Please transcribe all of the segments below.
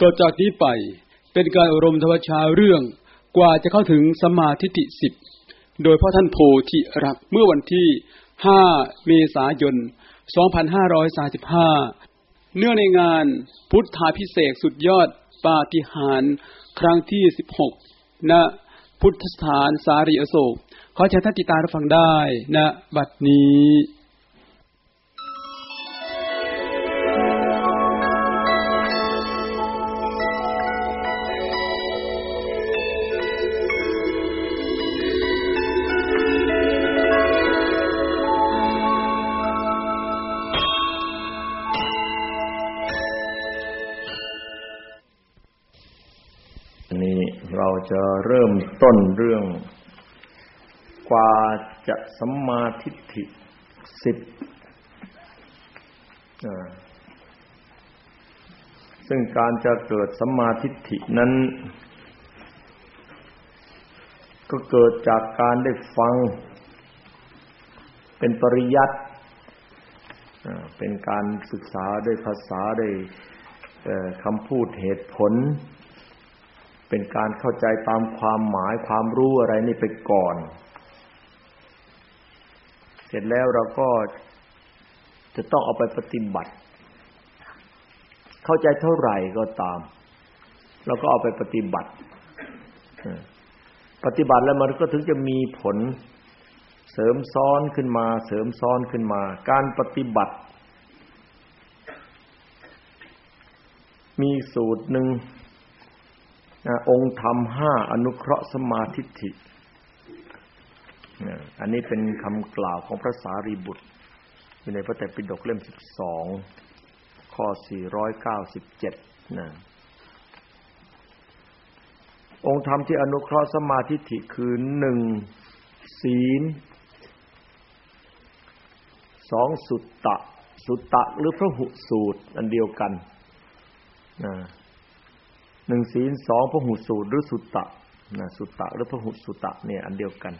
ต่อจากนี้ไปเป็นการอบรมธรรมชาเรื่องกว่าจะเข้าถึงสมาทิฏฐิสิบโดยพ่อท่านโพธิรักเมื่อวันที่ 5 เมษายน 2535 เนื่องในงานพุทธาพิเศษสุดยอดปาฏิหาริย์ครั้งที่ 16 ณ พุทธสถานสารีอโศกขอเชิญท่านติดตามรับฟังได้ณบัดนี้ จะเริ่มต้นเรื่อง กว่าจะสัมมาทิฏฐิสิบซึ่งการจะเกิดสัมมาทิฏฐินั้น ก็เกิดจากการได้ฟัง เป็นปริยัติเป็นการศึกษาด้วยภาษาด้วยคำพูดเหตุผล เป็นการเข้าใจตามความหมายความรู้อะไรนี่ไปก่อน เสร็จแล้วเราก็จะต้องเอาไปปฏิบัติ เข้าใจเท่าไหร่ก็ตาม เราก็เอาไปปฏิบัติ ปฏิบัติแล้วมันก็ถึงจะมีผลเสริมซ้อนขึ้นมา เสริมซ้อนขึ้นมา การปฏิบัติ มีสูตรหนึ่ง องค์ธรรมห้าอนุเคราะห์สมาธิิอันนี้เป็นคำกล่าวของพระสารีบุตร อยู่ในพระไตรปิฎกเล่มสิบสองข้อสี่ร้อยเก้าสิบเจ็ดนะองค์ธรรมที่อนุเคราะห์สมาธิิคือหนึ่งศีลสองสุตตะ สุตตะหรือพระหุสูตร อันเดียวกันนะ หนึ่งศีลสองพระหุสูตรหรือสุตตะนะสุตตะหรือพระหุสุตตะเนี่ยอันเดียวกัน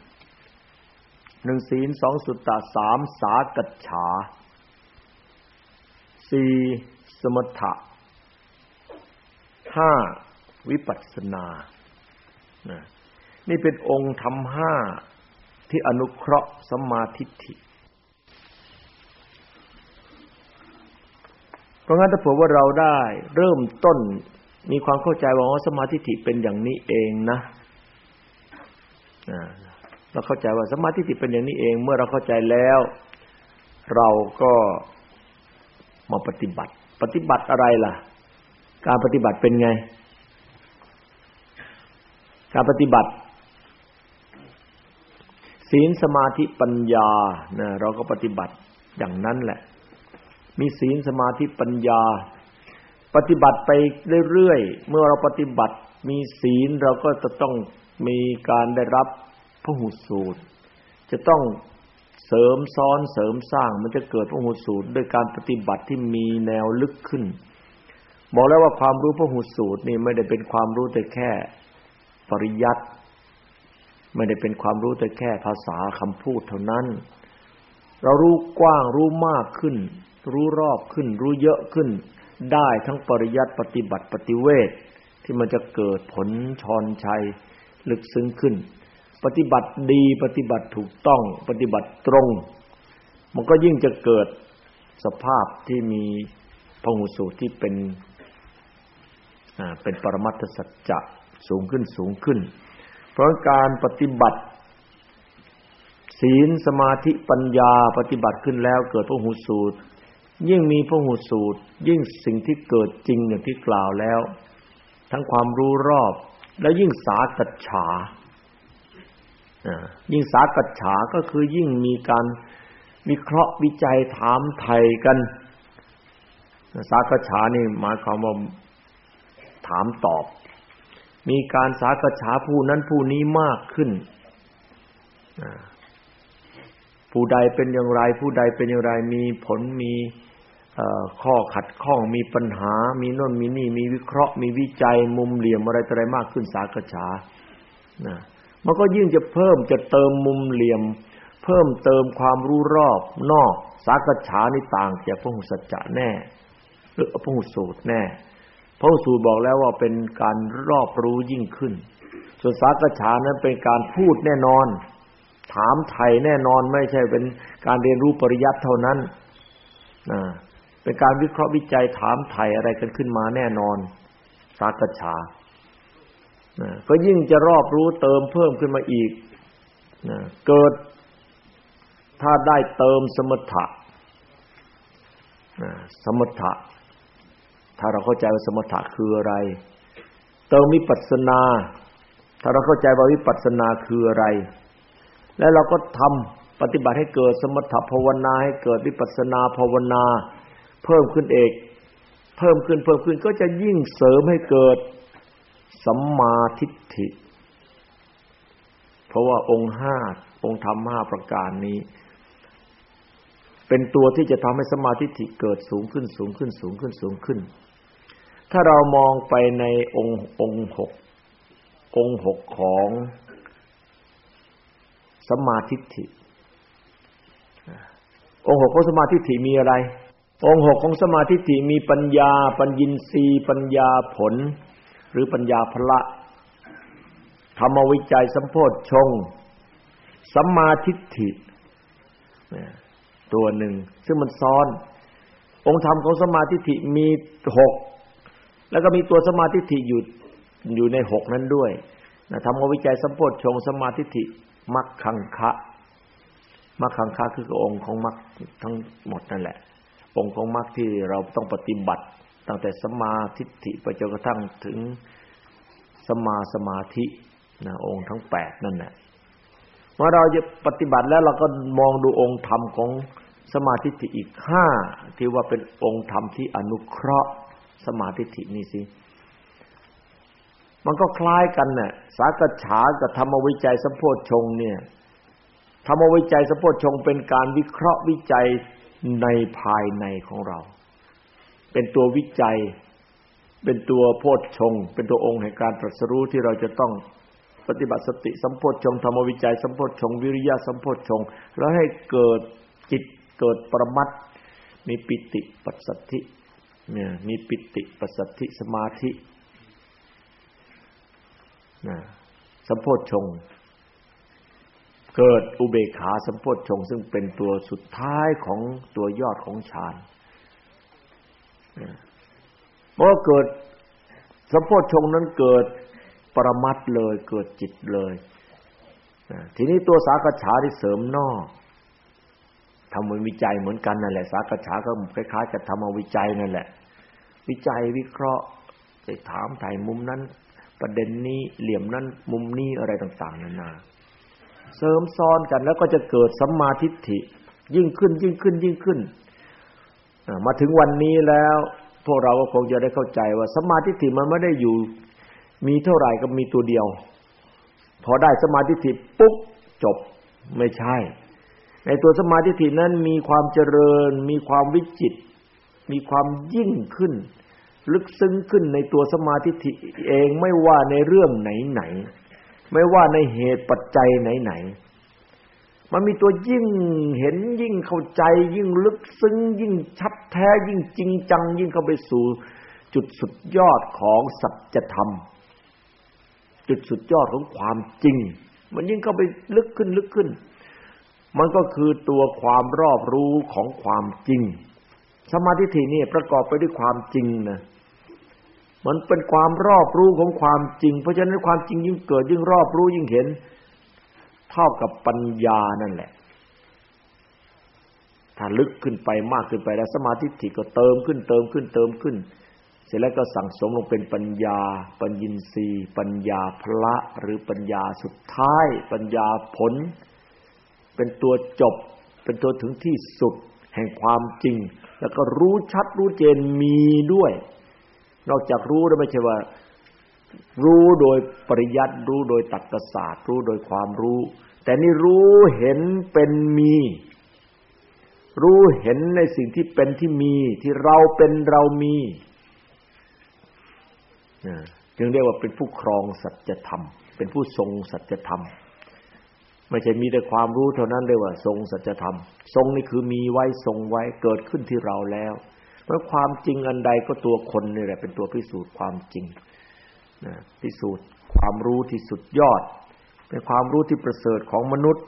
หนึ่งศีลสองสุตตะสามสากัจฉาสี่สมถะห้าวิปัสสนานะนี่เป็นองค์ธรรมห้าที่อนุเคราะห์สมาธิิเพราะงั้นถ้าเผมว่าเราได้เริ่มต้น มีความเข้าใจว่าสมาธิเป็นอย่างนี้เองนะเราเข้าใจว่าสมาธิเป็นอย่างนี้เอง เมื่อเราเข้าใจแล้ว เราก็มาปฏิบัติ ปฏิบัติอะไรล่ะ การปฏิบัติเป็นไง การปฏิบัติศีลสมาธิปัญญานะเราก็ปฏิบัติอย่างนั้นแหละ มีศีลสมาธิปัญญา ปฏิบัติไปเรื่อยๆ เมื่อเราปฏิบัติมีศีลเราก็จะต้องมีการได้รับพระหุสูตร จะต้องเสริมซ้อนเสริมสร้างมันจะเกิดพระหุสูตรด้วยการปฏิบัติที่มีแนวลึกขึ้น บอกแล้วว่าความรู้พระหุสูตรนี่ไม่ได้เป็นความรู้แต่แค่ปริยัติไม่ได้เป็นความรู้แต่แค่ภาษาคำพูดเท่านั้น เรารู้กว้างรู้มากขึ้น รู้รอบขึ้น รู้เยอะขึ้น ได้ทั้งปริยัติปฏิบัติปฏิเวทที่มันจะเกิดผลชอนชัยลึกซึ้งขึ้น ปฏิบัติดีปฏิบัติถูกต้องปฏิบัติตรง มันก็ยิ่งจะเกิดสภาพที่มีพหุสูตรที่เป็นอ่าเป็นปรมัตถสัจจะสูงขึ้นสูงขึ้น เพราะการปฏิบัติศีลสมาธิปัญญาปฏิบัติขึ้นแล้วเกิดพหุสูตร ยิ่งมีพระหูสูตร ยิ่งสิ่งที่เกิดจริงอย่างที่กล่าวแล้ว ทั้งความรู้รอบ แล้วยิ่งสากัจฉายิ่งสากัจฉาก็คือยิ่งมีการวิเคราะห์วิจัยถามไทยกัน สากัจฉานี่หมายความว่าถามตอบ มีการสากัจฉาผู้นั้นผู้นี้มากขึ้นผู้ใดเป็นอย่างไร ผู้ใดเป็นอย่างไรมีผลมี ข้อขัดข้องมีปัญหา มีโน่นมีนี่ มีวิเคราะห์ มีวิจัยมุมเหลี่ยมอะไรต่ออะไรมากขึ้นสากฉานะมันก็ยิ่งจะเพิ่มจะเติมมุมเหลี่ยม เพิ่มเติมความรู้รอบนอกสากฉานี่ต่างจากพระหุสัจจะแน่หรือพระหุสูตรแน่พระสูตรบอกแล้วว่าเป็นการรอบรู้ยิ่งขึ้น ส่วนสากฉานั้นเป็นการพูดแน่นอน ถามไทยแน่นอนไม่ใช่เป็นการเรียนรู้ปริยัติเท่านั้นนะ เป็นการวิเคราะห์วิจัยถามไทยอะไรกันขึ้นมาแน่นอน สากฉานะก็ยิ่งจะรอบรู้เติมเพิ่มขึ้นมาอีกนะเกิดถ้าได้เติมสมถะนะสมถะ ถ้าเราเข้าใจว่าสมถะคืออะไร เติมวิปัสสนา ถ้าเราเข้าใจว่าวิปัสสนาคืออะไร แล้วเราก็ทำปฏิบัติให้เกิดสมถะภาวนาให้เกิดวิปัสสนาภาวนา เพิ่มขึ้นเอก เพิ่มขึ้นเพิ่มขึ้นก็จะยิ่งเสริมให้เกิดสัมมาทิฏฐิ เพราะว่าองค์ห้าองค์ธรรมห้าประการนี้ เป็นตัวที่จะทำให้สัมมาธิิเกิดสูงขึ้นสูงขึ้นสูงขึ้นสูงขึ้น ถ้าเรามองไปในองค์องค์หกองค์หกของสัมมาธิิองค์หกของสัมมาธิิมีอะไร องค์หกของสมาธิิมีปัญญา ปัญญินทรีย์ปัญญาผล หรือปัญญาพละธรรมวิจัยสัมโพธชงสัมมาทิฏฐิตัวหนึ่ง ซึ่งมันซ้อน องค์ธรรมของสมาธิิมีหกแล้วก็มีตัวสมาธิิอยู่อยู่ในหกนั้นด้วยนะทำงานวิจัยสัมโพธชงสมาธิิมักขังคะมักขังคะคือองค์ของมักทั้งหมดนั่นแหละ องค์ของมักที่เราต้องปฏิบัติ ตั้งแต่สมาธิิไปจนกระทั่งถึงสมาสมาธินะองค์ทั้งแปดนั่นแหละเมื่อเราจะปฏิบัติแล้วเราก็มองดูองค์ธรรมของสมาธิิอีกห้าที่ว่าเป็นองค์ธรรมที่อนุเคราะห์สมาธิินี่สิมันก็คล้ายกันน่ะสากฉากับธรรมวิจัยสัมโพธชงเนี่ยธรรมวิจัยสัมโพธชงเป็นการวิเคราะห์วิจัย ในภายในของเรา เป็นตัววิจัย เป็นตัวโพธชงเป็นตัวองค์แห่งการตรัสรู้ที่เราจะต้องปฏิบัติสติสัมโพธชงธรรมวิจัยสัมโพธชงวิริยะสัมโพธชงแล้วให้เกิดจิตเกิดประมัดมีปิติปัสสัทธิเนี่ยมีปิติปัสสัทธิสมาธินะสัมโพธชง เกิดอุเบกขาสัมโพธชงซึ่งเป็นตัวสุดท้ายของตัวยอดของฌานเพราะเกิดสัมโพธชงนั้นเกิดปรมัตเลยเกิดจิตเลยทีนี้ตัวสากฉาที่เสริมนอกทำวิจัยเหมือนกันนั่นแหละ สากฉาก็คล้ายๆกับทำวิจัยนั่นแหละ วิจัยวิเคราะห์ไปถามถ่ายมุมนั้น ประเด็นนี้เหลี่ยมนั้น มุมนี้อะไรต่าง ๆนานา เสริมซ้อนกัน แล้วก็จะเกิดสัมมาทิฏฐิ ยิ่งขึ้นยิ่งขึ้นยิ่งขึ้นมาถึงวันนี้แล้ว พวกเราก็คงจะได้เข้าใจว่าสัมมาทิฏฐิมันไม่ได้อยู่ มีเท่าไหร่ก็มีตัวเดียว พอได้สมาธิิปุ๊บจบไม่ใช่ ในตัวสมาธิินั้นมีความเจริญ มีความวิจิต มีความยิ่งขึ้น ลึกซึ้งขึ้นในตัวสมาธิเองไม่ว่าในเรื่องไหนๆ ไม่ว่าในเหตุปัจจัยไหนๆมันมีตัวยิ่งเห็นยิ่งเข้าใจ ยิ่งลึกซึ้ง ยิ่งชัดแท้ ยิ่งจริงจัง ยิ่งเข้าไปสู่ จุดสุดยอดของสัจธรรม จุดสุดยอดของความจริง มันยิ่งเข้าไปลึกขึ้นลึกขึ้น มันก็คือตัวความรอบรู้ของความจริง สมาธิินี่ประกอบไปด้วยความจริงนะ มันเป็นความรอบรู้ของความจริง เพราะฉะนั้นความจริงยิ่งเกิดยิ่งรอบรู้ยิ่งเห็น เท่ากับปัญญานั่นแหละ ถ้าลึกขึ้นไปมากขึ้นไปแล้วสมาธิิก็เติมขึ้นเติมขึ้นเติมขึ้น เสร็จแล้วก็สั่งสมลงเป็นปัญญา ปัญญินทรีย์ปัญญาพละหรือปัญญาสุดท้าย ปัญญาผล เป็นตัวจบ เป็นตัวถึงที่สุดแห่งความจริง แล้วก็รู้ชัดรู้เจนมีด้วย นอกจากรู้แล้วไม่ใช่ว่า รู้โดยปริยัติรู้โดยตรรกศาสตร์ รู้โดยความรู้ แต่นี่รู้เห็นเป็นมี รู้เห็นในสิ่งที่เป็นที่มี ที่เราเป็นเรามีจึงเรียกว่าเป็นผู้ครองสัจธรรม เป็นผู้ทรงสัจธรรม ไม่ใช่มีแต่ความรู้เท่านั้นเลยว่า ทรงสัจธรรม ทรงนี่คือมีไว้ทรงไว้เกิดขึ้นที่เราแล้ว เพราะความจริงอันใดก็ตัวคนนี่แหละเป็นตัวพิสูจน์ความจริงนะพิสูจน์ความรู้ที่สุดยอด เป็นความรู้ที่ประเสริฐของมนุษย์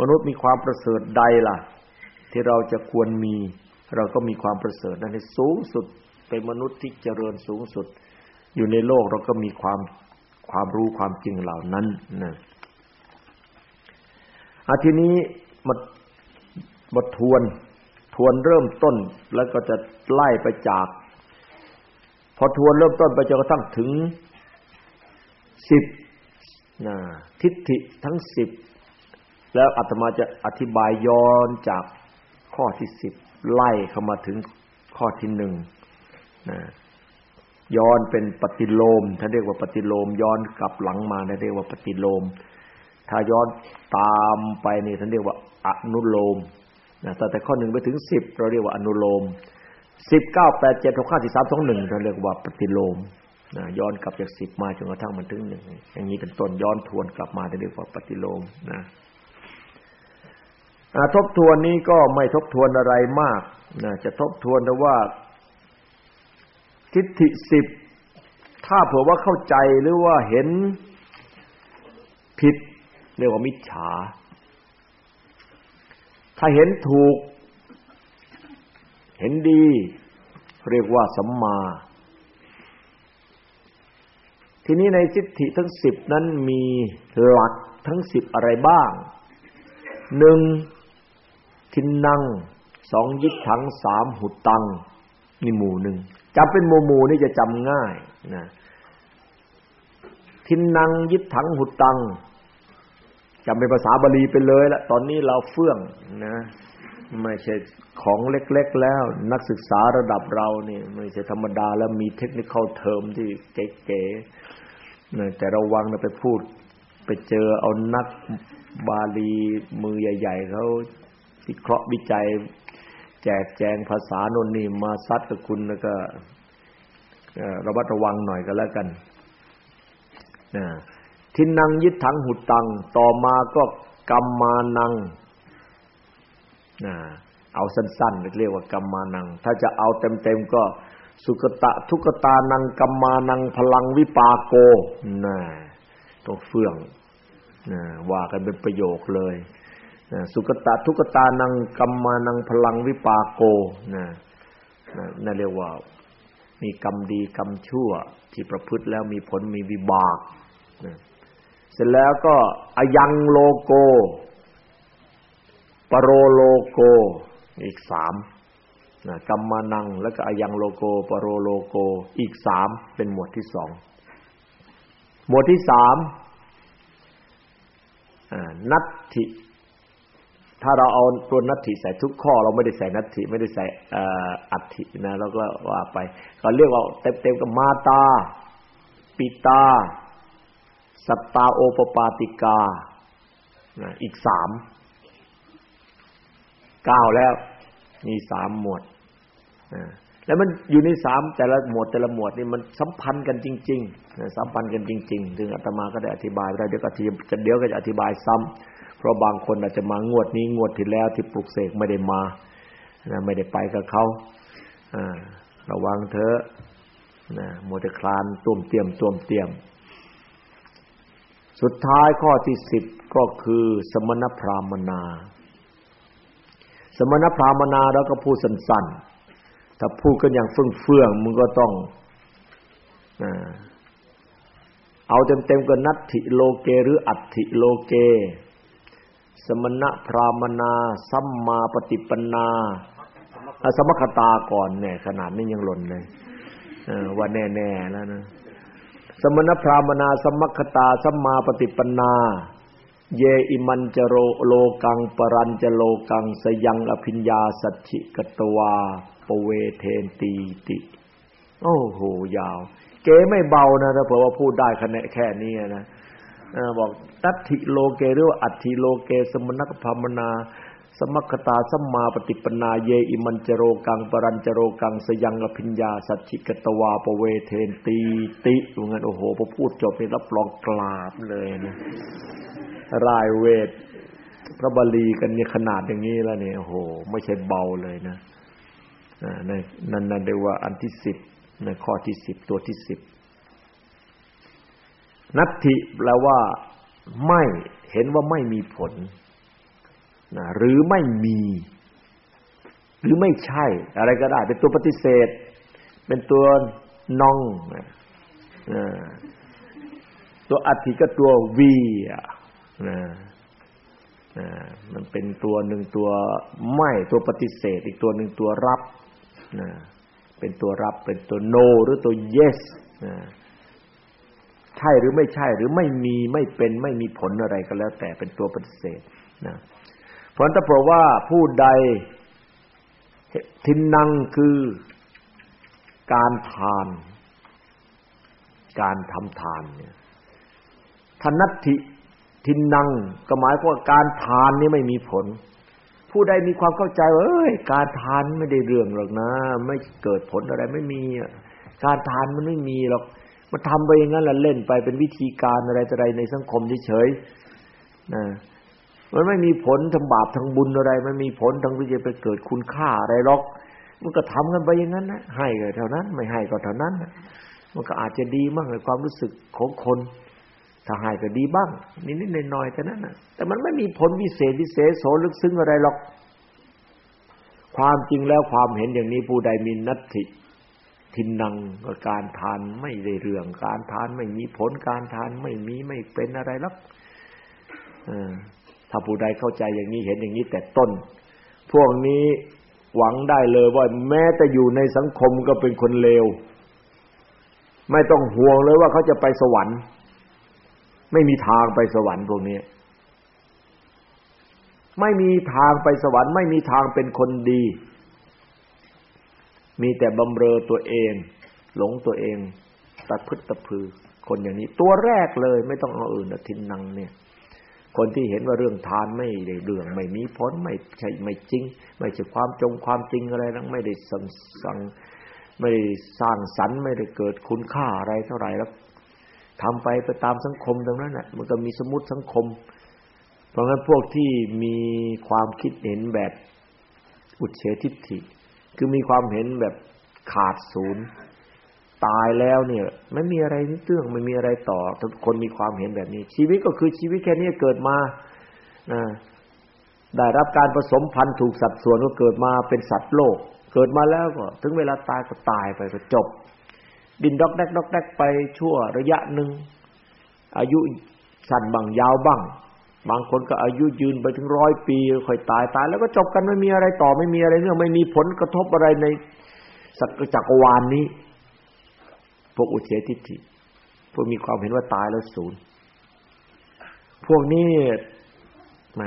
มนุษย์มีความประเสริฐใดล่ะ ที่เราจะควรมี เราก็มีความประเสริฐนั้นให้สูงสุดเป็นมนุษย์ที่เจริญสูงสุด อยู่ในโลกเราก็มีความความรู้ความจริงเหล่านั้นนะอาทีนี้มามาทวน วนเริ่มต้นแล้วก็จะไล่ไปจาก พอทวนเริ่มต้นไปจนกระทั่งถึงสิบนะทิฏฐิทั้งสิบแล้วอาตมาจะอธิบายย้อนจากข้อที่สิบไล่เข้ามาถึงข้อที่หนึ่งนะย้อนเป็นปฏิโลมท่านเรียกว่าปฏิโลม ย้อนกลับหลังมาท่านเรียกว่าปฏิโลม ถ้าย้อนตามไปนี่ท่านเรียกว่าอนุโลม นะแต่แต่ข้อหนึ่งไปถึงสิบเราเรียกว่าอนุโลมสิบเก้าแปดเจ็ดหกห้าสี่สามสองหนึ่งเราเรียกว่าปฏิโลมนะย้อนกลับจากสิบมาจนกระทั่งมันถึงหนึ่งอย่างนี้เป็นต้นย้อนทวนกลับมาเรียกว่าปฏิโลมนะทบทวนนี้ก็ไม่ทบทวนอะไรมากนะจะทบทวนแต่ว่า ทิฏฐิสิบถ้าเผื่อว่าเข้าใจหรือว่าเห็นผิดเรียกว่ามิจฉา ถ้าเห็นถูก เห็นดี เรียกว่าสัมมา ทีนี้ในทิฏฐิทั้งสิบนั้นมีหลักทั้งสิบอะไรบ้างหนึ่งทินนังสองยิถังสามหุตังนี่หมู่หนึ่งจำเป็นหมู่หมู่นี่จะจำง่ายนะทินนังยิถังหุตัง จำเป็นภาษาบาลีไปเลยละตอนนี้เราเฟื่องนะไม่ใช่ของเล็ก ๆ แล้ว นักศึกษาระดับเราเนี่ยไม่ใช่ธรรมดาแล้วมีเทคนิคเข้าเทอมที่เก๋ๆนะแต่ระวังนะไปพูด ไปเจอเอานักบาลีมือใหญ่ ๆเขาวิเคราะห์วิจัย แจกแจงภาษาโน่นนี่มาซัดกับคุณแล้วก็ระมัดระวังหน่อยก็แล้วกันนะ ทินังยิถังหุตัง ต่อมาก็กรรมานังนะเอาสั้นๆเรียกว่ากรรมานัง ถ้าจะเอาเต็มๆก็สุกตะทุกตานังกรรมานังพลังวิปาโกนะต้องเฟื่องนะว่ากันเป็นประโยคเลยนะสุกตะทุกตานังกรรมานังพลังวิปาโกนะนั่นเรียกว่ามีกรรมดีกรรมชั่วที่ประพฤติแล้วมีผลมีวิบากนะ เสร็จแล้วก็อายังโลโก ปโรโลโก อีกสามนะกรรมานัง แล้วก็อายังโลโก ปโรโลโก อีกสามเป็นหมวดที่สองหมวดที่สามนัตถิถ้าเราเอาตัวนัตถิใส่ทุกข้อ เราไม่ได้ใส่นัตถิไม่ได้ใส่อัตถินะเราก็ว่าไป ก็เรียกว่าเต็มๆกับมาตา ปิตา สัตตาโอปปาติกาอีกสามเก้าแล้วมีสามหมวดแล้วมันอยู่ในสามแต่ละหมวดแต่ละหมวดนี่มันสัมพันธ์กันจริงๆสัมพันธ์กันจริงๆถึงอาตมาก็ได้อธิบายไปเดี๋ยวก็จะเดี๋ยวก็จะอธิบายซ้ำเพราะบางคนอาจจะมางวดนี้งวดที่แล้วที่ปลุกเสกไม่ได้มาไม่ได้ไปกับเขาระวังเถอะนะโมเดคลานตุ่มเตียมตุ่มเตียม สุดท้ายข้อที่สิบก็คือ สมณพราหมนา สมณพราหมนาแล้วก็พูดสั้นๆ ถ้าพูดกันอย่างเฟื่องๆมึงก็ต้องเอาเต็มๆกับนัตถิโลเกหรืออัตถิโลเก สมณพราหมนา สัมมาปฏิปนาสมคตาก่อนเนี่ยขนาดนี้ยังหล่นเลยว่าแน่ๆแล้วนะ สมณพราหมนาสมัคตาสัมมาปฏิปนา เยอิมันจโรโลกังปรัญจโลกังสยังอภิญญาสัจฉิกตวาปเวเทนตีติ โอ้โหยาว เก๋ไม่เบานะถ้าเผื่อว่าพูดได้คะแนนแค่นี้นะบอกตัติโลเกหรือว่าอัตถิโลเก สมณพราหมนา สมัคตาสัมมาปฏิปนาเยอิมันจโรกังปรัญจโรกังสยังอภิญญาสัจฉิกตวาปเวเทนตีติว่างั้นโอ้โหพอพูดจบนี่รับรองกราบเลยนะรายเวทพระบาลีกันนี่ขนาดอย่างนี้แล้วเนี่ยโอ้โห ไม่ใช่เบาเลยนะนั่นนั่นเรียกว่าอันที่สิบในข้อที่สิบตัวที่สิบนัตถิแปลว่า ไม่เห็นว่าไม่มีผล นะหรือไม่มี หรือไม่ใช่ อะไรก็ได้ เป็นตัวปฏิเสธ เป็นตัวนองตัวอัติก็ตัววีอะนะมันเป็นตัวหนึ่งตัวไม่ตัวปฏิเสธ อีกตัวหนึ่งตัวรับนะเป็นตัวรับเป็นตัวโนหรือตัว yes นะใช่หรือไม่ใช่หรือไม่มีไม่เป็นไม่มีผลอะไรก็แล้ว แต่เป็นตัวปฏิเสธนะ เพราะบอกว่าผู้ใดทินนังคือการทาน การทำทานเนี่ยทนัตถิทินนังก็หมายว่าการทานนี่ไม่มีผล ผู้ใดมีความเข้าใจว่าเอ้ย การทานไม่ได้เรื่องหรอกนะ ไม่เกิดผลอะไรไม่มีการทานมันไม่มีหรอกมันทำไปอย่างนั้นแหละเล่นไปเป็นวิธีการอะไรอะไรในสังคมเฉยๆนะ มันไม่มีผลทางบาปทางบุญอะไร มันมีผลทางที่จะไปเกิดคุณค่าอะไรหรอก มันก็ทำกันไปอย่างนั้นนะให้ก็เท่านั้น ไม่ให้ก็เท่านั้นมันก็อาจจะดีมากในความรู้สึกของคนถ้าให้ก็ดีบ้างนิดๆหน่อยๆแต่นั้นนะแต่มันไม่มีผลวิเศษวิเศษโสลึกซึ้งอะไรหรอก ความจริงแล้วความเห็นอย่างนี้ผู้ใดมีนัตถิทินนังการทานไม่ได้เรื่องการทานไม่มีผลการทานไม่มีไม่เป็นอะไรหรอก ถ้าผู้ใดเข้าใจอย่างนี้เห็นอย่างนี้แต่ต้น พวกนี้หวังได้เลยว่าแม้แต่อยู่ในสังคมก็เป็นคนเลว ไม่ต้องห่วงเลยว่าเขาจะไปสวรรค์ ไม่มีทางไปสวรรค์พวกนี้ ไม่มีทางไปสวรรค์ ไม่มีทางเป็นคนดี มีแต่บำเรอตัวเอง หลงตัวเองตะพึดตะพือ คนอย่างนี้ ตัวแรกเลย ไม่ต้องเอาอื่นทินนังเนี่ย คนที่เห็นว่าเรื่องทานไม่ได้เรื่องไม่มีผลไม่ใช่ไม่จริง ไม่ใช่ความจงความจริงอะไรนั้งไม่ได้สั่งสั่งไม่ได้สร้างสรรค์ไม่ได้เกิดคุณค่าอะไรเท่าไหร่แล้วทำไปไปตามสังคมตรงนั้นน่ะ มันก็มีสมมติสังคม เพราะงั้นพวกที่มีความคิดเห็นแบบอุเฉทิฏฐิ คือมีความเห็นแบบขาดศูนย์ ตายแล้วเนี่ยไม่มีอะไรนิเตื้องไม่มีอะไรต่อทุกคนมีความเห็นแบบนี้ ชีวิตก็คือชีวิตแค่นี้เกิดมาได้รับการผสมพันธุ์ถูกสัดส่วนก็เกิดมาเป็นสัตว์โลก เกิดมาแล้วก็ ถึงเวลาตายก็ตายไปก็จบ ดินดอกแดกดอกแดกไปชั่วระยะหนึ่งอายุสั้นบางยาวบ้างบางคนก็อายุยืนไปถึงร้อยปีค่อยตายตาย แล้วก็จบกันไม่มีอะไรต่อไม่มีอะไรเนื่องไม่มีผลกระทบอะไรในสักจักรวาลนนี้ พวกอุเฉทิฏฐิพวกมีความเห็นว่าตายแล้วศูนย์พวกนี้แหม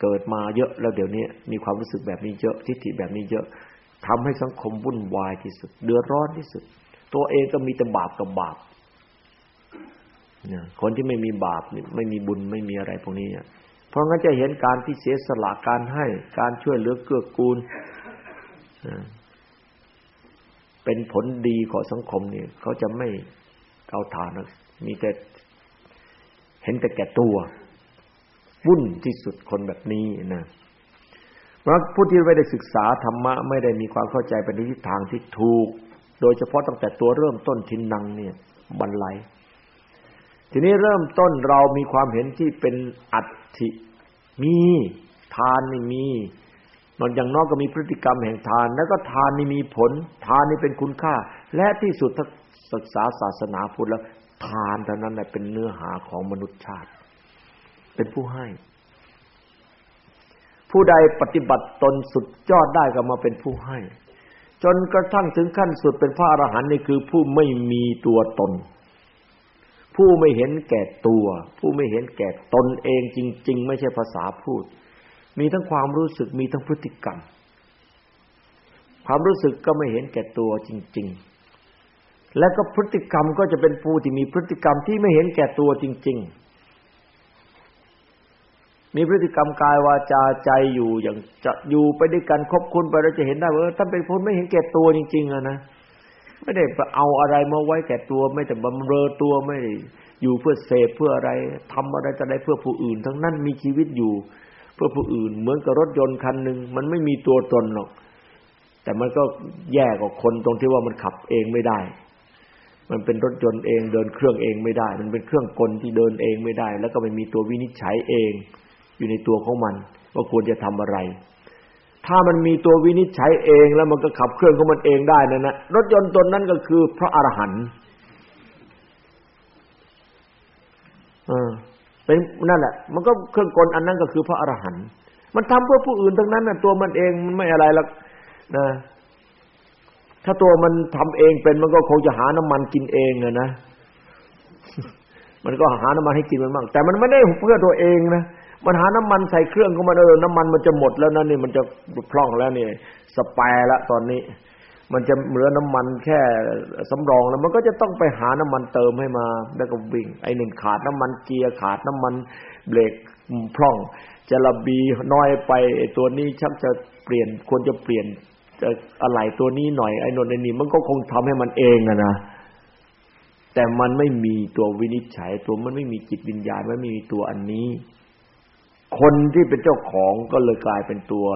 เกิดมาเยอะแล้วเดี๋ยวนี้มีความรู้สึกแบบนี้เยอะทิฏฐิแบบนี้เยอะทำให้สังคมวุ่นวายที่สุด เดือดร้อนที่สุด ตัวเองก็มีแต่บาปกับบาปคนที่ไม่มีบาปไม่มีบุญไม่มีอะไรพวกนี้เพราะงั้นจะเห็นการที่เสียสละการให้การช่วยเหลือเกื้อกูล เป็นผลดีของสังคมเนี่ยเขาจะไม่เอาทานมีแต่เห็นแต่แก่ตัววุ่นที่สุดคนแบบนี้นะเพราะผู้ที่ไม่ได้ศึกษาธรรมะไม่ได้มีความเข้าใจไปในทิศทางที่ถูก โดยเฉพาะตั้งแต่ตัวเริ่มต้นทินนังเนี่ยบรรลัยทีนี้เริ่มต้นเรามีความเห็นที่เป็นอัติมีทานนี่มี นอย่างน้อกก็มีพฤติกรรมแห่งทาน แล้วก็ทานนี่มีผล ทานนี่เป็นคุณค่า และที่สุดถ้าศึกษาศาสนาพุทธแล้ว ทานเท่านั้นแหละเป็นเนื้อหาของมนุษยชาติ เป็นผู้ให้ ผู้ใดปฏิบัติตนสุดยอดได้ก็มาเป็นผู้ให้ จนกระทั่งถึงขั้นสุดเป็นพระอรหันต์นี่คือผู้ไม่มีตัวตน ผู้ไม่เห็นแก่ตัว ผู้ไม่เห็นแก่ตนเองจริง ๆ ไม่ใช่ภาษาพูด มีทั้งความรู้สึกมีทั้งพฤติกรรม ความรู้สึกก็ไม่เห็นแก่ตัวจริง ๆ และก็พฤติกรรมก็จะเป็นผู้ที่มีพฤติกรรมที่ไม่เห็นแก่ตัวจริง ๆ มีพฤติกรรมกายวาจาใจอยู่อย่างจะอยู่ไปด้วยกันคบคุณไปเราจะเห็นได้ว่าท่านเป็นคนไม่เห็นแก่ตัวจริงๆอะนะไม่ได้เอาอะไรมาไว้แก่ตัว ไม่แต่บำเรอตัวไม่ได้อยู่เพื่อเสพเพื่ออะไรทำอะไรจะได้เพื่อผู้อื่น ทั้งนั้นมีชีวิตอยู่ เพื่อผู้อื่นเหมือนกับรถยนต์คันหนึ่งมันไม่มีตัวตนหรอก แต่มันก็แย่กว่าคนตรงที่ว่ามันขับเองไม่ได้ มันเป็นรถยนต์เองเดินเครื่องเองไม่ได้ มันเป็นเครื่องกลที่เดินเองไม่ได้ แล้วก็ไม่มีตัววินิจฉัยเอง อยู่ในตัวของมันว่าควรจะทำอะไร ถ้ามันมีตัววินิจฉัยเองแล้วมันก็ขับเคลื่อนของมันเองได้นั่นนะรถยนต์ตนนั้นก็คือพระอรหันต์เออ เป็นนั่นแหละมันก็เครื่องกลอันนั้นก็คือพระอรหันต์มันทำเพื่อผู้อื่นทั้งนั้นน่ะตัวมันเองมันไม่อะไรหรอกนะถ้าตัวมันทำเองเป็นมันก็คงจะหาน้ำมันกินเองอะนะมันก็หาน้ำมันให้กินมันบ้างแต่มันไม่ได้เพื่อตัวเองนะมันหาน้ำมันใส่เครื่องของมันเออน้ำมันมันจะหมดแล้วนะนี่มันจะพร่องแล้วนี่สแปร์ล้วตอนนี้ มันจะเหลือน้ำมันแค่สำรองแล้ว มันก็จะต้องไปหาน้ำมันเติมให้มา แล้วก็วิ่ง ไอ้หนึ่งขาดน้ำมันเกียร์ขาดน้ำมันเบรกพร่อง จะระบีน้อยไปไอ้ตัวนี้ชักจะเปลี่ยนควรจะเปลี่ยนจะอะไรตัวนี้หน่อยไอ้นนไอ้นี่มันก็คงทำให้มันเองอะนะแต่มันไม่มีตัววินิจฉัย ตัวมันไม่มีจิตวิญญาณไม่มีตัวอันนี้ คนที่เป็นเจ้าของก็เลยกลายเป็นตัว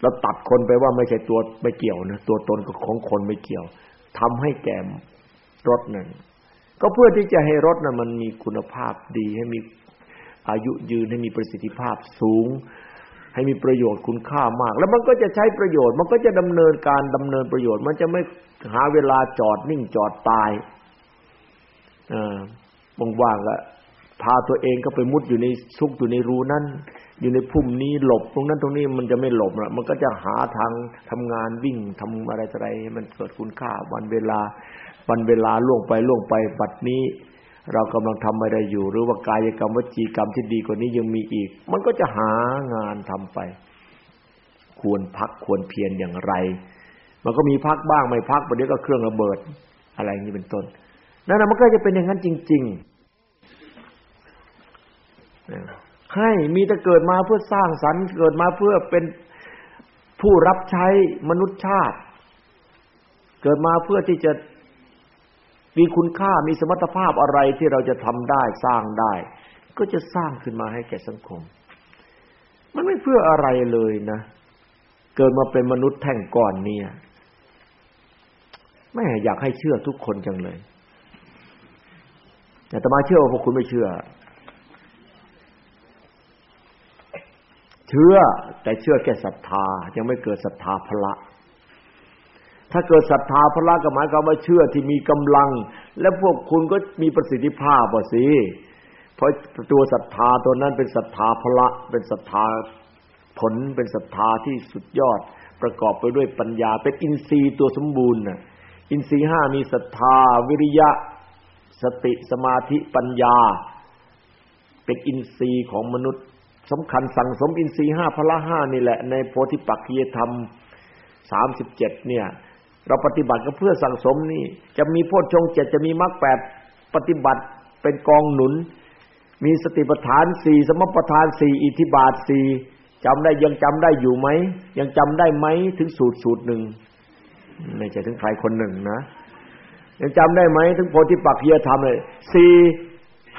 เราตัดคนไปว่าไม่ใช่ตัวไม่เกี่ยวนะตัวตนของคนไม่เกี่ยวทำให้แก่รถนั่นก็เพื่อที่จะให้รถนั้นมันมีคุณภาพดี ให้มีอายุยืนให้มีประสิทธิภาพสูง ให้มีประโยชน์คุณค่ามาก แล้วมันก็จะใช้ประโยชน์ มันก็จะดำเนินการดำเนินประโยชน์ มันจะไม่หาเวลาจอดนิ่งจอดตายอ่าว่างๆก็ พาตัวเองก็ไปมุดอยู่ในซุกอยู่ในรูนั้น อยู่ในพุ่มนี้หลบตรงนั้นตรงนี้มันจะไม่หลบละมันก็จะหาทางทำงานวิ่งทำอะไรอะไรให้มันเกิดคุณค่าวันเวลาวันเวลาล่วงไปล่วงไปบัดนี้ เรากำลังทำอะไรอยู่ หรือว่ากายกรรมวจีกรรมที่ดีกว่านี้ยังมีอีก มันก็จะหางานทำไป ควรพักควรเพียรอย่างไร มันก็มีพักบ้างไม่พักประเดี๋ยวก็เครื่องระเบิด อะไรอย่างนี้เป็นต้นนั่นน่ะมันก็จะเป็นอย่างนั้นจริง ๆ ให้มีแต่เกิดมาเพื่อสร้างสรรค์ เกิดมาเพื่อเป็นผู้รับใช้มนุษยชาติ เกิดมาเพื่อที่จะมีคุณค่ามีสมรรถภาพอะไรที่เราจะทำได้สร้างได้ ก็จะสร้างขึ้นมาให้แก่สังคม มันไม่เพื่ออะไรเลยนะ เกิดมาเป็นมนุษย์แท่งก่อนเนี่ยไม่อยากให้เชื่อทุกคนจังเลยแต่ตมาเชื่อว่าพวกคุณไม่เชื่อ เชื่อแต่เชื่อแค่ศรัทธา ยังไม่เกิดศรัทธาพละ ถ้าเกิดศรัทธาพระก็หมายความว่าเชื่อที่มีกำลัง และพวกคุณก็มีประสิทธิภาพบ่สิเพราะตัวศรัทธาตัวนั้นเป็นศรัทธาพละ เป็นศรัทธาผลเป็นศรัทธาที่สุดยอด ประกอบไปด้วยปัญญา เป็นอินทรีย์ตัวสมบูรณ์น่ะอินทรีย์ห้ามีศรัทธา วิริยะ สติสมาธิปัญญา เป็นอินทรีย์ของมนุษย์ สำคัญสั่งสมอินทรีย์ห้าพละห้านี่แหละ ในโพธิปักขียธรรมสามสิบเจ็ดเนี่ย เราปฏิบัติก็เพื่อสั่งสมนี่ จะมีโพชฌงเจ็ดจะมีมรรคแปดปฏิบัติเป็นกองหนุน มีสติปัฏฐานสี่สมปัฏฐานสี่อิทธิบาทสี่จำได้ยังจำได้อยู่ไหม ยังจำได้ไหมถึงสูตรสูตรหนึ่งไม่ใช่ถึงใครคนหนึ่งนะ ยังจำได้ไหมถึงโพธิปักเพียธรรมเลยสี่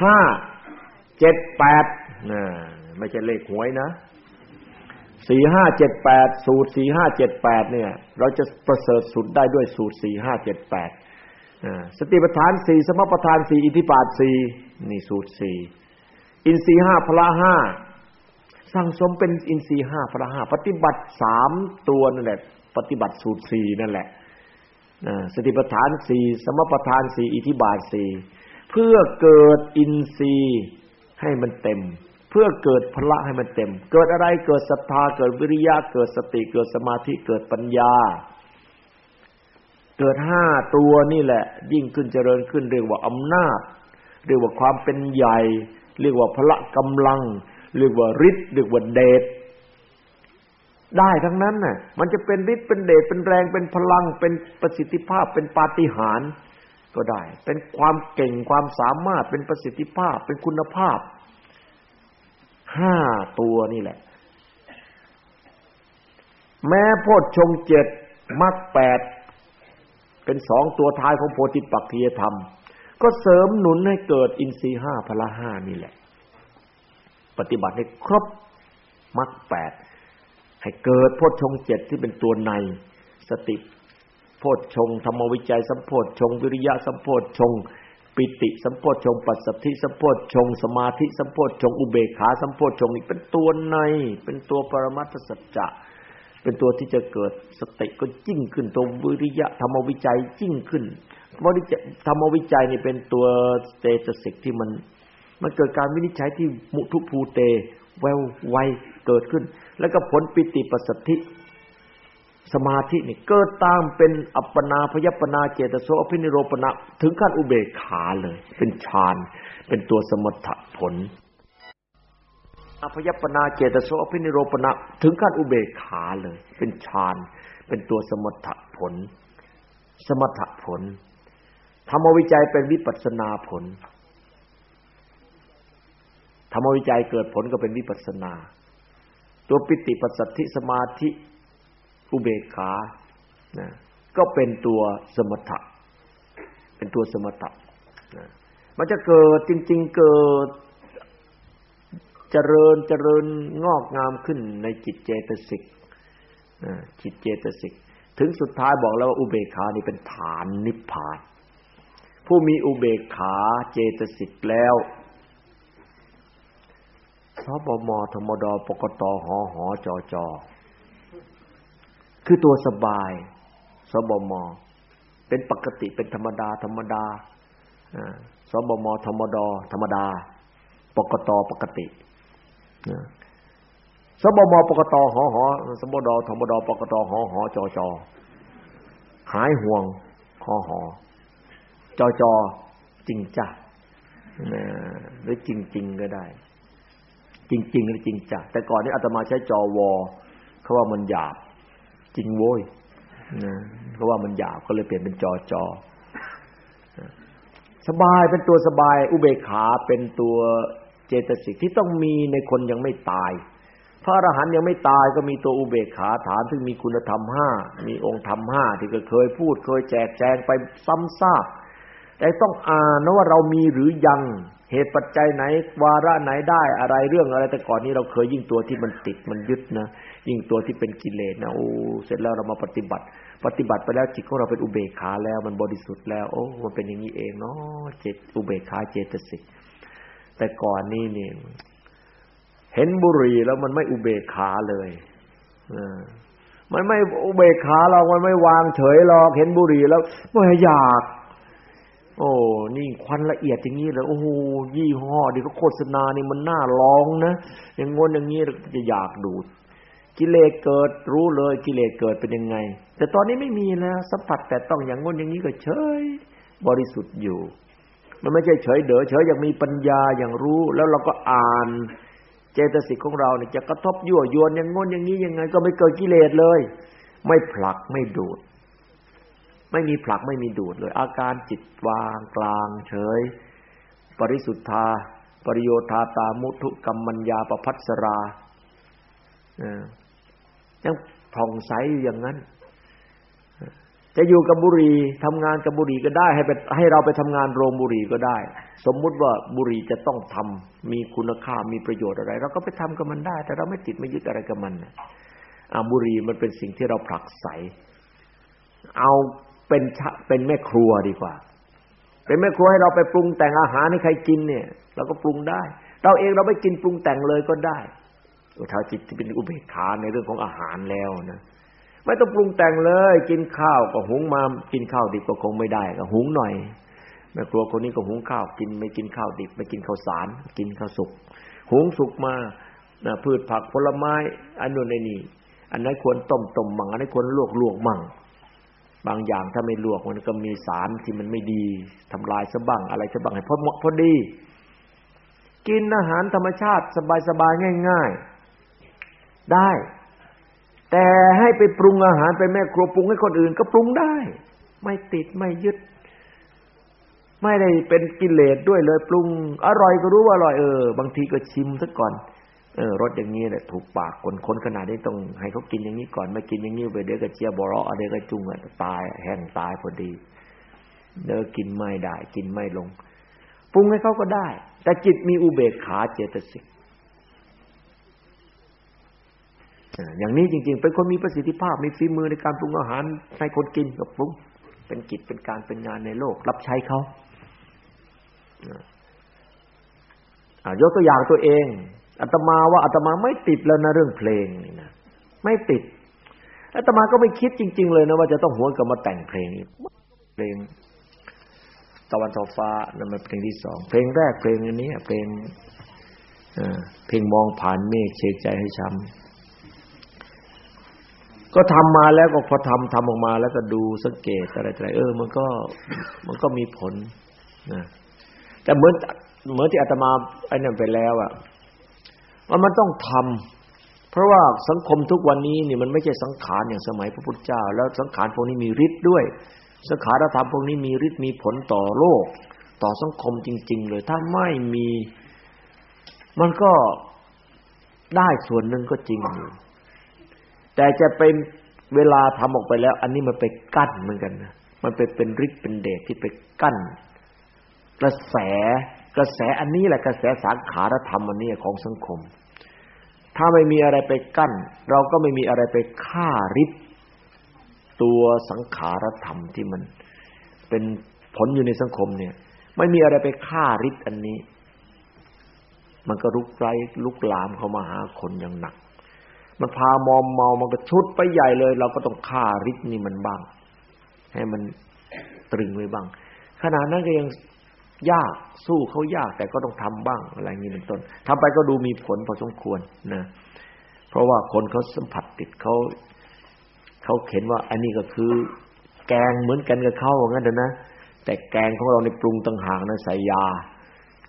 ห้าเจ็ดแปดนะ ไม่ใช่เลขหวยนะสี่ห้าเจ็ดแปดสูตรสี่ห้าเจ็ดแปดเนี่ย เราจะประเสริฐสุดได้ด้วยสูตรสี่ห้าเจ็ดแปดสติปัฏฐานสี่สมปัฏฐานสี่อิทธิบาทสี่นี่สูตรสี่อินทรีห้าพละห้าสั่งสมเป็นอินทรีห้าพละห้าปฏิบัติสามตัวนั่นแหละ ปฏิบัติสูตรสี่นั่นแหละสติปัฏฐานสี่สมปัฏฐานสี่อิทธิบาทสี่เพื่อเกิดอินทรีย์ให้มันเต็ม เพื่อเกิดพละให้มันเต็ม เกิดอะไรเกิดศรัทธาเกิดวิริยะเกิดสติเกิดสมาธิเกิดปัญญา เกิดห้าตัวนี่แหละ ยิ่งขึ้นเจริญขึ้นเรียกว่าอำนาจ เรียกว่าความเป็นใหญ่ เรียกว่าพละกำลัง เรียกว่าฤทธิ์เรียกว่าเดชได้ทั้งนั้นน่ะ มันจะเป็นฤทธิ์เป็นเดชเป็นแรงเป็นพลังเป็นประสิทธิภาพเป็นปาฏิหาริย์ก็ได้ เป็นความเก่งความสามารถเป็นประสิทธิภาพเป็นคุณภาพ ห้าตัวนี่แหละ แม้โพชฌงเจ็ดมรรคแปดเป็นสองตัวท้ายของโพธิปักขียธรรม ก็เสริมหนุนให้เกิดอินทรีห้าพละห้านี่แหละ ปฏิบัติให้ครบมรรคแปดให้เกิดโพชฌงเจ็ดที่เป็นตัวในสติโพชฌงธรรมวิจัยสัมโพชฌงวิริยะสัมโพชฌง ปิติสัมโพชฌงปัสสัทธิสัมโพชฌงสมาธิสัมโพชฌงอุเบกขาสัมโพชฌงอีกเป็นตัวใน เป็นตัวปรมัตถสัจจะเป็นตัวที่จะเกิดสติก็จริงขึ้นตัววิริยะธรรมวิจัยจริงขึ้นวิจัยธรรมวิจัยนี่เป็นตัวเจตสิกที่มัน มันเกิดการวินิจฉัยที่มุทุภูเต แววไวเกิดขึ้น แล้วก็ผลปิติปัสสัทธิ สมาธินี่เกิดตามเป็นอัปปนาพยัปปนาเจตโสอภินิโรปนะถึงขั้นอุเบกขาเลย เป็นฌานเป็นตัวสมถะผลอภยปนาเจตโสอภินิโรปนะถึงขั้นอุเบกขาเลย เป็นฌานเป็นตัวสมถะผล สมถะผลธรรมวิจัยเป็นวิปัสนาผลธรรมวิจัยเกิดผลก็เป็นวิปัสนา ตัวปิติปัสสัทธิสมาธิ อุเบกขานะก็เป็นตัวสมถะ เป็นตัวสมถะนะมันจะเกิดจริง ๆเกิดเจริญเจริญงอกงามขึ้นในจิตเจตสิกนะจิตเจตสิก ถึงสุดท้ายบอกแล้วว่าอุเบกขานี่เป็นฐานนิพพาน ผู้มีอุเบกขาเจตสิกแล้วสบมธรรมดปกตหอหอจอจอ คือตัวสบาย สบม เป็นปกติเป็นธรรมดา ธรรมดาสบม ธรรมดาธรรมดา ปกตปกติสบม ปกตหอหอสบดธรรมดาปกตหอหอจอจอหายห่วงหอหอจอจอจริงจัดหรือจริงจริงก็ได้ จริงจริงหรือจริงจัดแต่ก่อนนี้อาตมาใช้จอวอเขาว่ามันหยาบ จริงโว้ยนะเพราะว่ามันหยาบก็เลยเปลี่ยนเป็นจอจอสบายเป็นตัวสบาย อุเบกขาเป็นตัวเจตสิกที่ต้องมีในคนยังไม่ตาย พระอรหันต์ยังไม่ตายก็มีตัวอุเบกขาฐานซึ่งมีคุณธรรมห้ามีองค์ธรรมห้าที่ก็เคยพูดเคยแจกแจงไปซ้ำซากแต่ต้องอ่านนะว่าเรามีหรือยัง เหตุปัจจัยไหน วาระไหนได้อะไรเรื่องอะไร แต่ก่อนนี้เราเคยยิ่งตัวที่มันติดมันยึดนะยิ่งตัวที่เป็นกิเลสนะโอ้เสร็จแล้วเรามาปฏิบัติ ปฏิบัติไปแล้วจิตของเราเป็นอุเบกขาแล้ว มันบริสุทธิ์แล้ว โอ้มันเป็นอย่างนี้เองเนาะเจตอุเบกขาเจตสิกแต่ก่อนนี้นี่เห็นบุหรี่แล้วมันไม่อุเบกขาเลยอ่ามันไม่อุเบกขาเรามันไม่วางเฉยหรอกเห็นบุหรี่แล้วไม่อยาก โอ้ นี่ควันละเอียดอย่างนี้เลยโอ้โหยี่ห้อดีก็โฆษณานี่มันน่าลองนะอย่างงนอย่างนี้จะอยากดูดกิเลสเกิดรู้เลยกิเลสเกิดเป็นยังไง แต่ตอนนี้ไม่มีแล้วสัมผัสแต่ต้องอย่างงนอย่างนี้ก็เฉย บริสุทธิ์อยู่ มันไม่ใช่เฉยเด๋อเฉยอย่างมีปัญญาอย่างรู้ แล้วเราก็อ่านเจตสิกของเราเนี่ยจะกระทบยั่วยวนอย่างงนอย่างนี้ยังไง ก็ไม่เกิดกิเลสเลย ไม่ผลักไม่ดูด ไม่มีผลักไม่มีดูดเลย อาการจิตวางกลางเฉย ปริสุทธา ปริโยธาตามุทุกรรมัญญาประพัสรายังผ่องใสอยู่อย่างนั้น จะอยู่กับบุรีทำงานกับบุรีก็ได้ ให้ไปให้เราไปทำงานโรงบุรีก็ได้ สมมุติว่าบุรีจะต้องทำมีคุณค่ามีประโยชน์อะไร เราก็ไปทำกับมันได้ แต่เราไม่ติดไม่ยึดอะไรกับมันอ่าบุรีมันเป็นสิ่งที่เราผลักใสเอา เป็นเป็นแม่ครัวดีกว่า เป็นแม่ครัวให้เราไปปรุงแต่งอาหารให้ใครกินเนี่ย เราก็ปรุงได้ เราเองเราไม่กินปรุงแต่งเลยก็ได้อุทาจิตที่เป็นอุเบกขาในเรื่องของอาหารแล้วนะไม่ต้องปรุงแต่งเลย กินข้าวก็หุงมากินข้าวดิบก็คงไม่ได้ก็หุงหน่อยแม่ครัวคนนี้ก็หุงข้าวกินไม่กินข้าวดิบไม่กินข้าวสาร กินข้าวสุกหุงสุกมาพืชผักผลไม้อันนู้นไอ้นี่อันนั้นควรต้มต้มมั่งอันนั้นควรลวกลวกมั่ง บางอย่างถ้าไม่ลวกมันก็มีสารที่มันไม่ดีทำลายซะบ้างอะไรซะบ้างให้พอเหมาะพอดี กินอาหารธรรมชาติสบายๆง่าย ๆ ได้ แต่ให้ไปปรุงอาหารไปแม่ครัวปรุงให้คนอื่นก็ปรุงได้ ไม่ติดไม่ยึด ไม่ได้เป็นกิเลสด้วยเลย ปรุงอร่อยก็รู้ว่าอร่อยเออบางทีก็ชิมซะก่อน เออรสอย่างนี้แหละถูกปากคนคนขนาดนี้ต้องให้เขากินอย่างนี้ก่อนไม่กินอย่างนี้ไปเดี๋ยวก็เจียบอรอเดี๋ยวก็จุงอะตายแห้งตายพอดีเดี๋ยวกินไม่ได้ กินไม่ลงปรุงให้เขาก็ได้ แต่จิตมีอุเบกขาเจตสิกอย่างนี้จริง ๆ เป็นคนมีประสิทธิภาพมีฝีมือในการปรุงอาหารให้คนกินก็ปรุง เป็นกิจเป็นการเป็นงานในโลก รับใช้เขายกตัวอย่างตัวเอง อาตมาว่าอาตมาไม่ติดแล้วนะเรื่องเพลงนี่นะไม่ติดอาตมาก็ไม่คิดจริง ๆ เลยนะว่าจะต้องหวนกลับมาแต่งเพลงนี่เพลง ตะวันทอฟ้านั่นเป็นเพลงที่สองเพลงแรกเพลงอันนี้เพลงเพลงมองผ่านเมฆเชกใจให้ช้ำก็ทำมาแล้วก็พอทำทำออกมาแล้วก็ดูสังเกตอะไรอะไรเออ มันก็มันก็มีผลนะแต่เหมือนเหมือนที่อาตมาไอ้นั่นไปแล้วอะ ว่ามันต้องทำเพราะว่าสังคมทุกวันนี้นี่มันไม่ใช่สังขารอย่างสมัยพระพุทธเจ้า แล้วสังขารพวกนี้มีฤทธิ์ด้วย สังขารธรรมพวกนี้มีฤทธิ์มีผลต่อโลก ต่อสังคมจริง ๆ เลย ถ้าไม่มี มันก็ได้ส่วนหนึ่งก็จริงอยู่แต่จะเป็นเวลาทำออกไปแล้ว อันนี้มันไปกั้นเหมือนกันนะมันไปเป็นฤทธิ์เป็นเดชที่ไปกั้น กระแสกระแสอันนี้แหละกระแสสังขารธรรมอันนี้ของสังคม ถ้าไม่มีอะไรไปกั้น เราก็ไม่มีอะไรไปฆ่าฤทธิ์ตัวสังขารธรรมที่มันเป็นผลอยู่ในสังคมเนี่ย ไม่มีอะไรไปฆ่าฤทธิ์อันนี้ มันก็ลุกไร้ลุกลามเข้ามาหาคนอย่างหนัก มันพามอมเมามันก็ชุดไปใหญ่เลย เราก็ต้องฆ่าฤทธิ์นี่มันบ้าง ให้มันตรึงไว้บ้างขณะนั้นก็ยัง ยากสู้เขายากแต่ก็ต้องทำบ้างอะไรอย่างนี้เป็นต้นทำไปก็ดูมีผลพอสมควรนะเพราะว่าคนเขาสัมผัสติดเขาเขาเห็นว่าอันนี้ก็คือ แกงเหมือนกันกับเขาเหมือนกันนะแต่แกงของเราในปรุงต่างหากนะใส่ยา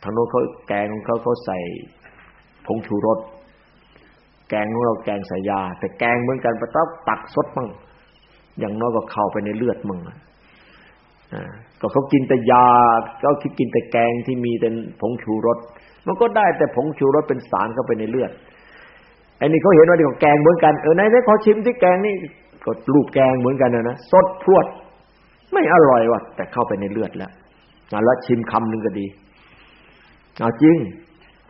ทางโน้นเขาแกงของเขาเขาใส่ผงชูรสแกงของเราแกงใส่ยา แต่แกงเหมือนกันปะต้องตักสดมั่งอย่างน้อยก็เข้าไปในเลือดมั่ง ก็เขากินแต่ยาเขาคิดกินแต่แกงที่มีแต่ผงชูรสมันก็ได้แต่ผงชูรสเป็นสารเข้าไปในเลือดไอ้นี่เขาเห็นว่าเดี๋ยวแกงเหมือนกันเออไหนไหนขอชิมที่แกงนี่ก็รูปแกงเหมือนกันนะนะสดพรวด ไม่อร่อยว่ะแต่เข้าไปในเลือดแล้วแล้วชิมคำหนึ่งก็ดีเอาจริง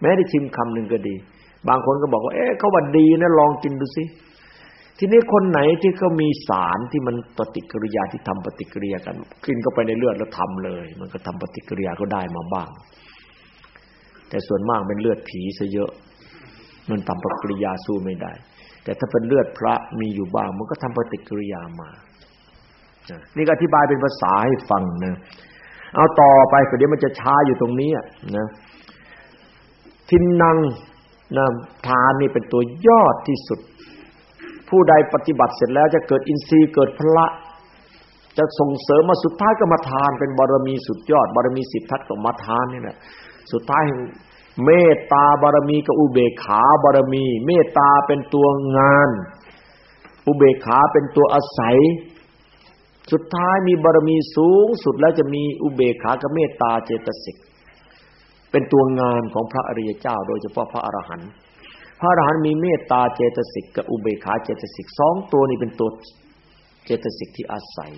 แม้ได้ชิมคำหนึ่งก็ดี บางคนก็บอกว่า เอ๊ะเขาว่าดีนะลองกินดูสิ ทีนี้คนไหนที่เขามีสารที่มันปฏิกิริยาที่ทำปฏิกิริยากันกินเข้าไปในเลือดแล้วทำเลย มันก็ทำปฏิกิริยาก็ได้มาบ้าง แต่ส่วนมากเป็นเลือดผีซะเยอะ มันทำปฏิกิริยาสู้ไม่ได้ แต่ถ้าเป็นเลือดพระมีอยู่บ้าง มันก็ทำปฏิกิริยามานี่ก็อธิบายเป็นภาษาให้ฟังนะเอาต่อไปเดี๋ยวมันจะช้าอยู่ตรงนี้นะทินนังนะทานนี่เป็นตัวยอดที่สุด ผู้ใดปฏิบัติเสร็จแล้วจะเกิดอินทรีย์เกิดพละ จะส่งเสริมมาสุดท้ายก็มาทานเป็นบารมีสุดยอดบารมีสิบทัศก็มาทานนี่แหละสุดท้ายเมตตาบารมีกับอุเบกขาบารมี เมตตาเป็นตัวงาน อุเบกขาเป็นตัวอาศัย สุดท้ายมีบารมีสูงสุดแล้วจะมีอุเบกขากับเมตตาเจตสิกเป็นตัวงานของพระอริยเจ้า โดยเฉพาะพระอรหันต์ พระอรหันต์มีเมตตาเจตสิกกับอุเบกขาเจตสิกสองตัวนี้เป็นตัวเจตสิกที่อาศัย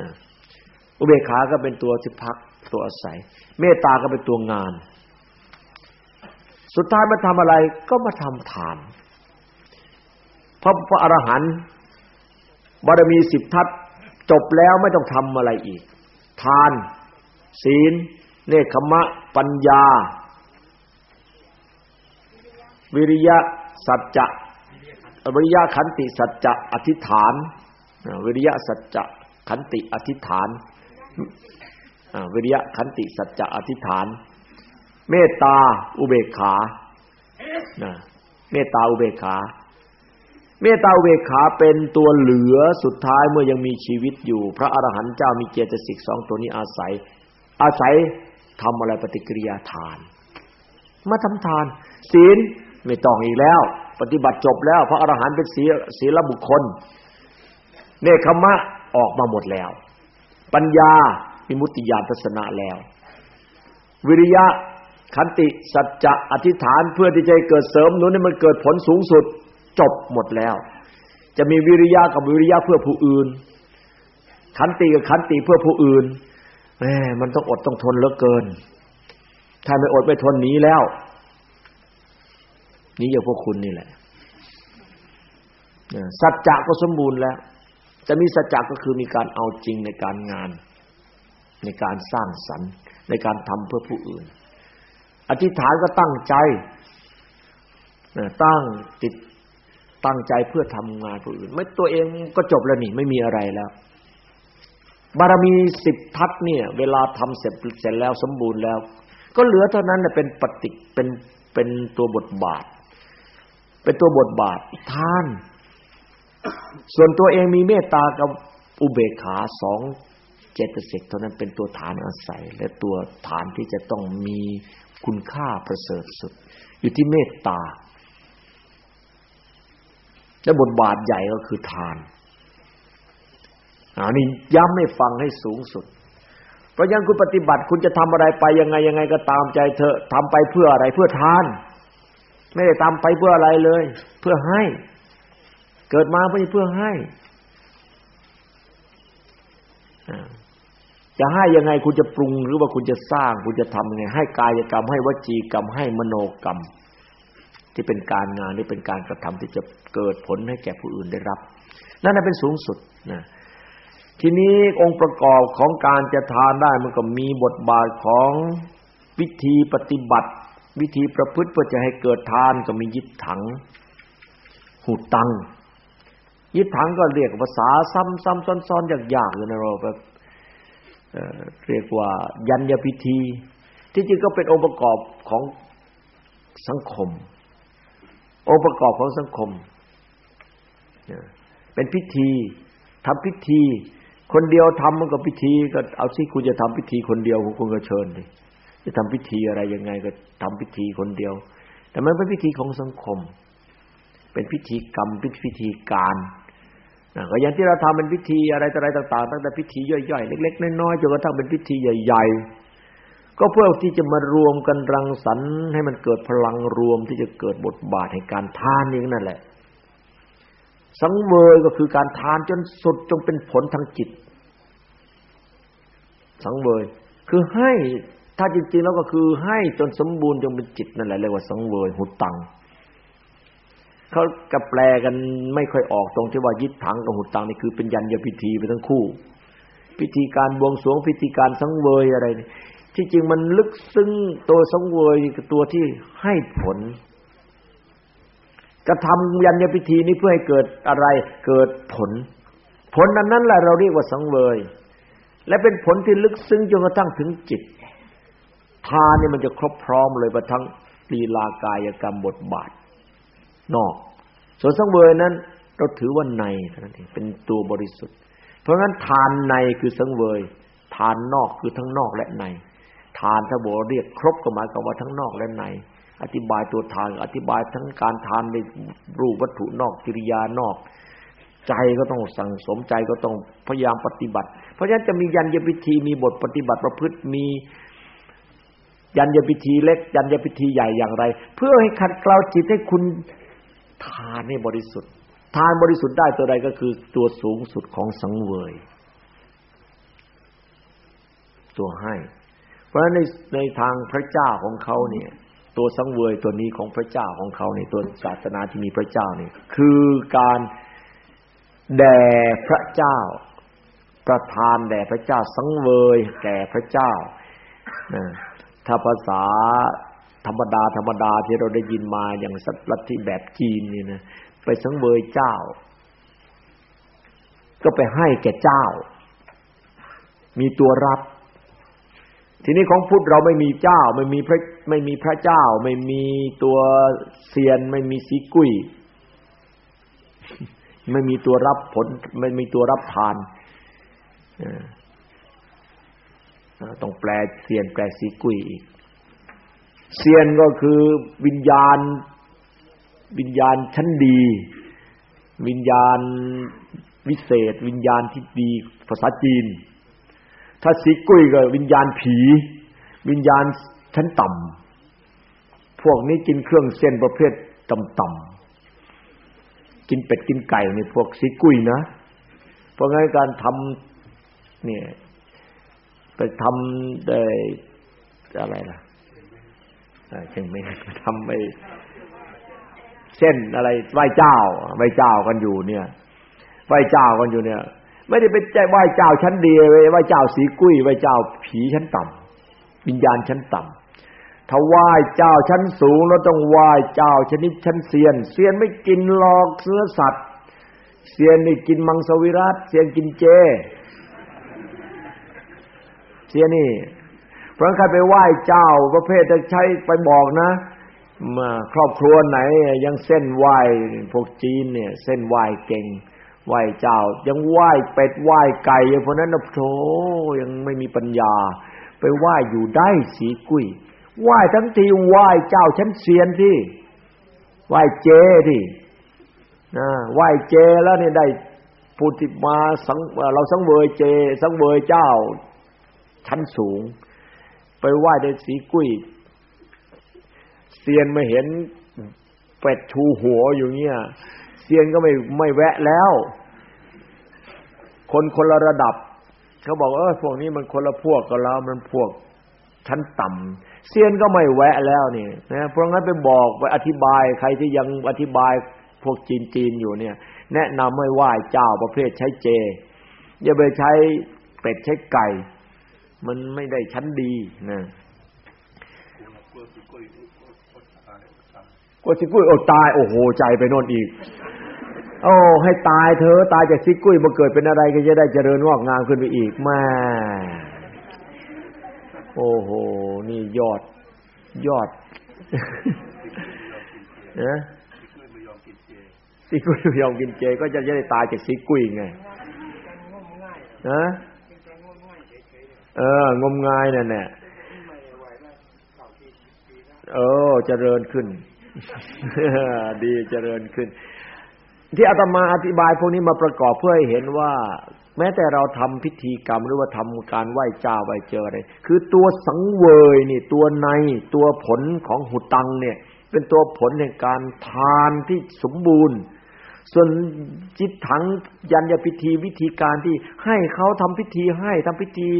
นะอุเบกขาก็เป็นตัวที่พักตัวอาศัย เมตตาก็เป็นตัวงาน สุดท้ายมาทำอะไรก็มาทำทานเพราะพระอรหันต์บารมีสิบทัศจบแล้วไม่ต้องทำอะไรอีก ทาน ศีล เนคขมะ ปัญญา วิริยะสัจจะวิริยะขันติสัจจะอธิษฐานวิริยะสัจจะขันติอธิษฐานวิริยะขันติสัจจะอธิษฐาน เมตตาอุเบกขาเมตตาอุเบกขา เมตตาอุเบกขาเป็นตัวเหลือสุดท้ายเมื่อยังมีชีวิตอยู่ พระอรหันต์เจ้ามีเจตสิกสองตัวนี้อาศัย อาศัยทำอะไรปฏิกิริยาทาน มาทำทาน ศีล ไม่ต้องอีกแล้ว ปฏิบัติจบแล้ว พระอรหันต์เป็นศีศีลบุคคล เนคขมะออกมาหมดแล้ว ปัญญามีมุติญาณทัศนะแล้ว วิริยะขันติสัจจะอธิษฐานเพื่อที่จะเกิดเสริมนู้นให้มันเกิดผลสูงสุดจบหมดแล้ว จะมีวิริยะกับวิริยะเพื่อผู้อื่น ขันติกับขันติเพื่อผู้อื่นแหมมันต้องอดต้องทนเหลือเกิน ถ้าไม่อดไม่ทนหนีแล้ว นี่อย่างพวกคุณนี่แหละสัจจะก็สมบูรณ์แล้ว จะมีสัจจะก็คือมีการเอาจริงในการงาน ในการสร้างสรรค์ ในการทำเพื่อผู้อื่น อธิษฐานก็ตั้งใจตั้งติดตั้งใจเพื่อทำงานผู้อื่น ไม่ตัวเองก็จบแล้วนี่ไม่มีอะไรแล้วบารมีสิบทัศเนี่ย เวลาทำเสร็จเสร็จแล้วสมบูรณ์แล้ว ก็เหลือเท่านั้นเป็นปฏิเป็นเป็นตัวบทบาท เป็นตัวบทบาททาน ส่วนตัวเองมีเมตตากับอุเบกขาสองเจตสิกเท่านั้นเป็นตัวฐานอาศัย และตัวฐานที่จะต้องมีคุณค่าประเสริฐสุด อยู่ที่เมตตา และบทบาทใหญ่ก็คือทานอันนี้ย้ำให้ฟังให้สูงสุด เพราะยังคุณปฏิบัติคุณจะทำอะไรไปยังไงยังไงก็ตามใจเธอทำไปเพื่ออะไรเพื่อทาน ไม่ได้ทำไปเพื่ออะไรเลย เพื่อให้ เกิดมาไม่เพื่อให้จะให้ยังไงคุณจะปรุงหรือว่าคุณจะสร้าง คุณจะทำยังไง ให้กายกรรม ให้วจีกรรม ให้มโนกรรม ที่เป็นการงานที่เป็นการกระทำที่จะเกิดผลให้แก่ผู้อื่นได้รับ นั่นเป็นสูงสุดนะทีนี้องค์ประกอบของการจะทานได้มันก็มีบทบาทของวิธีปฏิบัติ วิธีประพฤติเพื่อจะให้เกิดทานก็มียึดถัง หูตังยึดถังก็เรียกภาษาซ้ำๆซ้อนๆยากๆเลยนะเราแบบเรียกว่ายัญญพิธี ที่จริงก็เป็นองค์ประกอบของสังคม องค์ประกอบของสังคม เป็นพิธีทำพิธี คนเดียวทำมันก็พิธี ก็เอาสิคุณจะทำพิธีคนเดียวคุณก็เชิญดิ จะทำพิธีอะไรยังไงก็ทำพิธีคนเดียว แต่มันเป็นพิธีของสังคม เป็นพิธีกรรมพิธีการก็อย่างที่เราทำเป็นพิธีอะไรอะไรต่างๆตั้งแต่พิธีย่อยๆ เล็ก ๆ น้อยๆจนกระทั่งเป็นพิธีใหญ่ ๆ ก็เพื่อที่จะมารวมกันรังสรรค์ให้มันเกิดพลังรวมที่จะเกิดบทบาทให้การทานนี่นั่นแหละ สังเวยก็คือการทานจนสุดจงเป็นผลทางจิต สังเวยคือให้ ถ้าจริง ๆ แล้วก็คือให้จนสมบูรณ์จงเป็นจิตนั่นแหละเรียกว่าสังเวยหุตังเขากระแปลกันไม่ค่อยออกตรงที่ว่ายึดถังกับหุตังนี่คือเป็นยันยพิธีไปทั้งคู่ พิธีการบวงสรวงพิธีการสังเวยอะไร ที่จริงมันลึกซึ้งตัวสังเวยตัวที่ให้ผลกระทำยันยพิธีนี้เพื่อให้เกิดอะไรเกิดผล ผลนั้นนั่นแหละเราเรียกว่าสังเวย และเป็นผลที่ลึกซึ้งจนกระทั่งถึงจิต ทานนี่มันจะครบพร้อมเลยประทั้งลีลากายกรรมบทบาท นอก ส่วนสังเวยนั้น เราถือว่าในเท่านั้นเองเป็นตัวบริสุทธิ์ เพราะงั้นทานในคือสังเวย ทานนอกคือทั้งนอกและใน ทานถ้าบอกเรียกครบก็หมายความว่าทั้งนอกและใน อธิบายตัวทานอธิบายทั้งการทานในรูปวัตถุนอกกิริยานอก ใจก็ต้องสั่งสมใจก็ต้องพยายามปฏิบัติ เพราะฉะนั้นจะมียันยพิธีมีบทปฏิบัติประพฤติมี ยันยพิธีเล็ก ยันยพิธีใหญ่อย่างไร เพื่อให้ขัดเกลาจิตให้คุณทานให้บริสุทธิ์ ทานบริสุทธิ์ได้ตัวใดก็คือตัวสูงสุดของสังเวย ตัวให้ เพราะฉะนั้นในในทางพระเจ้าของเขาเนี่ย ตัวสังเวยตัวนี้ของพระเจ้าของเขาเนี่ยตัวศาสนาที่มีพระเจ้านี่คือการแด่พระเจ้า ประทานแด่พระเจ้าสังเวยแก่พระเจ้า ถ้าภาษาธรรมดาธรรมดาที่เราได้ยินมาอย่างสัตว์ลัทธิแบบจีนนี่นะไปสังเวยเจ้า ก็ไปให้แก่เจ้า มีตัวรับ ทีนี้ของพุทธเราไม่มีเจ้า ไม่มีพระไม่มีพระเจ้า ไม่มีตัวเซียน ไม่มีสีกุ้ยไม่มีตัวรับผล ไม่มีตัวรับทาน ต้องแปลเซียนแปลสีกุ้ยอีกเซียนก็คือวิญญาณ วิญญาณชั้นดี วิญญาณวิเศษ วิญญาณที่ดีภาษาจีน ถ้าสีกุ้ยก็วิญญาณผี วิญญาณชั้นต่ำพวกนี้กินเครื่องเส้นประเภทต่ำๆกินเป็ดกินไก่นี่พวกสีกุ้ยนะ เพราะงั้นการทำเนี่ย ไปทำได้อะไรล่ะเช่นไม่ทำไปเส้นอะไรไหว้เจ้าไหว้เจ้ากันอยู่เนี่ยไหว้เจ้ากันอยู่เนี่ย ไม่ได้เป็นใจไหว้เจ้าชั้นดีไหว้เจ้าสีกุ้ยไหว้เจ้าผีชั้นต่ำวิญญาณชั้นต่ำถ้าไหว้เจ้าชั้นสูงเราต้องไหว้เจ้าชนิดชั้นเซียนเซียนไม่กินหลอกเนื้อสัตว์เซียนนี่กินมังสวิรัตเซียนกินเจ เซียนี่ เพราะใครไปไหว้เจ้า ประเภทจะใช้ไปบอกนะมาครอบครัวไหน ยังเส้นไหว้พวกจีนเนี่ย เส้นไหว้เก่ง ไหว้เจ้า ยังไหว้เป็ดไหว้ไก่เพราะนั้นนะโธยังไม่มีปัญญา ไปไหว้อยู่ได้สีกุ้ยไหว้ทั้งทีไหว้เจ้าชั้นเซียนที่ไหว้เจที่นะไหว้เจแล้วเนี่ยได้ปูติมาสังเราสังเวยเจ สังเวยเจ้า ชั้นสูง ไปไหว้ได้สีกุ้ยเซียนมาเห็นเป็ดชูหัวอยู่เงี้ยเซียนก็ไม่ไม่แวะแล้ว คนคนละระดับ เขาบอกเออพวกนี้มันคนละพวกกันแล้วมันพวกชั้นต่ำเซียนก็ไม่แวะแล้วนี่นะเพราะงั้นไปบอกไปอธิบายใครที่ยังอธิบายพวกจีนจีนอยู่เนี่ย แนะนำให้ไหว้เจ้าประเภทใช้เจ อย่าไปใช้เป็ดใช้ไก่ มันไม่ได้ชั้นดีนะกลัวสิกุ้ยโอ้ตายโอ้โหใจไปโน่นอีกโอ้ให้ตายเธอ ตายจากซิกุ้ยมาเกิดเป็นอะไรก็จะได้เจริญงอกงามขึ้นไปอีกแม่โอ้โห นี่ยอด ยอดนะซิกุ้ยไม่ยอมกินเจ ก็จะจะได้ตายจากซิกุ้ยไงนะ เออ งมงายนั่นแหละเออเจริญขึ้น ดีเจริญขึ้น ที่อาตมาอธิบายพวกนี้มาประกอบเพื่อให้เห็นว่า แม้แต่เราทำพิธีกรรมหรือว่าทำการไหว้เจ้าไหว้เจออะไรคือตัวสังเวยนี่ ตัวในตัวผลของหุตังเนี่ย เป็นตัวผลในการทานที่สมบูรณ์ ส่วนจิตถังยันยพิธีวิธีการที่ให้เขาทำพิธีให้ทำพิธี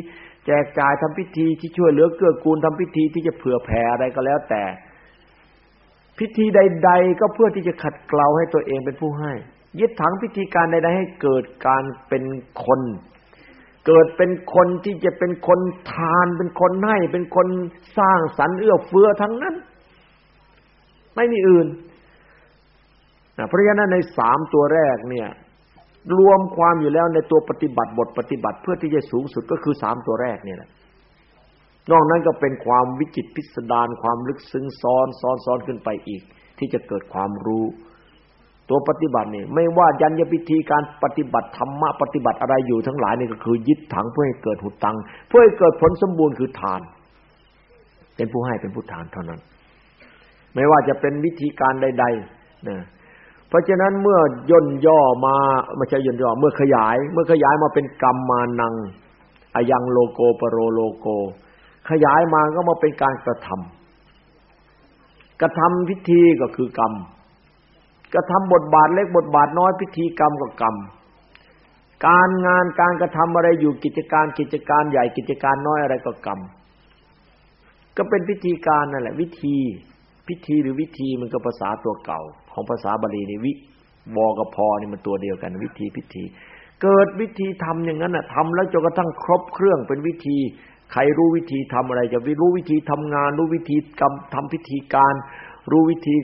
แจกจ่ายทำพิธีที่ช่วยเหลือเกื้อกูลทำพิธีที่จะเผื่อแผ่อะไรก็แล้วแต่ พิธีใด ๆ ก็เพื่อที่จะขัดเกลาให้ตัวเองเป็นผู้ให้ ยึดถังพิธีการใดๆให้เกิดการเป็นคน เกิดเป็นคนที่จะเป็นคนทานเป็นคนให้เป็นคนสร้างสรรค์เอื้อเฟื้อทั้งนั้น ไม่มีอื่นเพราะฉะนั้นในสามตัวแรกเนี่ย รวมความอยู่แล้วในตัวปฏิบัติบทปฏิบัติเพื่อที่จะสูงสุดก็คือสามตัวแรกเนี่ยแหละนอกนั้นก็เป็นความวิจิตพิสดารความลึกซึ้งซ้อนซ้อนซ้อนขึ้นไปอีก ที่จะเกิดความรู้ ตัวปฏิบัตินี่ไม่ว่ายันยพิธีการปฏิบัติธรรมะปฏิบัติอะไรอยู่ทั้งหลายนี่ก็คือยึดถังเพื่อให้เกิดหุตัง เพื่อให้เกิดผลสมบูรณ์คือทาน เป็นผู้ให้เป็นผู้ทานเท่านั้น ไม่ว่าจะเป็นวิธีการใดๆนะ เพราะฉะนั้นเมื่อย่นย่อมาไม่ใช่ย่นย่อเมื่อขยาย เมื่อขยายมาเป็นกรรมมานังอายังโลโกปโรโลโก ขยายมาก็มาเป็นการกระทำกระทำพิธีก็คือกรรมกระทำบทบาทเล็กบทบาทน้อยพิธีกรรมก็กรรม การงานการกระทำอะไรอยู่กิจการกิจการใหญ่กิจการน้อยอะไรก็กรรม ก็เป็นพิธีการนั่นแหละ วิธี พิธีหรือวิธีมันก็ภาษาตัวเก่า ของภาษาบาลีนี่วิบกับพอนี่มันตัวเดียวกัน วิธีพิธี เกิดวิธีทำอย่างนั้นน่ะทำแล้วจนกระทั่งครบเครื่องเป็นวิธีใครรู้วิธีทำอะไรจะรู้วิธีทำงาน รู้วิธีกรรมทำพิธีการ รู้วิธี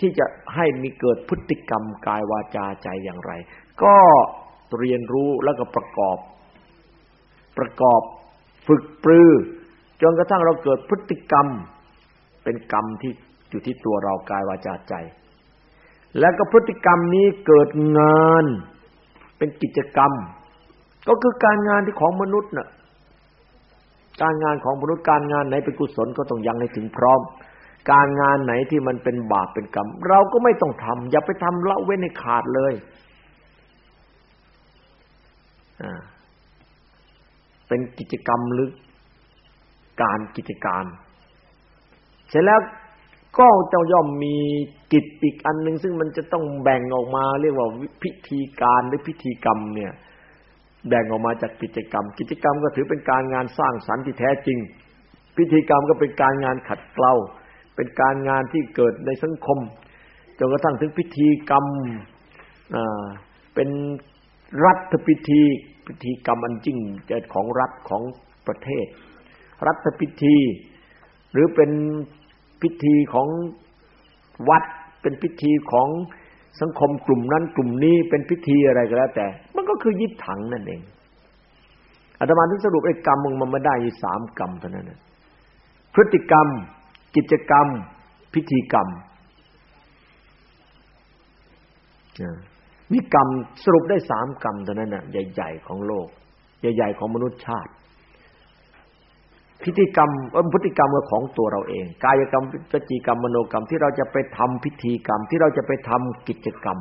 ที่จะให้มีเกิดพฤติกรรมกายวาจาใจอย่างไร ก็เรียนรู้แล้วก็ประกอบ ประกอบฝึกปรือจนกระทั่งเราเกิดพฤติกรรม เป็นกรรมที่ อยู่ที่ตัวเรากายวาจาใจ แล้วก็พฤติกรรมนี้เกิดงานเป็นกิจกรรม ก็คือการงานที่ของมนุษย์น่ะการงานของมนุษย์การงานไหนเป็นกุศลก็ต้องยังให้ถึงพร้อม การงานไหนที่มันเป็นบาปเป็นกรรม เราก็ไม่ต้องทำอย่าไปทำละเว้นในขาดเลยเป็นกิจกรรมหรือการกิจการ เสร็จแล้ว ก็จะย่อมมีกิจอีกอันหนึ่งซึ่งมันจะต้องแบ่งออกมา เรียกว่าพิธีการหรือพิธีกรรมเนี่ย แบ่งออกมาจากกิจกรรม กิจกรรมก็ถือเป็นการงานสร้างสรรค์ที่แท้จริง พิธีกรรมก็เป็นการงานขัดเกลาเป็นการงานที่เกิดในสังคมจนกระทั่งถึงพิธีกรรมอ่าเป็นรัฐพิธีพิธีกรรมอันจริงของรัฐของประเทศ รัฐพิธี หรือเป็น พิธีของวัด เป็นพิธีของสังคมกลุ่มนั้นกลุ่มนี้เป็นพิธีอะไรก็แล้วแต่ มันก็คือยึดถังนั่นเองอาตมาถึงสรุปไอ้กรรมมันมาได้สามกรรมเท่านั้นพฤติกรรม กิจกรรม พิธีกรรมมีกรรมสรุปได้สามกรรมเท่านั้นน่ะใหญ่ ๆ ของโลก ใหญ่ ๆ ของมนุษยชาติ พิธีกรรมเออพฤติกรรมของตัวเราเอง กายกรรมวจีกรรมมโนกรรมที่เราจะไปทำพิธีกรรม ที่เราจะไปทำกิจกรรม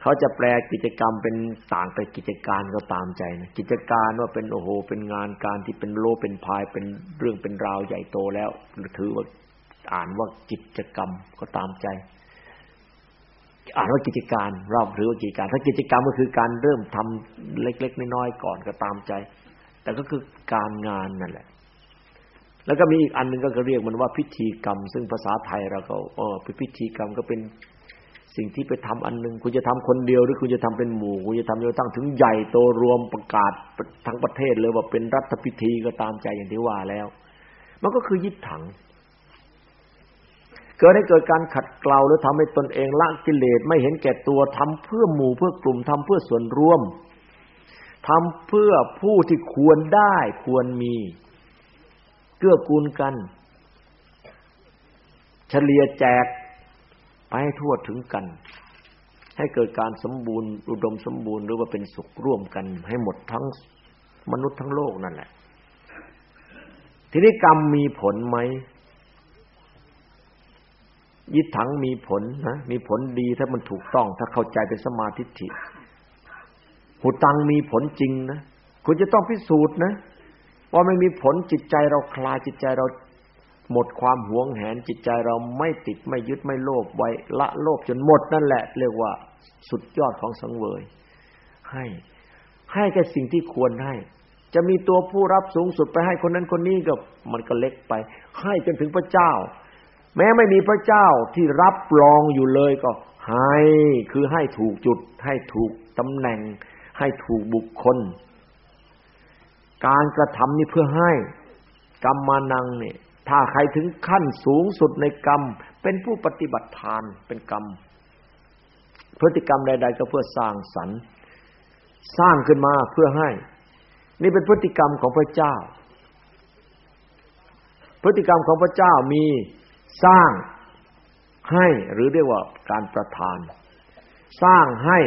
เขาจะแปลกิจกรรมเป็นต่างไปกิจการก็ตามใจนะกิจการว่าเป็นโอ้โหเป็นงานการที่เป็นโลเป็นพายเป็นเรื่องเป็นราวใหญ่โตแล้วถือว่าอ่านว่ากิจกรรมก็ตามใจ อ่านว่ากิจการเราถือว่ากิจการ ถ้ากิจกรรมก็คือการเริ่มทำเล็ก ๆ น้อยๆก่อนก็ตามใจ แต่ก็คือการงานนั่นแหละ แล้วก็มีอีกอันนึงก็เรียกมันว่าพิธีกรรม ซึ่งภาษาไทยเราก็เออพิธีกรรมก็เป็นสิ่งที่ไปทำอันหนึ่งคุณจะทำคนเดียวหรือคุณจะทำเป็นหมู่คุณจะทำจนตั้งถึงใหญ่โตรวมประกาศทั้งประเทศเลยว่าเป็นรัฐพิธีก็ตามใจอย่างที่ว่าแล้ว มันก็คือยึดถัง เกิดให้เกิดการขัดเกลาหรือทำให้ตนเองละกิเลสไม่เห็นแก่ตัวทำเพื่อหมู่เพื่อกลุ่มทำเพื่อส่วนรวม ทำเพื่อผู้ที่ควรได้ควรมี เกื้อกูลกัน เฉลี่ยแจกให้ทั่วถึงกัน ให้เกิดการสมบูรณ์ อุดมสมบูรณ์หรือว่าเป็นสุขร่วมกัน ให้หมดทั้งมนุษย์ทั้งโลกนั่นแหละ ทีนี้กรรมมีผลไหมยิถังมีผลนะมีผลดีถ้ามันถูกต้อง ถ้าเข้าใจเป็นสมาธิิ หูตังมีผลจริงนะคุณจะต้องพิสูจน์นะว่าไม่มีผลจิตใจเราคลายจิตใจเราหมดความหวงแหนจิตใจเราไม่ติดไม่ยึดไม่โลภไว้ละโลภจนหมดนั่นแหละ เรียกว่าสุดยอดของสังเวย ให้ ให้แค่สิ่งที่ควรให้ จะมีตัวผู้รับสูงสุดไปให้คนนั้นคนนี้ก็มันก็เล็กไป ให้จนถึงพระเจ้า แม้ไม่มีพระเจ้าที่รับรองอยู่เลยก็ให้คือให้ถูกจุด ให้ถูกตำแหน่ง ให้ถูกบุคคล การกระทำนี่เพื่อให้กรรมานังเนี่ยถ้าใครถึงขั้นสูงสุดในกรรม เป็นผู้ปฏิบัติทานเป็นกรรม พฤติกรรมใด ๆ ก็เพื่อสร้างสรรค์ สร้างขึ้นมาเพื่อให้ นี่เป็นพฤติกรรมของพระเจ้า พฤติกรรมของพระเจ้ามีสร้างให้หรือเรียกว่าการประทาน สร้างให้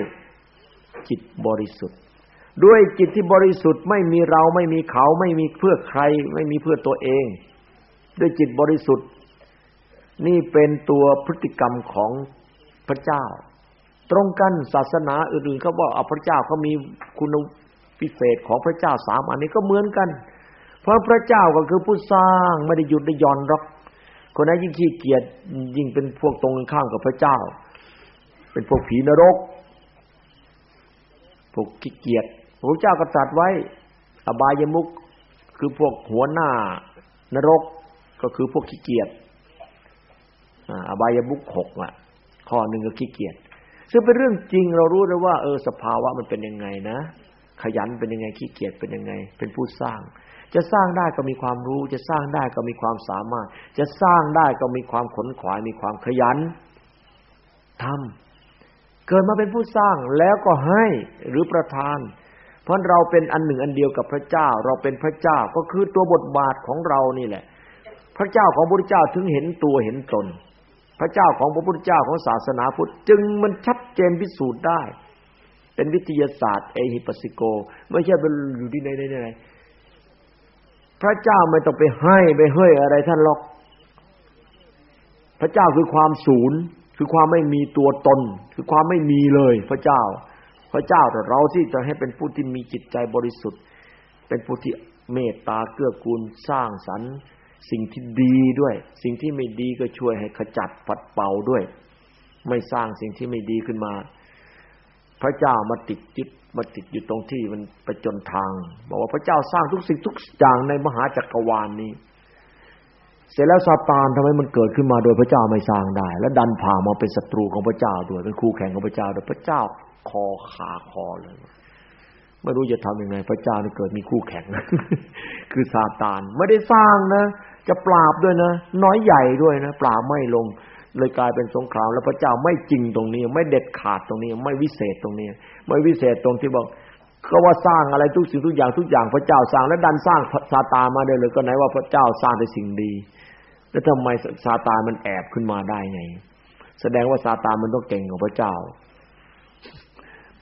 จิตบริสุทธิ์ ด้วยจิตที่บริสุทธิ์ไม่มีเราไม่มีเขาไม่มีเพื่อใคร ไม่มีเพื่อตัวเอง ด้วยจิตบริสุทธิ์ นี่เป็นตัวพฤติกรรมของพระเจ้า ตรงกันศาสนาอื่นๆเขาบอกเอาพระเจ้าเขามีคุณพิเศษของพระเจ้าสามอันนี้ก็เหมือนกัน เพราะพระเจ้าก็คือผู้สร้างไม่ได้หยุดได้ย่อนหรอกคนนั้นยิ่งขี้เกียจยิ่งเป็นพวกตรงข้ามกับพระเจ้า เป็นพวกผีนรก วกขี้เกียจพระเจ้าก็ตรัสไว้ อบายมุกคือพวกหัวหน้านรกก็คือพวกขี้เกียจอบายบุกหกอะ ข้อหนึ่งก็ขี้เกียจซึ่งเป็นเรื่องจริงเรารู้เลยว่า เออสภาวะมันเป็นยังไงนะ ขยันเป็นยังไงขี้เกียจเป็นยังไง เป็นผู้สร้าง จะสร้างได้ก็มีความรู้ จะสร้างได้ก็มีความสามารถ จะสร้างได้ก็มีความขนขวายมีความขยันทำ เกิดมาเป็นผู้สร้างแล้วก็ให้หรือประทาน เพราะเราเป็นอันหนึ่งอันเดียวกับพระเจ้า เราเป็นพระเจ้าก็คือตัวบทบาทของเรานี่แหละ พระเจ้าของพระพุทธเจ้าถึงเห็นตัวเห็นตน พระเจ้าของพระพุทธเจ้าของศาสนาพุทธจึงมันชัดเจนพิสูจน์ได้ เป็นวิทยาศาสตร์ เอฮิปัสสิโก ไม่ใช่เป็นอยู่ที่ไหนไหนไหนพระเจ้าไม่ต้องไปให้ไปเฮ้ยอะไรท่านหรอก พระเจ้าคือความศูนย์ คือความไม่มีตัวตน คือความไม่มีเลยพระเจ้า พระเจ้าแต่เราที่จะให้เป็นผู้ที่มีจิตใจบริสุทธิ์ เป็นผู้ที่เมตตาเกื้อกูลสร้างสรรค์ สิ่งที่ดีด้วย สิ่งที่ไม่ดีก็ช่วยให้ขจัดปัดเป่าด้วย ไม่สร้างสิ่งที่ไม่ดีขึ้นมา พระเจ้ามาติดยึดมาติดอยู่ตรงที่มันไปจนทาง บอกว่าพระเจ้าสร้างทุกสิ่งทุกอย่างในมหาจักรวาลนนี้ เสร็จแล้วซาตานทำไมมันเกิดขึ้นมาโดยพระเจ้าไม่สร้างได้ แล้วดันผ่ามาเป็นศัตรูของพระเจ้าด้วยเป็นคู่แข่งของพระเจ้าด้วยพระเจ้าคอขาคอเลยไม่รู้จะทำยังไง พระเจ้านี่เกิดมีคู่แข่งคือซาตานไม่ได้สร้างนะ จะปราบด้วยนะ น้อยใหญ่ด้วยนะ ปราบไม่ลง เลยกลายเป็นสงคราม แล้วพระเจ้าไม่จริงตรงนี้ ไม่เด็ดขาดตรงนี้ ไม่วิเศษตรงนี้ ไม่วิเศษตรงที่บอก ก็ว่าสร้างอะไรทุกสิ่งทุกอย่างทุกอย่างพระเจ้าสร้างแล้วดันสร้างซาตานมาได้เลยก็ไหนว่าพระเจ้าสร้างแต่สิ่งดี แล้วทำไมซาตานมันแอบขึ้นมาได้ไง แสดงว่าซาตานมันต้องเก่งกว่าพระเจ้า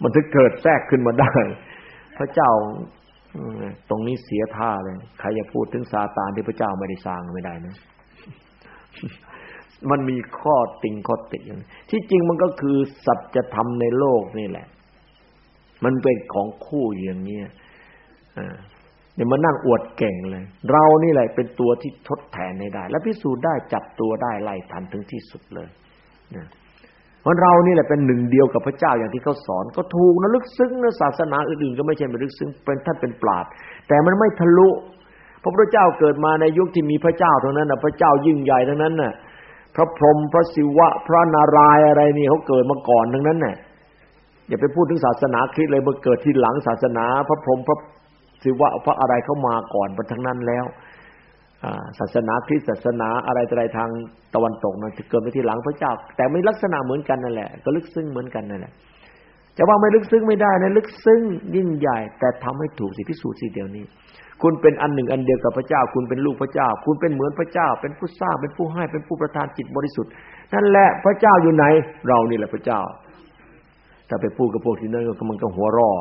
มันถึงเกิดแทรกขึ้นมาได้ พระเจ้าตรงนี้เสียท่าเลยใครจะพูดถึงซาตานที่พระเจ้าไม่ได้สร้างไม่ได้นะมันมีข้อติงข้อติอย่างที่จริงมันก็คือสัจธรรมในโลกนี่แหละ มันเป็นของคู่อย่างนี้อ่าเนี่ยมานั่งอวดเก่งเลย เรานี่แหละเป็นตัวที่ทดแทนในได้ และพิสูจน์ได้จับตัวได้ไล่ทันถึงที่สุดเลยนะเพราะเรานี่แหละเป็นหนึ่งเดียวกับพระเจ้าอย่างที่เขาสอน ก็ถูกนะลึกซึ้งนะศาสนาอื่นๆก็ไม่ใช่ไม่ลึกซึ้งเป็นท่านเป็นปราดแต่มันไม่ทะลุพระพุทธเจ้าเกิดมาในยุคที่มีพระเจ้าเท่านั้นนะพระเจ้ายิ่งใหญ่ทั้งนั้นน่ะพระพรหมพระศิวะ พระนารายณ์อะไรนี่เขาเกิดมาก่อนทั้งนั้นน่ะ อย่าไปพูดถึงศาสนาคริสต์เลยมาเกิดที่หลังศาสนาพระพรหมพระศิวะพระอะไรเข้ามาก่อนมาทั้งนั้นแล้วศาสนาคริสต์ศาสนาอะไรอะไรทางตะวันตกนั้นจะเกิดไปที่หลังพระเจ้า แต่ไม่ลักษณะเหมือนกันนั่นแหละ ก็ลึกซึ้งเหมือนกันนั่นแหละจะว่าไม่ลึกซึ้งไม่ได้นะลึกซึ้งยิ่งใหญ่ แต่ทำให้ถูกสิพิสูจน์สิเดียวนี้ คุณเป็นอันหนึ่งอันเดียวกับพระเจ้า คุณเป็นลูกพระเจ้า คุณเป็นเหมือนพระเจ้า เป็นผู้สร้างเป็นผู้ให้เป็นผู้ประทานจิตบริสุทธิ์ นั่นแหละพระเจ้าอยู่ไหน เรานี่แหละพระเจ้า ถ้าไปพูดกับพวกที่นั่นก็มันก็หัวรอ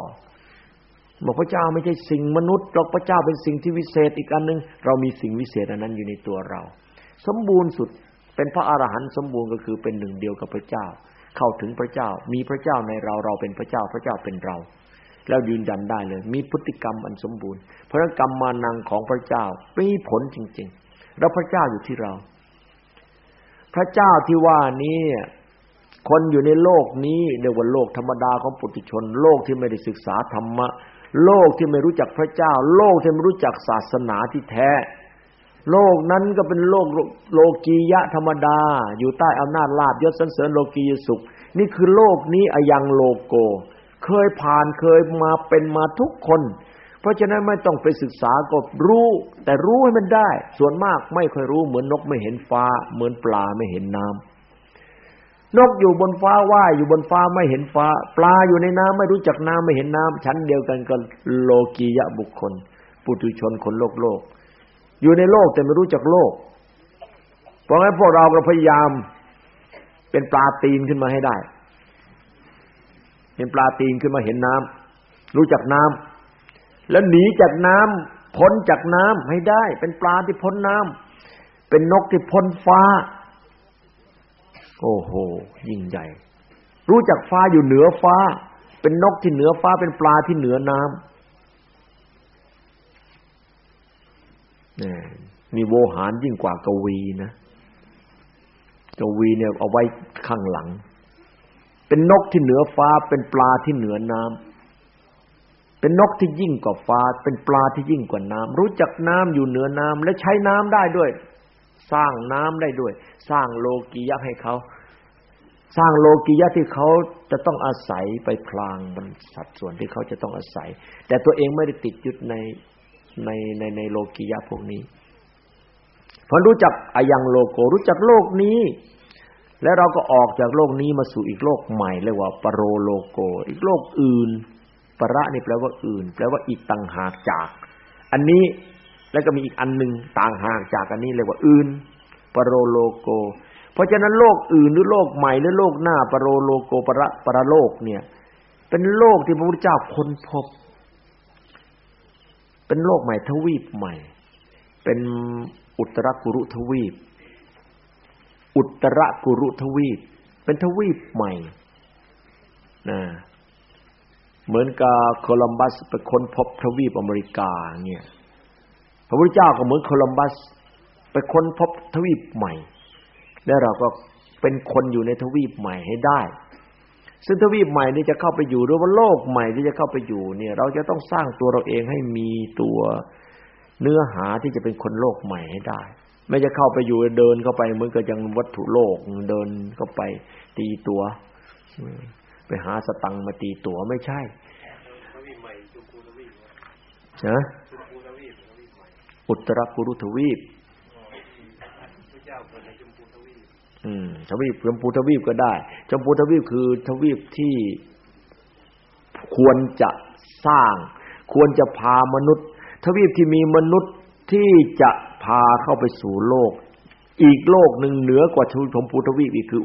บอกพระเจ้าไม่ใช่สิ่งมนุษย์หรอกพระเจ้าเป็นสิ่งที่วิเศษอีกอันหนึ่งเรามีสิ่งวิเศษอันนั้นอยู่ในตัวเรา สมบูรณ์สุดเป็นพระอรหันต์สมบูรณ์ก็คือเป็นหนึ่งเดียวกับพระเจ้า เข้าถึงพระเจ้า มีพระเจ้าในเราเราเป็นพระเจ้าพระเจ้าเป็นเรา แล้วยืนยันได้เลย มีพฤติกรรมอันสมบูรณ์เพราะกรรมมานังของพระเจ้ามีผลจริง ๆ แล้วพระเจ้าอยู่ที่เรา พระเจ้าที่ว่านี้ คนอยู่ในโลกนี้เรียกว่าโลกธรรมดาของปุถุชน โลกที่ไม่ได้ศึกษาธรรมะ โลกที่ไม่รู้จักพระเจ้า โลกที่ไม่รู้จักศาสนาที่แท้ โลกนั้นก็เป็นโลกโลกียะธรรมดา อยู่ใต้อำนาจลาภยศสันเสริญโลกียสุข นี่คือโลกนี้อยังโลโก เคยผ่านเคยมาเป็นมาทุกคน เพราะฉะนั้นไม่ต้องไปศึกษาก็รู้ แต่รู้ให้มันได้ ส่วนมากไม่ค่อยรู้เหมือนนกไม่เห็นฟ้า เหมือนปลาไม่เห็นน้ำ นกอยู่บนฟ้าว่ายอยู่บนฟ้าไม่เห็นฟ้า ปลาอยู่ในน้ำไม่รู้จักน้ำไม่เห็นน้ำชั้นเดียวกันกับโลกียะบุคคล ปุถุชนคนโลกโลก อยู่ในโลกแต่ไม่รู้จักโลก เพราะงั้นพวกเราก็พยายาม เป็นปลาตีนขึ้นมาให้ได้เห็นปลาตีนขึ้นมาเห็นน้ำรู้จักน้ำแล้วหนีจากน้ำพ้นจากน้ำให้ได้ เป็นปลาที่พ้นน้ำเป็นนกที่พ้นฟ้า โอ้โห ยิ่งใหญ่ รู้จักฟ้าอยู่เหนือฟ้า เป็นนกที่เหนือฟ้าเป็นปลาที่เหนือน้ำนี่นี่โวหารยิ่งกว่ากวีนะกวีเนี่ยเอาไว้ข้างหลัง เป็นนกที่เหนือฟ้า เป็นปลาที่เหนือน้ำเป็นนกที่ยิ่งกว่าฟ้า เป็นปลาที่ยิ่งกว่าน้ำรู้จักน้ำอยู่เหนือน้ำและใช้น้ำได้ด้วย สร้างน้ำได้ด้วย สร้างโลกียะให้เขา สร้างโลกียะที่เขาจะต้องอาศัยไปพลางบนสัดส่วนที่เขาจะต้องอาศัย แต่ตัวเองไม่ได้ติดยึดในในในในโลกียะพวกนี้เพราะรู้จักอายังโลโกรู้จักโลกนี้ แล้วเราก็ออกจากโลกนี้มาสู่อีกโลกใหม่เรียกว่าปรโรโลโก อีกโลกอื่นประนี่แปลว่าอื่น แปลว่าอีกต่างหากจาก อันนี้ แล้วก็มีอีกอันหนึ่งต่างหากจากอันนี้เรียกว่าอื่นปรโรโลโก เพราะฉะนั้นโลกอื่นหรือโลกใหม่หรือโลกหน้าปรโรโลโกประประโลกเนี่ย เป็นโลกที่พระพุทธเจ้าค้นพบ เป็นโลกใหม่ทวีปใหม่ เป็นอุตรกุรุทวีป อุตรกุรุทวีป เป็นทวีปใหม่นะเหมือนกับโคลัมบัสไปค้นพบทวีปอเมริกาเนี่ย ระพุทธเจ้าก็เหมือนโคลัมบัส ไปค้นพบทวีปใหม่ แล้วเราก็เป็นคนอยู่ในทวีปใหม่ให้ได้ ซึ่งทวีปใหม่นี่จะเข้าไปอยู่หรือว่าโลกใหม่ที่จะเข้าไปอยู่เนี่ย เราจะต้องสร้างตัวเราเองให้มีตัวเนื้อหาที่จะเป็นคนโลกใหม่ให้ได้ ไม่จะเข้าไปอยู่เดินเข้าไปเหมือนกับยังวัตถุโลกเดินเข้าไปตีตัวไปหาสตังมาตีตัวไม่ใช่นะ อุตรกุรุทวีปอืมทวีปชมพูทวีปก็ได้ชมพูทวีปคือทวีปที่ควรจะสร้าง ควรจะพามนุษย์ ทวีปที่มีมนุษย์ที่จะพาเข้าไปสู่โลก อีกโลกหนึ่งเหนือกว่าชมพูทวีปอีกคือ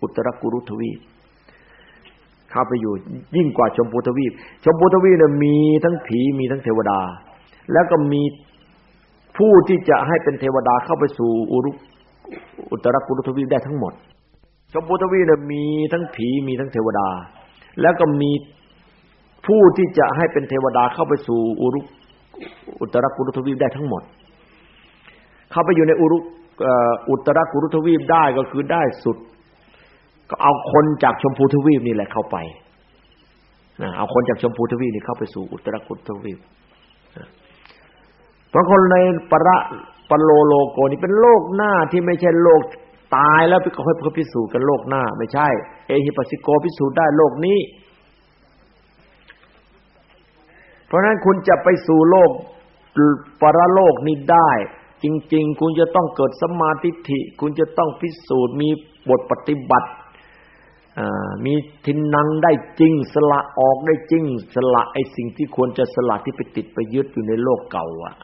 อุตรกุรุทวีปเข้าไปอยู่ยิ่งกว่าชมพูทวีป ชมพูทวีปเนี่ยมีทั้งผีมีทั้งเทวดา แล้วก็มี ผู้ที่จะให้เป็นเทวดาเข้าไปสู่อุรุอุตรกุรุทวีปได้ทั้งหมด ชมพูทวีปเนี่ยมีทั้งผีมีทั้งเทวดา แล้วก็มีผู้ที่จะให้เป็นเทวดาเข้าไปสู่อุรุอุตรกุรุทวีปได้ทั้งหมด เข้าไปอยู่ในอุรุอุตรกุรุทวีปได้ก็คือได้สุด ก็เอาคนจากชมพูทวีปนี่แหละเข้าไปนะเอาคนจากชมพูทวีปนี่เข้าไปสู่อุตรกุทวีป เพราะคนในปรปโลโลโกนี่เป็นโลกหน้าที่ไม่ใช่โลกตายแล้วไปค่อยพิสูจน์กันโลกหน้า ไม่ใช่ เอฮิปัสสิโกพิสูจน์ได้โลกนี้ เพราะฉะนั้นคุณจะไปสู่โลกปรโลกนี้ได้ จริง ๆ คุณจะต้องเกิดสมาธิิคุณจะต้องพิสูจน์มีบทปฏิบัติมีทินนังได้จริง สละออกได้จริง สละไอ้สิ่งที่ควรจะสละที่ไปติดไปยึดอยู่ในโลกเก่าอะ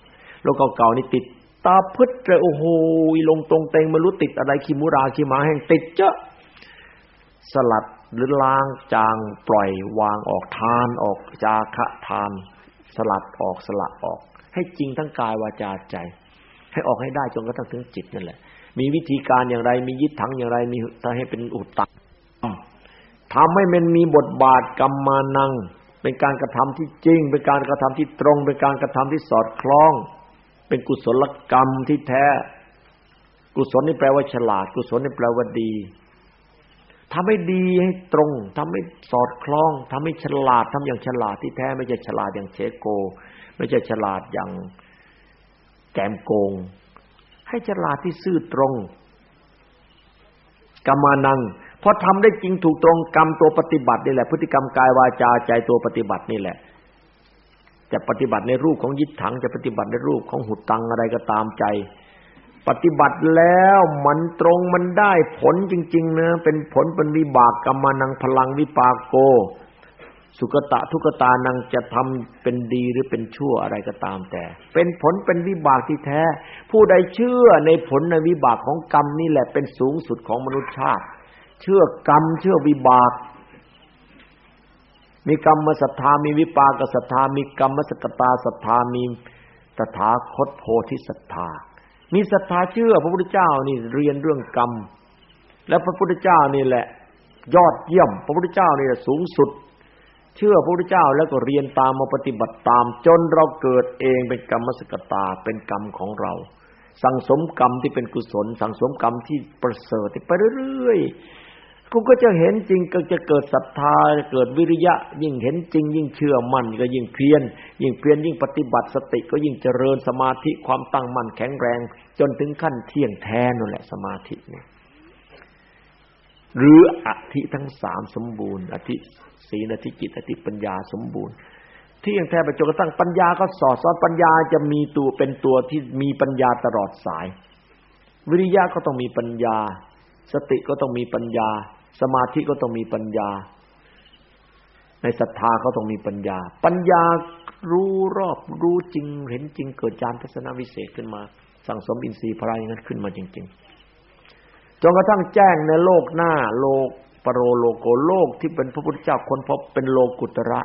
โลกเก่าๆนี่ติด ตาพึดเลยโอ้โหลงตรงเตงไม่รู้ติดอะไรขีมุราขีมาแห้งติดเจ้าสลัดหรือล้างจางปล่อยวางออกทานออกจาคะทาน สลัดออกสละออก ให้จริงทั้งกายวาจาใจ ให้ออกให้ได้จนกระทั่งถึงจิตนั่นแหละ มีวิธีการอย่างไรมียึดถังอย่างไรมีถ้าให้เป็นอุตตะทำให้มันมีบทบาทกรรมานัง เป็นการกระทำที่จริง เป็นการกระทำที่ตรง เป็นการกระทำที่สอดคล้อง เป็นกุศลกรรมที่แท้ กุศลนี่แปลว่าฉลาด กุศลนี่แปลว่าดีทำให้ดีให้ตรงทำให้สอดคล้องทำให้ฉลาดทำอย่างฉลาดที่แท้ ไม่ใช่ฉลาดอย่างเชโก ไม่ใช่ฉลาดอย่างแกมโกง ให้ฉลาดที่ซื่อตรงกรรมานังพอทำได้จริงถูกตรงกรรมตัวปฏิบัตินี่แหละ พฤติกรรมกายวาจาใจตัวปฏิบัตินี่แหละ จะปฏิบัติในรูปของยิทถัง จะปฏิบัติในรูปของหุตังอะไรก็ตามใจ ปฏิบัติแล้วมันตรงมันได้ผลจริง ๆ นะ เป็นผลเป็นวิบากกรรมานังพลังวิปากโก สุกตะทุกตานังจะทำเป็นดีหรือเป็นชั่วอะไรก็ตามแต่ เป็นผลเป็นวิบากที่แท้ ผู้ใดเชื่อในผลในวิบากของกรรมนี่แหละเป็นสูงสุดของมนุษยชาติ เชื่อกรรมเชื่อวิบาก มีกรรมศรัทธามีวิปากศรัทธามีกรรมสกตาศรัทธามีตถาคตโพธิศรัทธา มีศรัทธาเชื่อ พระพุทธเจ้านี่เรียนเรื่องกรรม และพระพุทธเจ้านี่แหละ ยอดเยี่ยม พระพุทธเจ้านี่แหละสูงสุด เชื่อพระพุทธเจ้าแล้วก็เรียนตามมาปฏิบัติตาม จนเราเกิดเองเป็นกรรมสกตาเป็นกรรมของเรา สั่งสมกรรมที่เป็นกุศล สั่งสมกรรมที่ประเสริฐไปเรื่อย ณก็จะเห็นจริงก็จะเกิดศรัทธาเกิดวิริยะ ยิ่งเห็นจริง ยิ่งเชื่อมั่นก็ยิ่งเพียรยิ่งเพียรยิ่งปฏิบัติสติก็ยิ่งเจริญสมาธิความตั้งมั่นแข็งแรง จนถึงขั้นเที่ยงแท้นั่นแหละสมาธิเนี่ยหรืออธิทั้งสามสมบูรณ์อธิศีลอธิจิตอธิปัญญาสมบูรณ์เที่ยงแท้ไปจนกระทั่งปัญญาก็สอดซ้อนปัญญาจะมีตัวเป็นตัวที่มีปัญญาตลอดสาย วิริยะก็ต้องมีปัญญา สติก็ต้องมีปัญญา สมาธิก็ต้องมีปัญญา ในศรัทธาก็ต้องมีปัญญา ปัญญารู้รอบรู้จริง เห็นจริง เกิดญาณทัศนวิเศษขึ้นมา สั่งสมอินทรีย์พละนั้นขึ้นมาจริง ๆ จนกระทั่งแจ้งในโลกหน้า โลกปโรโลโกโลกที่เป็นพระพุทธเจ้าค้นพบเป็นโลกุตระ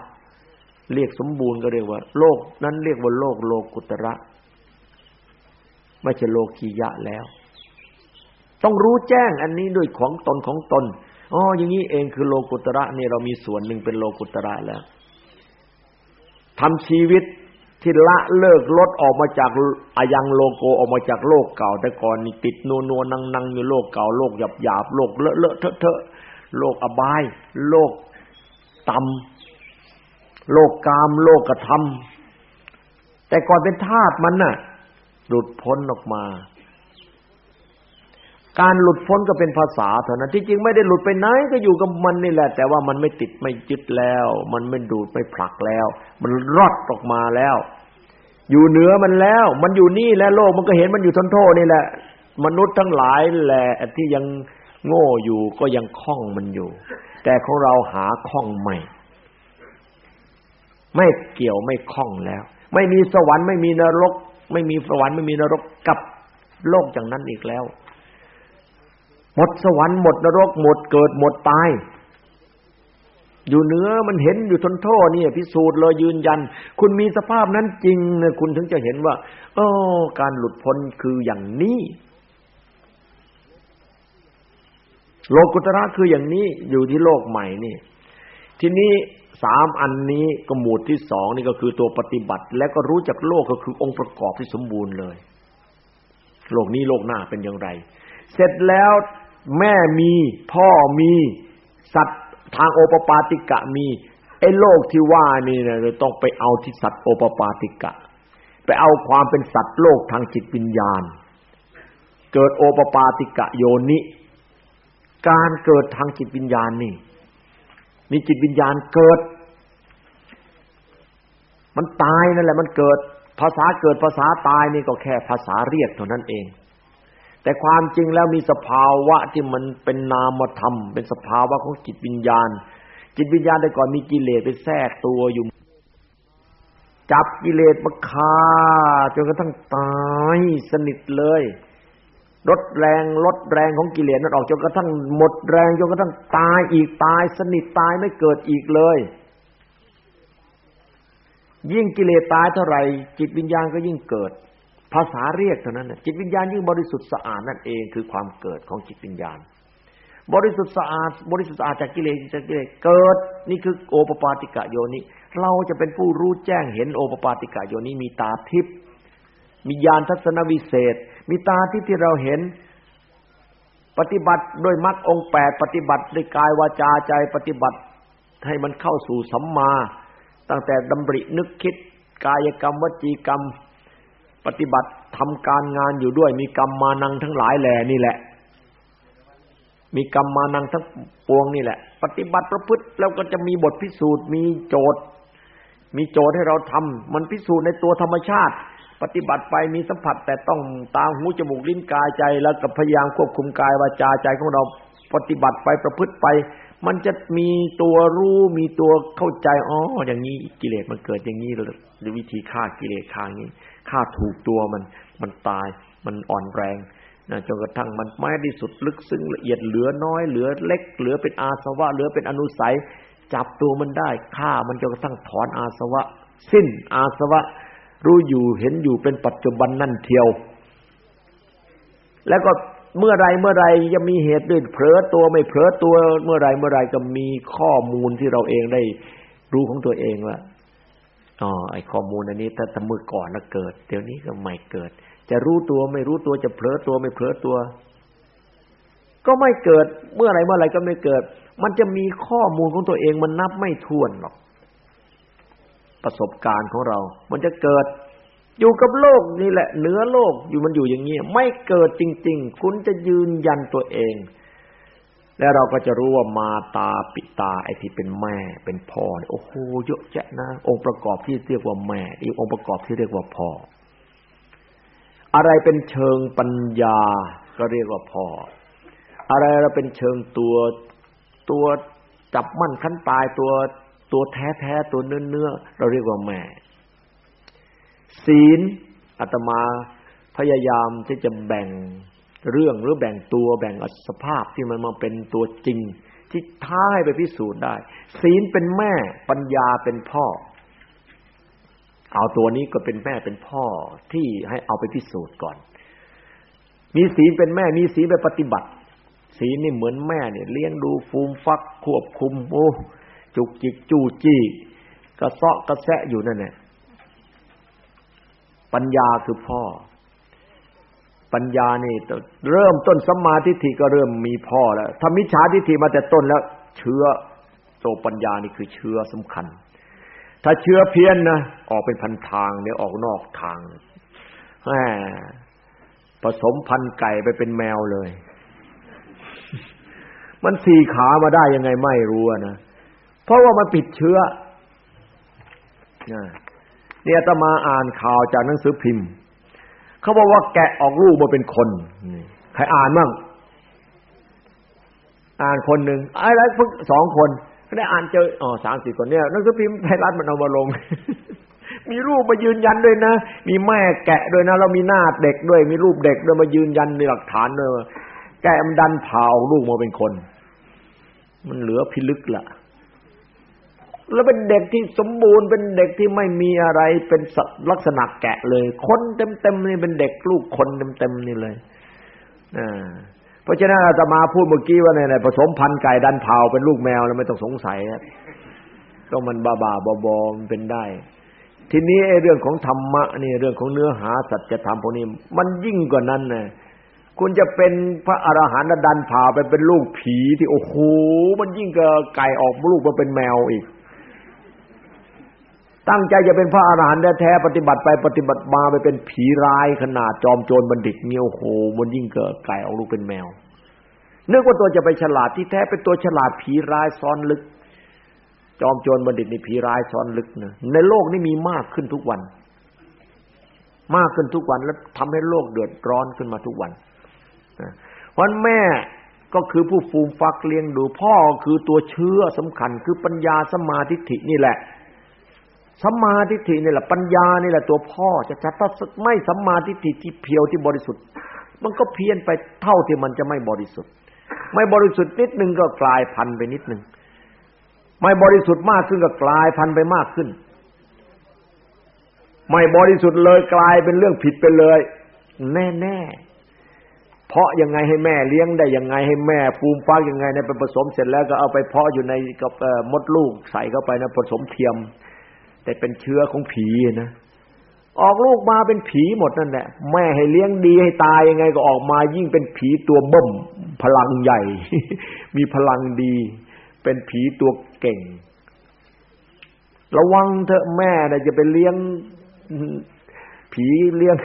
เรียกสมบูรณ์ก็เรียกว่า โลกนั้นเรียกว่าโลกโลกุตระไม่ใช่โลกียะแล้ว ต้องรู้แจ้งอันนี้ด้วยของตนของตน อ๋ออย่างนี้เองคือโลกุตระนี่เรามีส่วนหนึ่งเป็นโลกุตระแล้วทำชีวิตที่ละเลิกลดออกมาจากอายังโลโกออกมาจากโลกเก่า แต่ก่อนนี่ติดนัวนัวนังนังอยู่โลกเก่าโลกหยาบหยาบโลกเลอะเลอะเทอะเทอะโลกอบาย โลกต่ำโลกกาม โลกกระทำแต่ก่อนเป็นธาตุมันน่ะหลุดพ้นออกมา การหลุดพ้นก็เป็นภาษาเท่านั้นที่จริงไม่ได้หลุดไปไหนก็อยู่กับมันนี่แหละ แต่ว่ามันไม่ติดไม่ยึดแล้ว มันไม่ดูดไม่ผลักแล้ว มันรอดออกมาแล้ว อยู่เหนือมันแล้ว มันอยู่นี่แล้วโลกมันก็เห็นมันอยู่ทนโทษนี่แหละ มนุษย์ทั้งหลายแหละที่ยังโง่อยู่ก็ยังคล้องมันอยู่ แต่ของเราหาคล้องใหม่ ไม่เกี่ยวไม่คล้องแล้ว ไม่มีสวรรค์ไม่มีนรก ไม่มีสวรรค์ไม่มีนรกกับโลกอย่างนั้นอีกแล้ว หมดสวรรค์หมดนรกหมดเกิดหมดตาย อยู่เนื้อมันเห็นอยู่ทนโทษนี่พิสูจน์เลยยืนยัน คุณมีสภาพนั้นจริงนะคุณถึงจะเห็นว่าโอ้การหลุดพ้นคืออย่างนี้ โลกุตระคืออย่างนี้อยู่ที่โลกใหม่นี่ ทีนี้สามอันนี้ก็หมวดที่สองนี่ก็คือตัวปฏิบัติ และก็รู้จักโลกก็คือองค์ประกอบที่สมบูรณ์เลย โลกนี้โลกหน้าเป็นอย่างไร เสร็จแล้ว แม่มีพ่อมีสัตว์ทางโอปปาติกะมีไอ้โลกที่ว่านี่นะเราต้องไปเอาที่สัตว์โอปปาติกะ ไปเอาความเป็นสัตว์โลกทางจิตวิญญาณ เกิดโอปปาติกะโยนิ การเกิดทางจิตวิญญาณนี่ มีจิตวิญญาณเกิด มันตายนั่นแหละมันเกิด ภาษาเกิดภาษาตายนี่ก็แค่ภาษาเรียกเท่านั้นเอง แต่ความจริงแล้วมีสภาวะที่มันเป็นนามธรรม เป็นสภาวะของจิตวิญญาณ จิตวิญญาณแต่ก่อนมีกิเลสไปแทรกตัวอยู่ จับกิเลสมาคาจนกระทั่งตายสนิทเลยลดแรงลดแรงของกิเลสนั้นออกจนกระทั่งหมดแรงจนกระทั่งตายอีกตาย สนิทตายไม่เกิดอีกเลย ยิ่งกิเลสตายเท่าไหร่ จิตวิญญาณก็ยิ่งเกิด ภาษาเรียกเท่านั้นจิตวิญญาณยิ่งบริสุทธิ์สะอาดนั่นเองคือความเกิดของจิตวิญญาณ บริสุทธิ์สะอาด บริสุทธิ์สะอาดจากกิเลสจากกิเลสเกิด นี่คือโอปปาติกะโยนิเราจะเป็นผู้รู้แจ้งเห็นโอปปาติกะโยนิมีตาทิพย์มีญาณทัศนวิเศษ มีตาที่ที่เราเห็นปฏิบัติด้วยมรรคองแปดปฏิบัติด้วยกายวาจาใจปฏิบัติให้มันเข้าสู่สัมมา ตั้งแต่ดำรินึกคิด กายกรรมวจีกรรม ปฏิบัติทำการงานอยู่ด้วยมีกรรมมานังทั้งหลายแหล่นี่แหละ มีกรรมมานังทั้งปวงนี่แหละ ปฏิบัติประพฤติแล้วก็จะมีบทพิสูจน์ มีโจทย์ มีโจทย์ให้เราทำมันพิสูจน์ในตัวธรรมชาติ ปฏิบัติไปมีสัมผัส แต่ต้องตาหูจมูกลิ้นกายใจ แล้วก็พยายามควบคุมกายวาจาใจของเราปฏิบัติไปประพฤติไป มันจะมีตัวรู้มีตัวเข้าใจอ๋ออย่างนี้กิเลสมันเกิดอย่างนี้หรือวิธีฆ่ากิเลสฆ่างี้ ฆ่าถูกตัวมัน มันตาย มันอ่อนแรงนะจนกระทั่งมันไม่ได้สุดลึกซึ้งละเอียดเหลือน้อย เหลือเล็ก เหลือเป็นอาสวะ เหลือเป็นอนุสัย จับตัวมันได้ฆ่ามันจนกระทั่งถอนอาสวะ สิ้นอาสวะ รู้อยู่เห็นอยู่เป็นปัจจุบันนั่นเทียว แล้วก็เมื่อไรเมื่อไรจะมีเหตุด้วยเผลอตัวไม่เผลอตัว เมื่อไรเมื่อไรก็มีข้อมูลที่เราเองได้รู้ของตัวเองว่า อ๋อไอข้อมูลอันนี้ถ้าแต่เมื่อก่อนแล้วเกิด เดี๋ยวนี้ก็ไม่เกิด จะรู้ตัวไม่รู้ตัวจะเผลอตัวไม่เผลอตัว ก็ไม่เกิด เมื่อไรเมื่อไรก็ไม่เกิด มันจะมีข้อมูลของตัวเองมันนับไม่ถ้วนหรอก ประสบการณ์ของเรา มันจะเกิดอยู่กับโลกนี่แหละ เหนือโลกอยู่มันอยู่อย่างนี้ไม่เกิดจริง ๆ คุณจะยืนยันตัวเอง แล้วเราก็จะรู้ว่ามาตาปิตาไอ้ที่เป็นแม่เป็นพ่อโอ้โหเยอะแยะนะ องค์ประกอบที่เรียกว่าแม่อีกองค์ประกอบที่เรียกว่าพ่อ อะไรเป็นเชิงปัญญาก็เรียกว่าพ่อ อะไรเราเป็นเชิงตัวตัวจับมั่นขั้นตายตัวตัวแท้ๆตัวเนื้อๆเราเรียกว่าแม่ ศีลอาตมาพยายามที่จะแบ่ง เรื่องหรือแบ่งตัวแบ่งสภาพที่มันมาเป็นตัวจริง ที่ท้าให้ไปพิสูจน์ได้ ศีลเป็นแม่ปัญญาเป็นพ่อ เอาตัวนี้ก็เป็นแม่เป็นพ่อที่ให้เอาไปพิสูจน์ก่อน มีศีลเป็นแม่มีศีลไปปฏิบัติ ศีลนี่เหมือนแม่เนี่ยเลี้ยงดูฟูมฟักควบคุมโอ้จุกจิกจู้จี้กระเซาะกระแซะอยู่นั่นแหละปัญญาคือพ่อ ปัญญานี่เริ่มต้นสัมมาทิฏฐิก็เริ่มมีพ่อแล้วถ้ามิจฉาทิฏฐิมาแต่ต้นแล้ว เชื้อโตปัญญานี่คือเชื้อสำคัญ ถ้าเชื้อเพี้ยนนะออกเป็นพันทางเนี่ยออกนอกทางแหมผสมพันไก่ไปเป็นแมวเลย มันสี่ขามาได้ยังไงไม่รู้นะเพราะว่ามันปิดเชื้อเนี่ยตมาอ่านข่าวจากหนังสือพิมพ์ เขาบอกว่าแกะออกลูกมาเป็นคนใครอ่านบ้างอ่านคนหนึ่งไอ้แล้วพวกสองคนก็ได้อ่านเจออ๋อสามสี่คนเนี่ยหนังสือพิมพ์ไทยรัฐมันเอามาลง มีรูปมายืนยันด้วยนะ มีแม่แกะด้วยนะ เรามีหน้าเด็กด้วย มีรูปเด็กด้วยมายืนยันในหลักฐานด้วยแกะมันดันเผาลูกมาเป็นคน มันเหลือพิลึกละ แล้วเป็นเด็กที่สมบูรณ์เป็นเด็กที่ไม่มีอะไรเป็นลักษณะแกะเลย คนเต็มๆนี่เป็นเด็กลูกคนเต็มๆนี่เลยอ่าเพราะฉะนั้นอาตมาพูดเมื่อกี้ว่าในผสมพันธุ์ไก่ดันเผาเป็นลูกแมวแล้วไม่ต้องสงสัยก็มันบ้าบาบอๆมันเป็นได้ ทีนี้ไอ้เรื่องของธรรมะนี่เรื่องของเนื้อหาสัจธรรมพวกนี้ มันยิ่งกว่านั้นนะคุณจะเป็นพระอรหันต์ดันผ่าไปเป็นลูกผีที่โอ้โหมันยิ่งกว่าไก่ออกลูกมาเป็นแมวอีก ตั้งใจจะเป็นพระอรหันต์แท้ปฏิบัติไปปฏิบัติมาไปเป็นผีร้ายขนาดจอมโจรบัณฑิตเงี้ยโอ้โหมันยิ่งเกิดไก่ออกลูกเป็นแมวนึกว่าตัวจะไปฉลาดที่แท้เป็นตัวฉลาดผีร้ายซ้อนลึก จอมโจรบัณฑิตนี่ผีร้ายซ้อนลึกนะในโลกนี้มีมากขึ้นทุกวัน มากขึ้นทุกวันแล้วทำให้โลกเดือดร้อนขึ้นมาทุกวันวันแม่ก็คือผู้ฟูมฟักเลี้ยงดูพ่อคือตัวเชื้อสำคัญคือปัญญาสมาธิินี่แหละ สัมมาทิฏฐินี่แหละปัญญานี่แหละตัวพ่อจะชัดถ้าไม่สัมมาทิฏฐิที่เพียวที่บริสุทธิ์ มันก็เพี้ยนไปเท่าที่มันจะไม่บริสุทธิ์ ไม่บริสุทธิ์นิดนึงก็กลายพันธ์ไปนิดนึงไม่บริสุทธิ์มากขึ้นก็กลายพันธ์ไปมากขึ้น ไม่บริสุทธิ์เลยกลายเป็นเรื่องผิดไปเลย แน่แน่เพาะยังไงให้แม่เลี้ยงได้ยังไงให้แม่ฟูมฟักยังไงในไปผสมเสร็จแล้วก็เอาไปเพาะอยู่ในกับมดลูกใส่เข้าไปนะผสมเทียม แต่เป็นเชื้อของผีนะออกลูกมาเป็นผีหมดนั่นแหละ แม่ให้เลี้ยงดีให้ตายยังไงก็ออกมายิ่งเป็นผีตัวบ่มพลังใหญ่ มีพลังดี เป็นผีตัวเก่ง ระวังเถอะแม่นะจะไปเลี้ยงผีเลี้ยง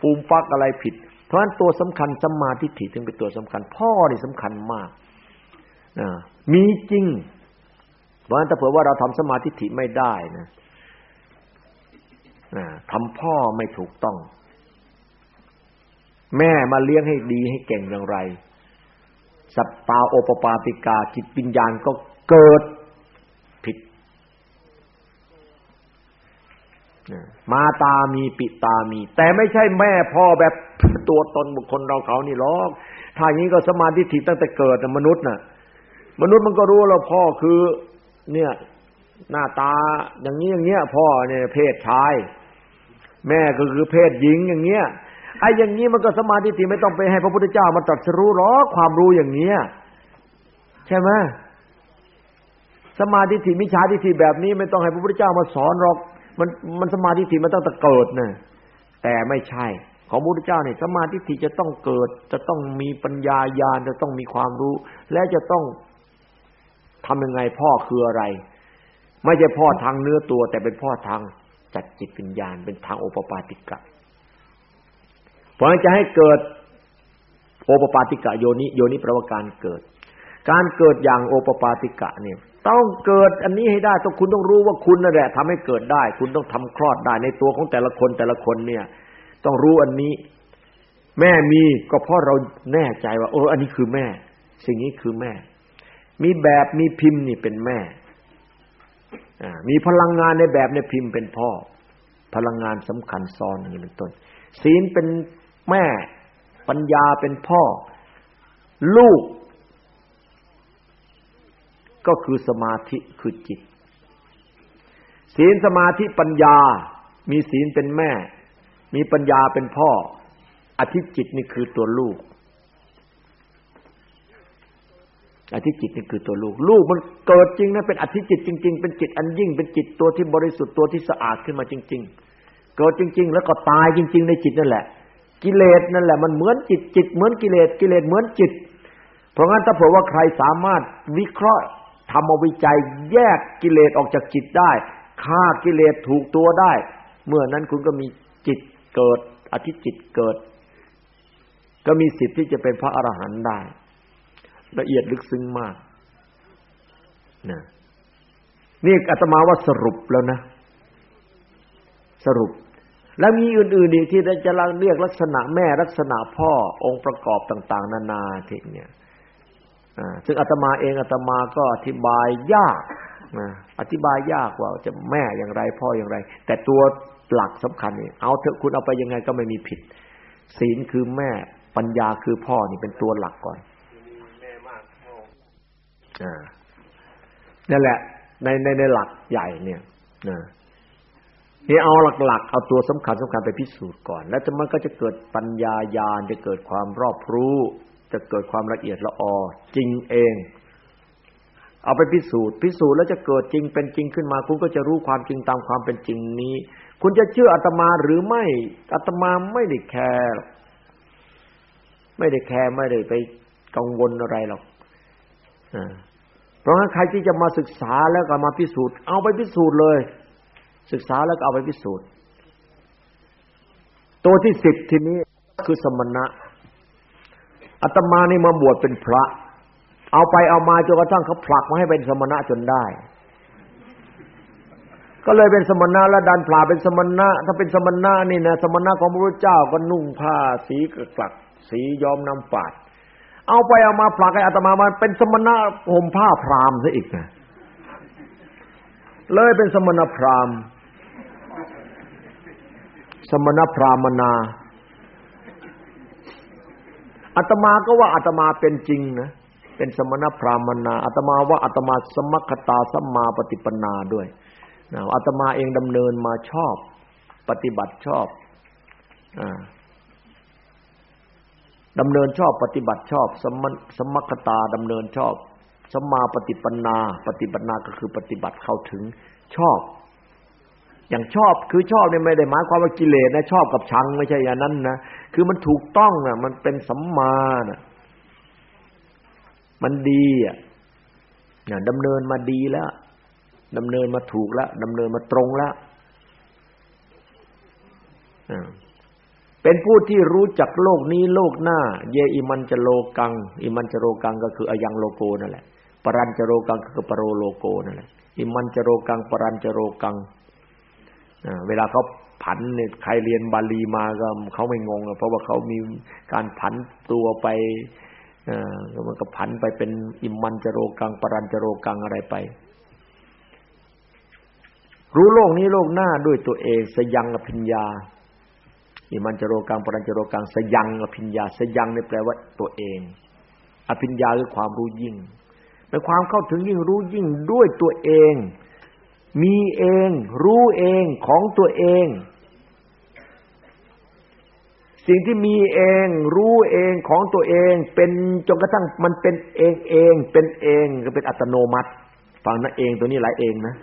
ฟูมฟักอะไรผิด เพราะฉะนั้นตัวสำคัญสมาธิถิจึงเป็นตัวสำคัญ พ่อนี่สำคัญมากมีจริงเพราะฉะนั้นถ้าเผื่อว่าเราทำสมาธิถิไม่ได้นะ ทำพ่อไม่ถูกต้อง แม่มาเลี้ยงให้ดีให้เก่งอย่างไร สัตตาโอปปาติกาจิตวิญญาณก็เกิดผิด มาตามีปิตามี แต่ไม่ใช่แม่พ่อแบบตัวตนบุคคลเราเขานี่หรอกถ้าอย่างนี้ก็สมาธิถิตั้งแต่เกิดมนุษย์น่ะ มนุษย์มันก็รู้แล้วพ่อคือ เนี่ยหน้าตาอย่างนี้อย่างเงี้ยพ่อเนี่ยเพศชาย แม่ก็คือเพศหญิงอย่างเงี้ยไอ้อย่างนี้มันก็สมาธิที่ไม่ต้องไปให้พระพุทธเจ้ามาตรัสรู้หรอกความรู้อย่างเนี้ยใช่ไหมสมาธิที่มิจฉาทิฏฐิแบบนี้ไม่ต้องให้พระพุทธเจ้ามาสอนหรอก มันมันสมาธิที่มันตั้งแต่เกิดนะแต่ไม่ใช่ ของพระพุทธเจ้าเนี่ยสมาธิที่จะต้องเกิด จะต้องมีปัญญาญาณจะต้องมีความรู้ และจะต้องทำยังไงพ่อคืออะไร ไม่ใช่พ่อทางเนื้อตัว แต่เป็นพ่อทาง จัดจิตวิญญาณเป็นทางโอปปาติกะเพราะฉะนั้นจะให้เกิดโอปปาติกะโยนิโยนิประวการเกิด การเกิดอย่างโอปปาติกะเนี่ยต้องเกิดอันนี้ให้ได้ต้องคุณต้องรู้ว่าคุณนั่นแหละทำให้เกิดได้ คุณต้องทำคลอดได้ในตัวของแต่ละคนแต่ละคนเนี่ย ต้องรู้อันนี้ แม่มีก็เพราะเราแน่ใจว่าโอ้อันนี้คือแม่ สิ่งนี้คือแม่ มีแบบมีพิมพ์นี่เป็นแม่ มีพลังงานในแบบในพิมพ์เป็นพ่อ พลังงานสำคัญซ้อนอย่างนี้เป็นต้น ศีลเป็นแม่ปัญญาเป็นพ่อ ลูก ก็คือสมาธิคือจิต ศีลสมาธิปัญญา มีศีลเป็นแม่ มีปัญญาเป็นพ่อ อธิจิตนี่คือตัวลูก อธิจิตนี่คือตัวลูก ลูกมันเกิดจริงนะเป็นอธิจิตจริง ๆ เป็นจิตอันยิ่ง เป็นจิตตัวที่บริสุทธิ์ตัวที่สะอาดขึ้นมาจริง ๆ เกิดจริง ๆ แล้วก็ตายจริง ๆ ในจิตนั่นแหละ กิเลสนั่นแหละ มันเหมือนจิตจิตเหมือนกิเลสกิเลสเหมือนจิต เพราะงั้นถ้าเผื่อว่าใครสามารถวิเคราะห์ทำวิจัยแยกกิเลสออกจากจิตได้ฆ่ากิเลสถูกตัวได้ เมื่อนั้นคุณก็มีจิตเกิดอธิจิตเกิด ก็มีสิทธิ์ที่จะเป็นพระอรหันต์ได้ ละเอียดลึกซึ้งมากนะนี่อาตมาว่าสรุปแล้วนะ สรุป แล้วมีอื่นๆอีกที่จะเรียกลักษณะแม่ลักษณะพ่อองค์ประกอบต่าง ๆ นานาทีเนี่ยซึ่งอาตมาเองอาตมาก็อธิบายยากนะอธิบายยากว่าจะแม่อย่างไรพ่ออย่างไร แต่ตัวหลักสำคัญนี่เอาเถอะคุณเอาไปยังไงก็ไม่มีผิด ศีลคือแม่ปัญญาคือพ่อนี่เป็นตัวหลักก่อน นั่นแหละ ในในในหลักใหญ่เนี่ยนะนี่เอาหลักๆ เอาตัวสำคัญสำคัญไปพิสูจน์ก่อน แล้วจะมันก็จะเกิดปัญญาญาณจะเกิดความรอบรู้ จะเกิดความละเอียดละออจริงเอง เอาไปพิสูจน์พิสูจน์แล้วจะเกิดจริงเป็นจริงขึ้นมา คุณก็จะรู้ความจริงตามความเป็นจริงนี้ คุณจะเชื่ออาตมาหรือไม่อาตมาไม่ได้แคร์ไม่ได้แคร์ไม่ได้ไปกังวลอะไรหรอกอ่า เพราะงั้นใครที่จะมาศึกษาแล้วก็มาพิสูจน์ เอาไปพิสูจน์เลย ศึกษาแล้วก็เอาไปพิสูจน์ ตัวที่สิบทีนี้คือสมณะอาตมานี่มาบวชเป็นพระ เอาไปเอามาจนกระทั่งเขาผลักมาให้เป็นสมณะจนได้ ก็เลยเป็นสมณะแล้วดันผลาเป็นสมณะ ถ้าเป็นสมณะนี่นะสมณะของพระพุทธเจ้าก็นุ่งผ้าสีกลัก สีย้อมน้ำปาด เอาไปเอามาผลักให้อาตมามันเป็นสมณะห่มผ้าพรามซะอีกนะเลยเป็นสมณพราหมณ์ สมณพราหมนาอาตมาก็ว่าอาตมาเป็นจริงนะเป็นสมณพราหมนาอาตมาว่าอาตมาสมัคตาสัมมาปฏิปนาด้วยนะอาตมาเองดำเนินมาชอบ ปฏิบัติชอบอ่า ดำเนินชอบปฏิบัติชอบสมสมัคตาดำเนินชอบสัมมาปฏิปันา ปฏิบัตินาก็คือปฏิบัติเข้าถึงชอบ อย่างชอบคือชอบเนี่ยไม่ได้หมายความว่ากิเลสนะชอบกับชังไม่ใช่อย่างนั้นนะคือมันถูกต้องน่ะมันเป็นสัมมาน่ะมันดีอะเนี่ยดำเนินมาดีแล้วดำเนินมาถูกแล้วดำเนินมาตรงแล้ว เป็นผู้ที่รู้จักโลกนี้โลกหน้า เยอิมันจะโลกัง อิมันจะโลกังก็คืออายังโลโกนั่นแหละ ปรันจะโลกังก็คือปรโรโลโกนั่นแหละ อิมันจะโลกัง ปรันจะโลกังเวลาเขาผันเนี่ยใครเรียนบาลีมาก็เขาไม่งงเพราะว่าเขามีการผันตัวไปมันก็ผันไปเป็นอิมันจโรกัง ปรันจโรกังอะไรไป รู้โลกนี้โลกหน้าด้วยตัวเองสยังอภิญญา อิมันจโรกังปรัญจโรกังสยังอภิญญาสยังนี่แปลว่าตัวเอง อภิญญาคือความรู้ยิ่งเป็นความเข้าถึงยิ่งรู้ยิ่งด้วยตัวเอง มีเอง รู้เองของตัวเอง สิ่งที่มีเอง รู้เองของตัวเอง เป็นจนกระทั่งมันเป็นเองเอง เป็นเองก็เป็นอัตโนมัติฟังนะเองตัวนี้หลายเองนะ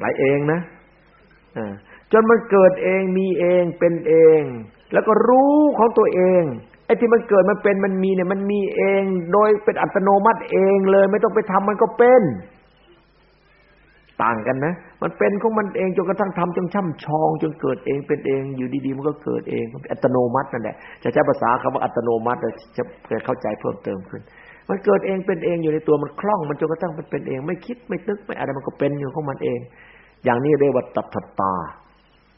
หลายเองนะอ่า จนมันเกิดเองมีเองเป็นเอง แล้วก็รู้ของตัวเองไอ้ที่มันเกิดมันเป็นมันมีเนี่ย มันมีเอง โดยเป็นอัตโนมัติเองเลย ไม่ต้องไปทำมันก็เป็น ต่างกันนะ มันเป็นของมันเองจนกระทั่งทำจนช่ำชอง จนเกิดเองเป็นเอง อยู่ดีๆมันก็เกิดเองอัตโนมัตินั่นแหละจะใช้ภาษาคำว่าอัตโนมัติจะเข้าใจเพิ่มเติมขึ้น มันเกิดเองเป็นเองอยู่ในตัวมันคล่อง มันจนกระทั่งมันเป็นเอง ไม่คิดไม่ตึกไม่อะไรมันก็เป็นอยู่ของมันเอง อย่างนี้เรียกว่าตัทตา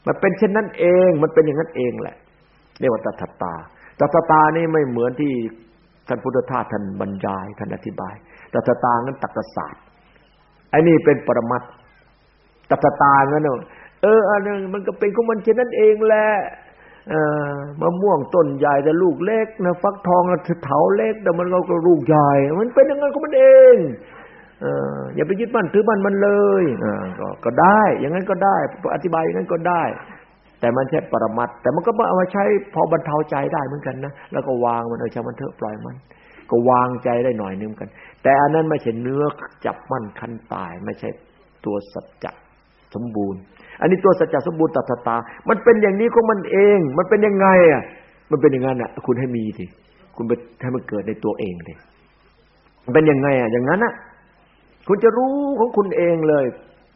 มันเป็นเช่นนั้นเอง มันเป็นอย่างนั้นเองแหละเรียกว่าตัทตาตัทตานี่ไม่เหมือนที่ท่านพุทธทาสท่านบรรยายท่านอธิบายตัทตานั้นตักศาสตร์ไอ้นี่เป็นปรมัตตัทตางั้นเอเออันนึงมันก็เป็นของมันเช่นนั้นเองแหละมะม่วงต้นใหญ่แต่ลูกเล็กนะฟักทองเถาเล็กแต่มันก็ลูกใหญ่ มันเป็นอย่างนั้นของมันเอง อย่าไปยึดมั่นถือมั่นมันเลยก็ได้ อย่างนั้นก็ได้ อธิบายอย่างนั้นก็ได้ แต่มันแค่ปรมัตแต่มันก็เอามาใช้พอบรรเทาใจได้เหมือนกันนะแล้วก็วางมันเออช่างมันเถอะปล่อยมัน ก็วางใจได้หน่อยนึงกัน แต่อันนั้นไม่ใช่เนื้อจับมั่นคันตาย ไม่ใช่ตัวสัจจะสมบูรณ์ อันนี้ตัวสัจจะสมบูรณ์ตัทตา มันเป็นอย่างนี้ของมันเอง มันเป็นยังไงอะ มันเป็นอย่างนั้นอะ คุณให้มีสิคุณไปให้มันเกิดในตัวเองเลยมันเป็นยังไงอะ อย่างนั้นอะ คุณจะรู้ของคุณเองเลย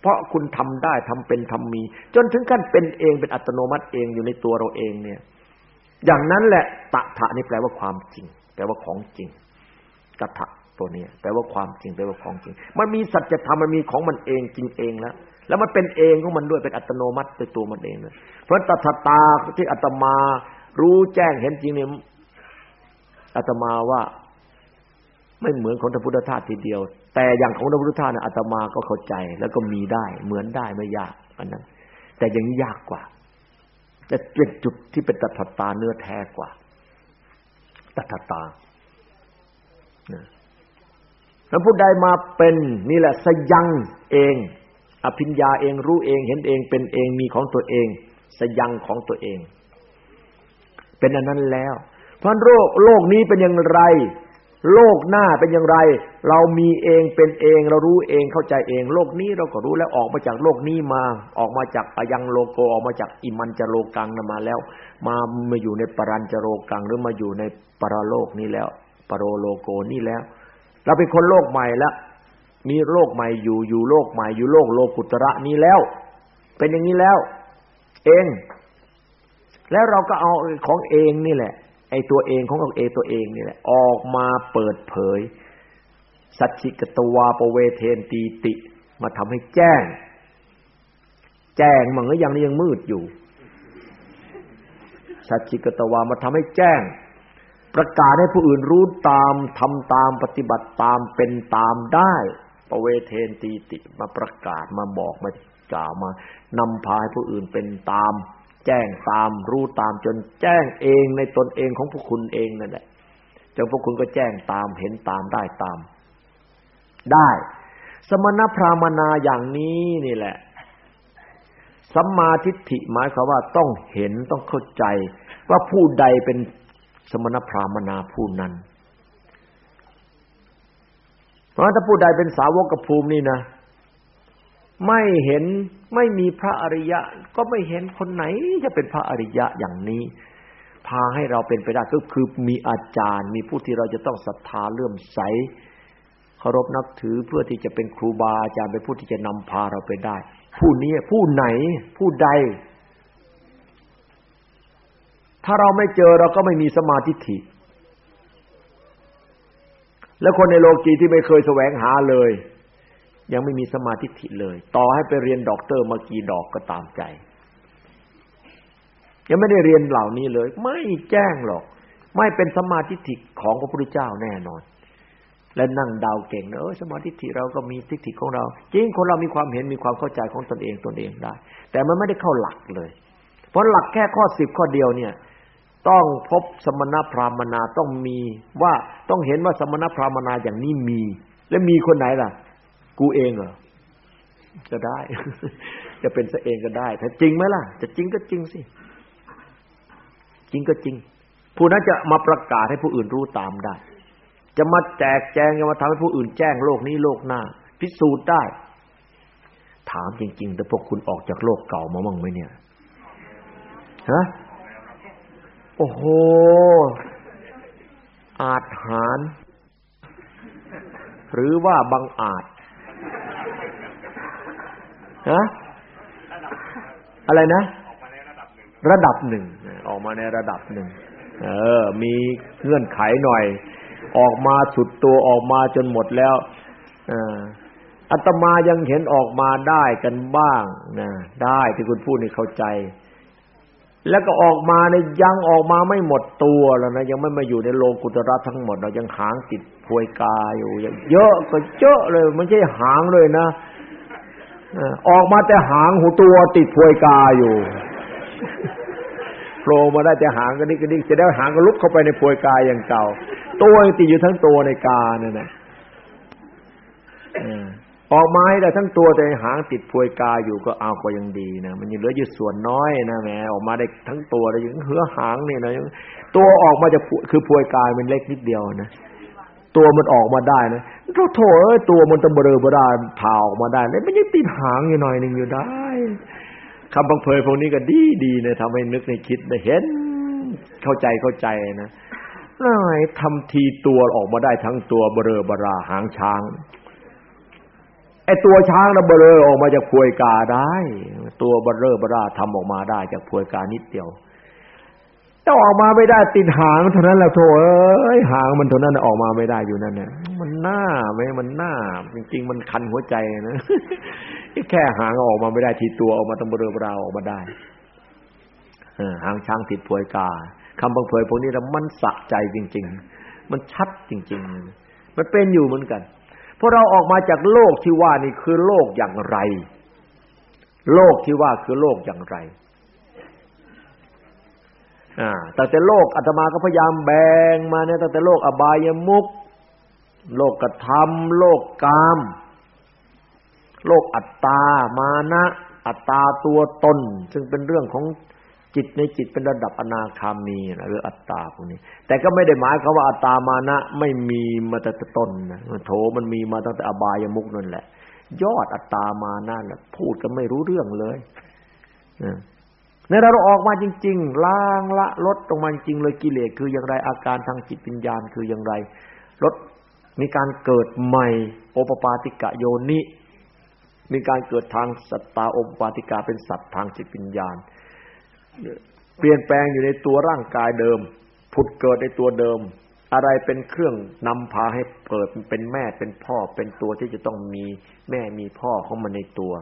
เพราะคุณทำได้ทำเป็นทำมี จนถึงขั้นเป็นเองเป็นอัตโนมัติเองอยู่ในตัวเราเองเนี่ย อย่างนั้นแหละตะถะนี่แปลว่าความจริง แปลว่าของจริงกัตถะตัวนี้แปลว่าความจริงแปลว่าของจริง มันมีสัจธรรมมันมีของมันเองจริงเองแล้วแล้วมันเป็นเองของมันด้วยเป็นอัตโนมัติในตัวมันเองเลยเพราะตัทตาที่อาตมา รู้แจ้งเห็นจริงเนี่ยอาตมาว่า ไม่เหมือนของพระพุทธทาสทีเดียว แต่อย่างของพระพุทธทาสเนี่ยอาตมาก็เข้าใจ แล้วก็มีได้ เหมือนได้ไม่ยากอันนั้น แต่อย่างนี้ยากกว่าจะเป็นจุดที่เป็นตัทตาเนื้อแท้กว่าตัทตาแล้วผู้ใดมาเป็นนี่แหละสยังเอง อภิญญาเองรู้เองเห็นเองเป็นเองมีของตัวเอง สยังของตัวเอง เป็นอันนั้นแล้วเพราะโลกโลกนี้เป็นอย่างไร โลกหน้าเป็นอย่างไร เรามีเองเป็นเองเรารู้เองเข้าใจเอง โลกนี้เราก็รู้แล้วออกมาจากโลกนี้มา ออกมาจากอยังโลโกออกมาจากอิมันจโลกังนมาแล้ว มามาอยู่ในปรัญจโลกังหรือมาอยู่ในปรโลกนี้แล้ว ปรโลโกนี่แล้ว เราเป็นคนโลกใหม่แล้วมีโลกใหม่อยู่อยู่โลกใหม่อยู่โลกโลกุตระนี้แล้ว เป็นอย่างนี้แล้ว เอง แล้วเราก็เอาของเองนี่แหละ ไอ้ตัวเองของเราเองตัวเองนี่แหละออกมาเปิดเผย สัจจิกตวาปเวเทนตีติ มาทำให้แจ้ง แจ้งมันก็ยังยังมืดอยู่ สัจจิกตวามาทำให้แจ้ง ประกาศให้ผู้อื่นรู้ตามทำตามปฏิบัติตามเป็นตามได้ปเวเทนตีติ มาประกาศมาบอกมากล่าวมานำพาให้ผู้อื่นเป็นตาม แจ้งตามรู้ตามจนแจ้งเองในตนเองของพวกคุณเองนั่นแหละจนพวกคุณก็แจ้งตามเห็นตามได้ตาม ได้ สมณพราหมณาอย่างนี้นี่แหละสัมมาทิฏฐิหมายความว่าต้องเห็นต้องเข้าใจว่าผู้ใดเป็นสมณพราหมณาผู้นั้น เพราะถ้าผู้ใดเป็นสาวกภูมินี่นะ ไม่เห็นไม่มีพระอริยะ ก็ไม่เห็นคนไหนจะเป็นพระอริยะอย่างนี้ พาให้เราเป็นไปได้ก็คือมีอาจารย์ มีผู้ที่เราจะต้องศรัทธาเลื่อมใสเคารพนับถือเพื่อที่จะเป็นครูบาอาจารย์เป็นผู้ที่จะนำพาเราไปได้ ผู้นี้ผู้ไหนผู้ใด ถ้าเราไม่เจอเราก็ไม่มีสมาธิแล้วคนในโลกีที่ไม่เคยแสวงหาเลย ยังไม่มีสมาธิิเลย ต่อให้ไปเรียนด็อกเตอร์มากี่ดอกก็ตามใจ ยังไม่ได้เรียนเหล่านี้เลย ไม่แจ้งหรอก ไม่เป็นสมาธิิของพระพุทธเจ้าแน่นอน และนั่งดาวเก่งนะเออสมาธิิเราก็มีทิฏฐิของเรา จริงคนเรามีความเห็นมีความเข้าใจของตนเองตนเองได้ แต่มันไม่ได้เข้าหลักเลย เพราะหลักแค่ข้อสิบข้อเดียวเนี่ยต้องพบสมณพราหมณาต้องมีว่าต้องเห็นว่าสมณพราหมณาอย่างนี้มี และมีคนไหนล่ะ กูเองเหรอก็ได้ จะเป็นซะเองก็ได้แต่จริงไหมล่ะจะจริงก็จริงสิ จริงก็จริง ผู้นั้นจะมาประกาศให้ผู้อื่นรู้ตามได้ จะมาแจกแจงจะมาทำให้ผู้อื่นแจ้งโลกนี้โลกหน้า พิสูจน์ได้ ถามจริง ๆ แต่พวกคุณออกจากโลกเก่ามาบ้างไหมเนี่ยฮะโอ้โห อาจหาร หรือว่าบังอาจ ฮะอะไรนะ ระดับหนึ่งออกมาในระดับหนึ่งเออ มีเงื่อนไขหน่อย ออกมาสุดตัวออกมาจนหมดแล้วอัตมายังเห็นออกมาได้กันบ้างนะได้ที่คุณพูดนี่เข้าใจ แล้วก็ออกมาในยังออกมาไม่หมดตัวแล้วนะยังไม่มาอยู่ในโลกุตระทั้งหมดเรายังหางติดพวยกาอยู่เยอะก็เยอะเลยไม่ใช่หางเลยนะ ออกมาแต่หางหูตัวติดพวยกาอยู่โผล่มาได้แต่หางก็นี่ก็นี่จะได้หางก็ลุกเข้าไปในพวยกาอย่างเก่า ตัวติดอยู่ทั้งตัวในกาเนี่ยนะออกมาให้ได้ทั้งตัวแต่หางติดพวยกาอยู่ก็เอาก็ยังดีนะมันยังเหลืออยู่ส่วนน้อยนะแหมออกมาได้ทั้งตัวเลยยังเหือหางนี่นะตัวออกมาจะคือพวยกายมันเล็กนิดเดียวนะ ตัวมันออกมาได้นะโถเอ้ยตัวมันตะเบอเบราผ่าออกมาได้แล้วมันยังติดหางอยู่หน่อยหนึ่งอยู่ได้คำบังเพยพวกนี้ก็ดีดีนะทำให้นึกในคิดได้เห็น เข้าใจเข้าใจนะน่ายทำทีตัวออกมาได้ทั้งตัวเบอเบราหางช้างไอ้ตัวช้างระเบลอออกมาจากพวยกาได้ ตัวเบลอเบราทำออกมาได้จากพวยกานิดเดียว ถ้าออกมาไม่ได้ติดหางเท่านั้นแหละโถเอ้ยหางมันเท่านั้นออกมาไม่ได้อยู่นั่นเนี่ยมันหน้าไหมมันหน้า จริง ๆ มันคันหัวใจนะแค่หางออกมาไม่ได้ทีตัวออกมาตรงบริเวณเราออกมาได้หางช้างติดผวยกาคำบังเผยพวกนี้แล้วมันสะใจจริง ๆ มันชัดจริง ๆ มันเป็นอยู่เหมือนกันพวกเราออกมาจากโลกที่ว่านี่คือโลกอย่างไร โลกที่ว่าคือโลกอย่างไร อ่าแต่แต่โลกอาตมาก็พยายามแบ่งมาเนี่ยตั้งแต่โลกอบายมุกโลกกระทำโลกกาม โลกอัตตา มานะ อัตตาตัวตน ซึ่งเป็นเรื่องของจิตในจิตเป็นระดับอนาคามีนะหรืออัตตาพวกนี้ แต่ก็ไม่ได้หมายความว่าอัตตามานะ ไม่มีมาแต่ต้นนะโถมันมีมาตั้งแต่อบายมุกนั่นแหละ ยอดอัตตามานะแหละพูดก็ไม่รู้เรื่องเลย ในเราออกมาจริง ๆ ล้างละลดตรงมาจริงเลยกิเลสคืออย่างไรอาการทางจิตวิญญาณคืออย่างไรลดมีการเกิดใหม่โอปปาติกะโยนิ มีการเกิดทางสัตตาโอปปาติกาเป็นสัตว์ทางจิตวิญญาณ เปลี่ยนแปลงอยู่ในตัวร่างกายเดิม ผุดเกิดในตัวเดิม อะไรเป็นเครื่องนำพาให้เกิดเป็นแม่เป็นพ่อเป็นตัวที่จะต้องมีแม่มีพ่อของมันในตัว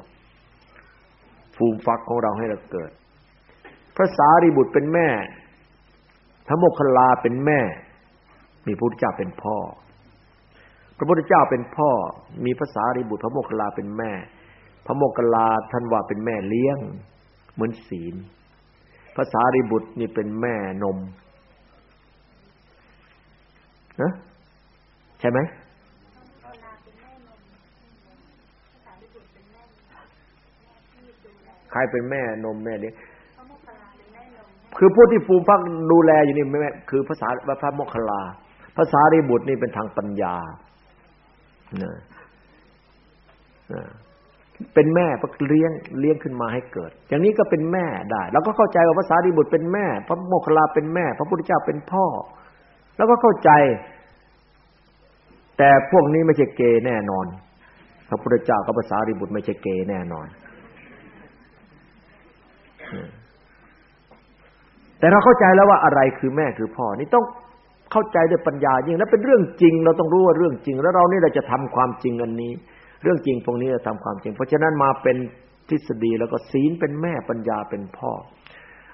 ฟูมฟักของเราให้เราเกิด พระสารีบุตรเป็นแม่พระโมคคัลลาเป็นแม่ มีพระพุทธเจ้าเป็นพ่อ พระพุทธเจ้าเป็นพ่อ มีภาษารีบุตรพระโมคคัลลาเป็นแม่ พระโมคคัลลาท่านว่าเป็นแม่เลี้ยง เหมือนศีลภาษารีบุตรนี่เป็นแม่นมนะใช่ไหมใครเป็นแม่นมแม่เลี้ยง คือผู้ที่ฟูมฟักดูแลอยู่นี่แม่คือภาษาพระโมคคัลลาภาษารีบุตรนี่เป็นทางปัญญานะเป็นแม่พเลี้ยงเลี้ยงขึ้นมาให้เกิด อย่างนี้ก็เป็นแม่ได้แล้วก็เข้าใจว่าภาษารีบุตรเป็นแม่ พระโมคคัลลาเป็นแม่ พระพุทธเจ้าเป็นพ่อ แล้วก็เข้าใจ แต่พวกนี้ไม่ใช่เกย์แน่นอน พระพุทธเจ้ากับภาษารีบุตรไม่ใช่เกย์แน่นอน แต่เราเข้าใจแล้วว่าอะไรคือแม่คือพ่อ นี่ต้องเข้าใจด้วยปัญญายิ่งและเป็นเรื่องจริง เราต้องรู้ว่าเรื่องจริง แล้วเรานี่เราจะทำความจริงอันนี้ เรื่องจริงตรงนี้จะทำความจริง เพราะฉะนั้นมาเป็นทฤษฎีแล้วก็ศีลเป็นแม่ปัญญาเป็นพ่อ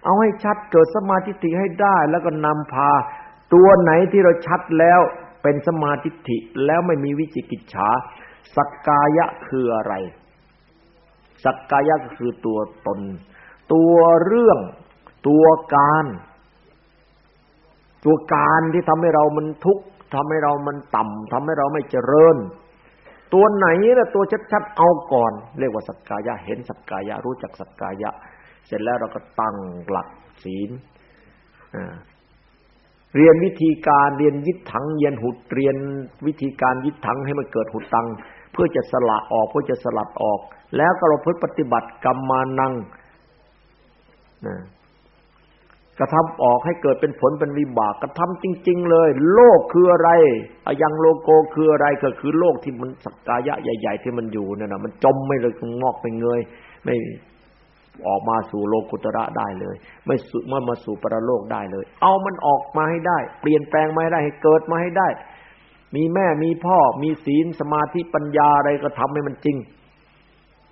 เอาให้ชัดเกิดสมาธิิให้ได้ แล้วก็นำพาตัวไหนที่เราชัดแล้วเป็นสมาธิิแล้วไม่มีวิจิกิจฉาสักกายะคืออะไร สักกายะก็คือตัวตน ตัวเรื่อง ตัวการ ตัวการที่ทำให้เรามันทุกข์ทำให้เรามันต่ำทำให้เราไม่เจริญ ตัวไหนล่ะตัวชัดๆเอาก่อน เรียกว่าสักกายะเห็นสักกายะรู้จักสักกายะ เสร็จแล้วเราก็ตั้งหลักศีลเรียนวิธีการเรียนยึดถังเรียนหุดเรียนวิธีการยึดถังให้มันเกิดหุดตัง เพื่อจะสละออกเพื่อจะสลัดออก แล้วก็เราพึ่ปฏิบัติกรรมานัง กระทำออกให้เกิดเป็นผลเป็นวิบากกระทำจริง ๆ เลย โลกคืออะไรอายังโลโกคืออะไรก็คือโลกที่มันสักกายะใหญ่ ๆ ที่มันอยู่นั่นนะมันจมไม่เลยงอกไปเงยไม่ออกมาสู่โลกุตระได้เลย ไม่สุมามาสู่ปรโลกได้เลย เอามันออกมาให้ได้ เปลี่ยนแปลงมาให้ได้ให้เกิดมาให้ได้ มีแม่มีพ่อ มีศีลสมาธิปัญญาอะไรก็ทำให้มันจริง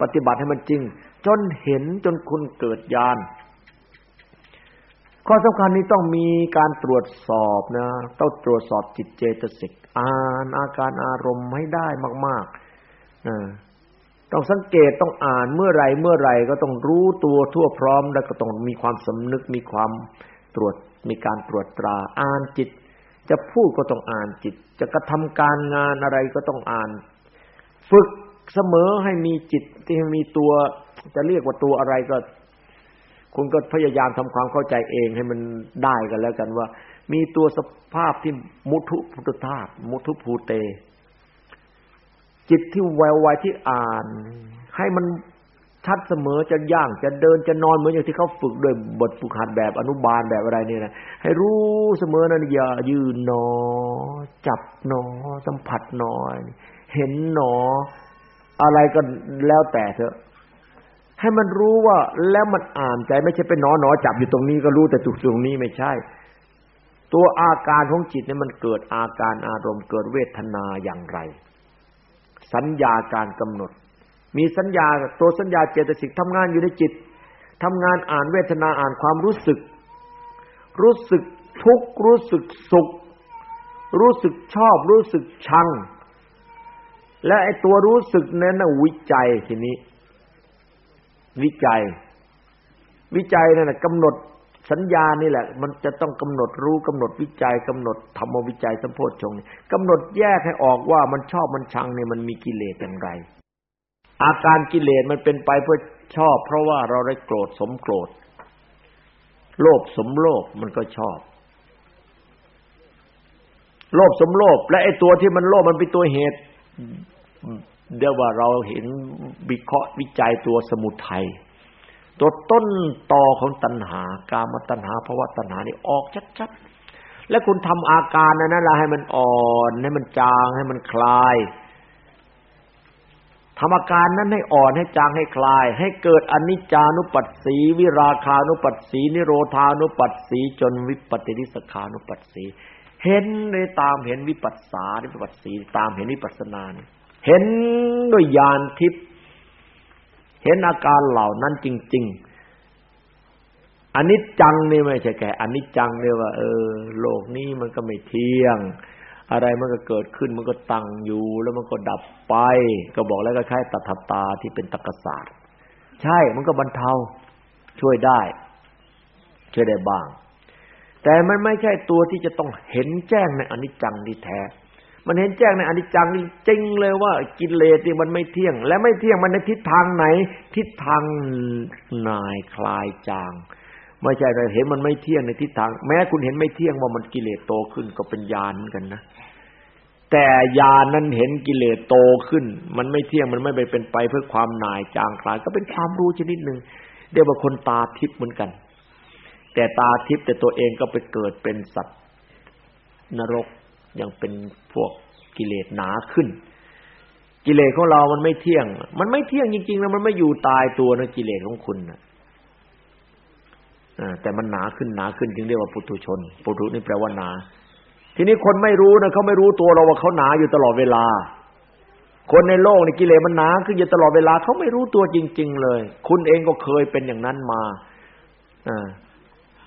ปฏิบัติให้มันจริง จนเห็นจนคุณเกิดญาณ ข้อสำคัญนี้ต้องมีการตรวจสอบนะ ต้องตรวจสอบจิตเจตสิกอ่านอาการอารมณ์ให้ได้มากๆนะต้องสังเกตต้องอ่านเมื่อไรเมื่อไรก็ต้องรู้ตัวทั่วพร้อม แล้วก็ต้องมีความสำนึกมีความตรวจมีการตรวจตราอ่านจิต จะพูดก็ต้องอ่านจิต จะกระทำการงานอะไรก็ต้องอ่าน ฝึกเสมอให้มีจิตที่มีตัว จะเรียกว่าตัวอะไรก็ คุณก็พยายามทำความเข้าใจเองให้มันได้กันแล้วกันว่า มีตัวสภาพที่มุทุพุทธธาตุมุทุภูเต จิตที่แวววายที่อ่าน ให้มันชัดเสมอจะย่างจะเดินจะนอนเหมือนอย่างที่เขาฝึกโดยบทฝึกหัดแบบอนุบาลแบบอะไรเนี่ยนะให้รู้เสมอนั่นอย่ายืนหนอ จับหนอสัมผัสหนอเห็นหนอ อะไรก็แล้วแต่เถอะ ให้มันรู้ว่าแล้วมันอ่านใจไม่ใช่ไปนอนหนอจับอยู่ตรงนี้ก็รู้แต่จุดตรงนี้ไม่ใช่ ตัวอาการของจิตเนี่ยมันเกิดอาการอารมณ์เกิดเวทนาอย่างไร สัญญาการกำหนด มีสัญญาตัวสัญญาเจตสิกทำงานอยู่ในจิตทำงานอ่านเวทนาอ่านความรู้สึก รู้สึกทุกข์รู้สึกสุข รู้สึกชอบ รู้สึกชัง และไอ้ตัวรู้สึกนั้นนะวิจัยทีนี้ วิจัย วิจัยนั่นแหละกำหนดสัญญานี่แหละ มันจะต้องกำหนดรู้กำหนดวิจัยกำหนดธรรมวิจัยสัมโพชฌงค์กำหนดแยกให้ออกว่ามันชอบมันชังเนี่ยมันมีกิเลสอย่างไร อาการกิเลสมันเป็นไปเพื่อชอบ เพราะว่าเราได้โกรธสมโกรธ โลภสมโลภมันก็ชอบ โลภสมโลภและไอ้ตัวที่มันโลภมันเป็นตัวเหตุ เดี๋ยวว่าเราเห็นวิเคราะห์วิจัยตัวสมุทัยตัวต้นตอของตัณหา กามตัณหาภาวะตัณหานี่ออกชัดๆ และคุณทำอาการนั้นละให้มันอ่อนให้มันจางให้มันคลายทำอาการนั้นให้อ่อนให้จางให้คลาย ให้เกิดอนิจจานุปัสสีวิราคานุปัสสีนิโรธานุปัสสีจนวิปติริสขานุปัสสี เห็นเลยตามเห็นวิปัสสาวิปัสสีตามเห็นวิปัสสนาเเห็นด้วยญาณทิพย์เห็นอาการเหล่านั้นจริง ๆอนิจจังนี่ไม่ใช่แค่อนิจจังเนี่ยว่า เออ โลกนี้มันก็ไม่เที่ยง อะไรมันก็เกิดขึ้นมันก็ตั้งอยู่ แล้วมันก็ดับไป ก็บอกแล้วก็คล้ายตัทตาที่เป็นตรรกศาสตร์ใช่มันก็บรรเทาช่วยได้ ช่วยได้บ้าง แต่มันไม่ใช่ตัวที่จะต้องเห็นแจ้งในอนิจจังที่แท้ มันเห็นแจ้งในอนิจจังจริงเลยว่ากิเลสนี่มันไม่เที่ยง และไม่เที่ยงมันในทิศทางไหน ทิศทางนายคลายจางไม่ใช่แต่เห็นมันไม่เที่ยงในทิศทาง แม้คุณเห็นไม่เที่ยงว่ามันกิเลสโตขึ้นก็เป็นญาณเหมือนกันนะแต่ญาณนั้นเห็นกิเลสโตขึ้น มันไม่เที่ยงมันไม่ไปเป็นไปเพื่อความนายจางคลาย ก็เป็นความรู้ชนิดหนึ่งเรียกว่าคนตาทิพย์เหมือนกัน แต่ตาทิพย์แต่ตัวเองก็ไปเกิดเป็นสัตว์นรก ยังเป็นพวกกิเลสหนาขึ้น กิเลสของเรามันไม่เที่ยง มันไม่เที่ยงจริงๆนะมันไม่อยู่ตายตัวนะกิเลสของคุณนะแต่มันหนาขึ้นหนาขึ้นจึงเรียกว่าปุถุชน ปุถุนี่แปลว่าหนา ทีนี้คนไม่รู้นะเขาไม่รู้ตัวเราว่าเขาหนาอยู่ตลอดเวลา คนในโลกในกิเลสมันหนาขึ้นอยู่ตลอดเวลาเขาไม่รู้ตัวจริง ๆ เลย คุณเองก็เคยเป็นอย่างนั้นมา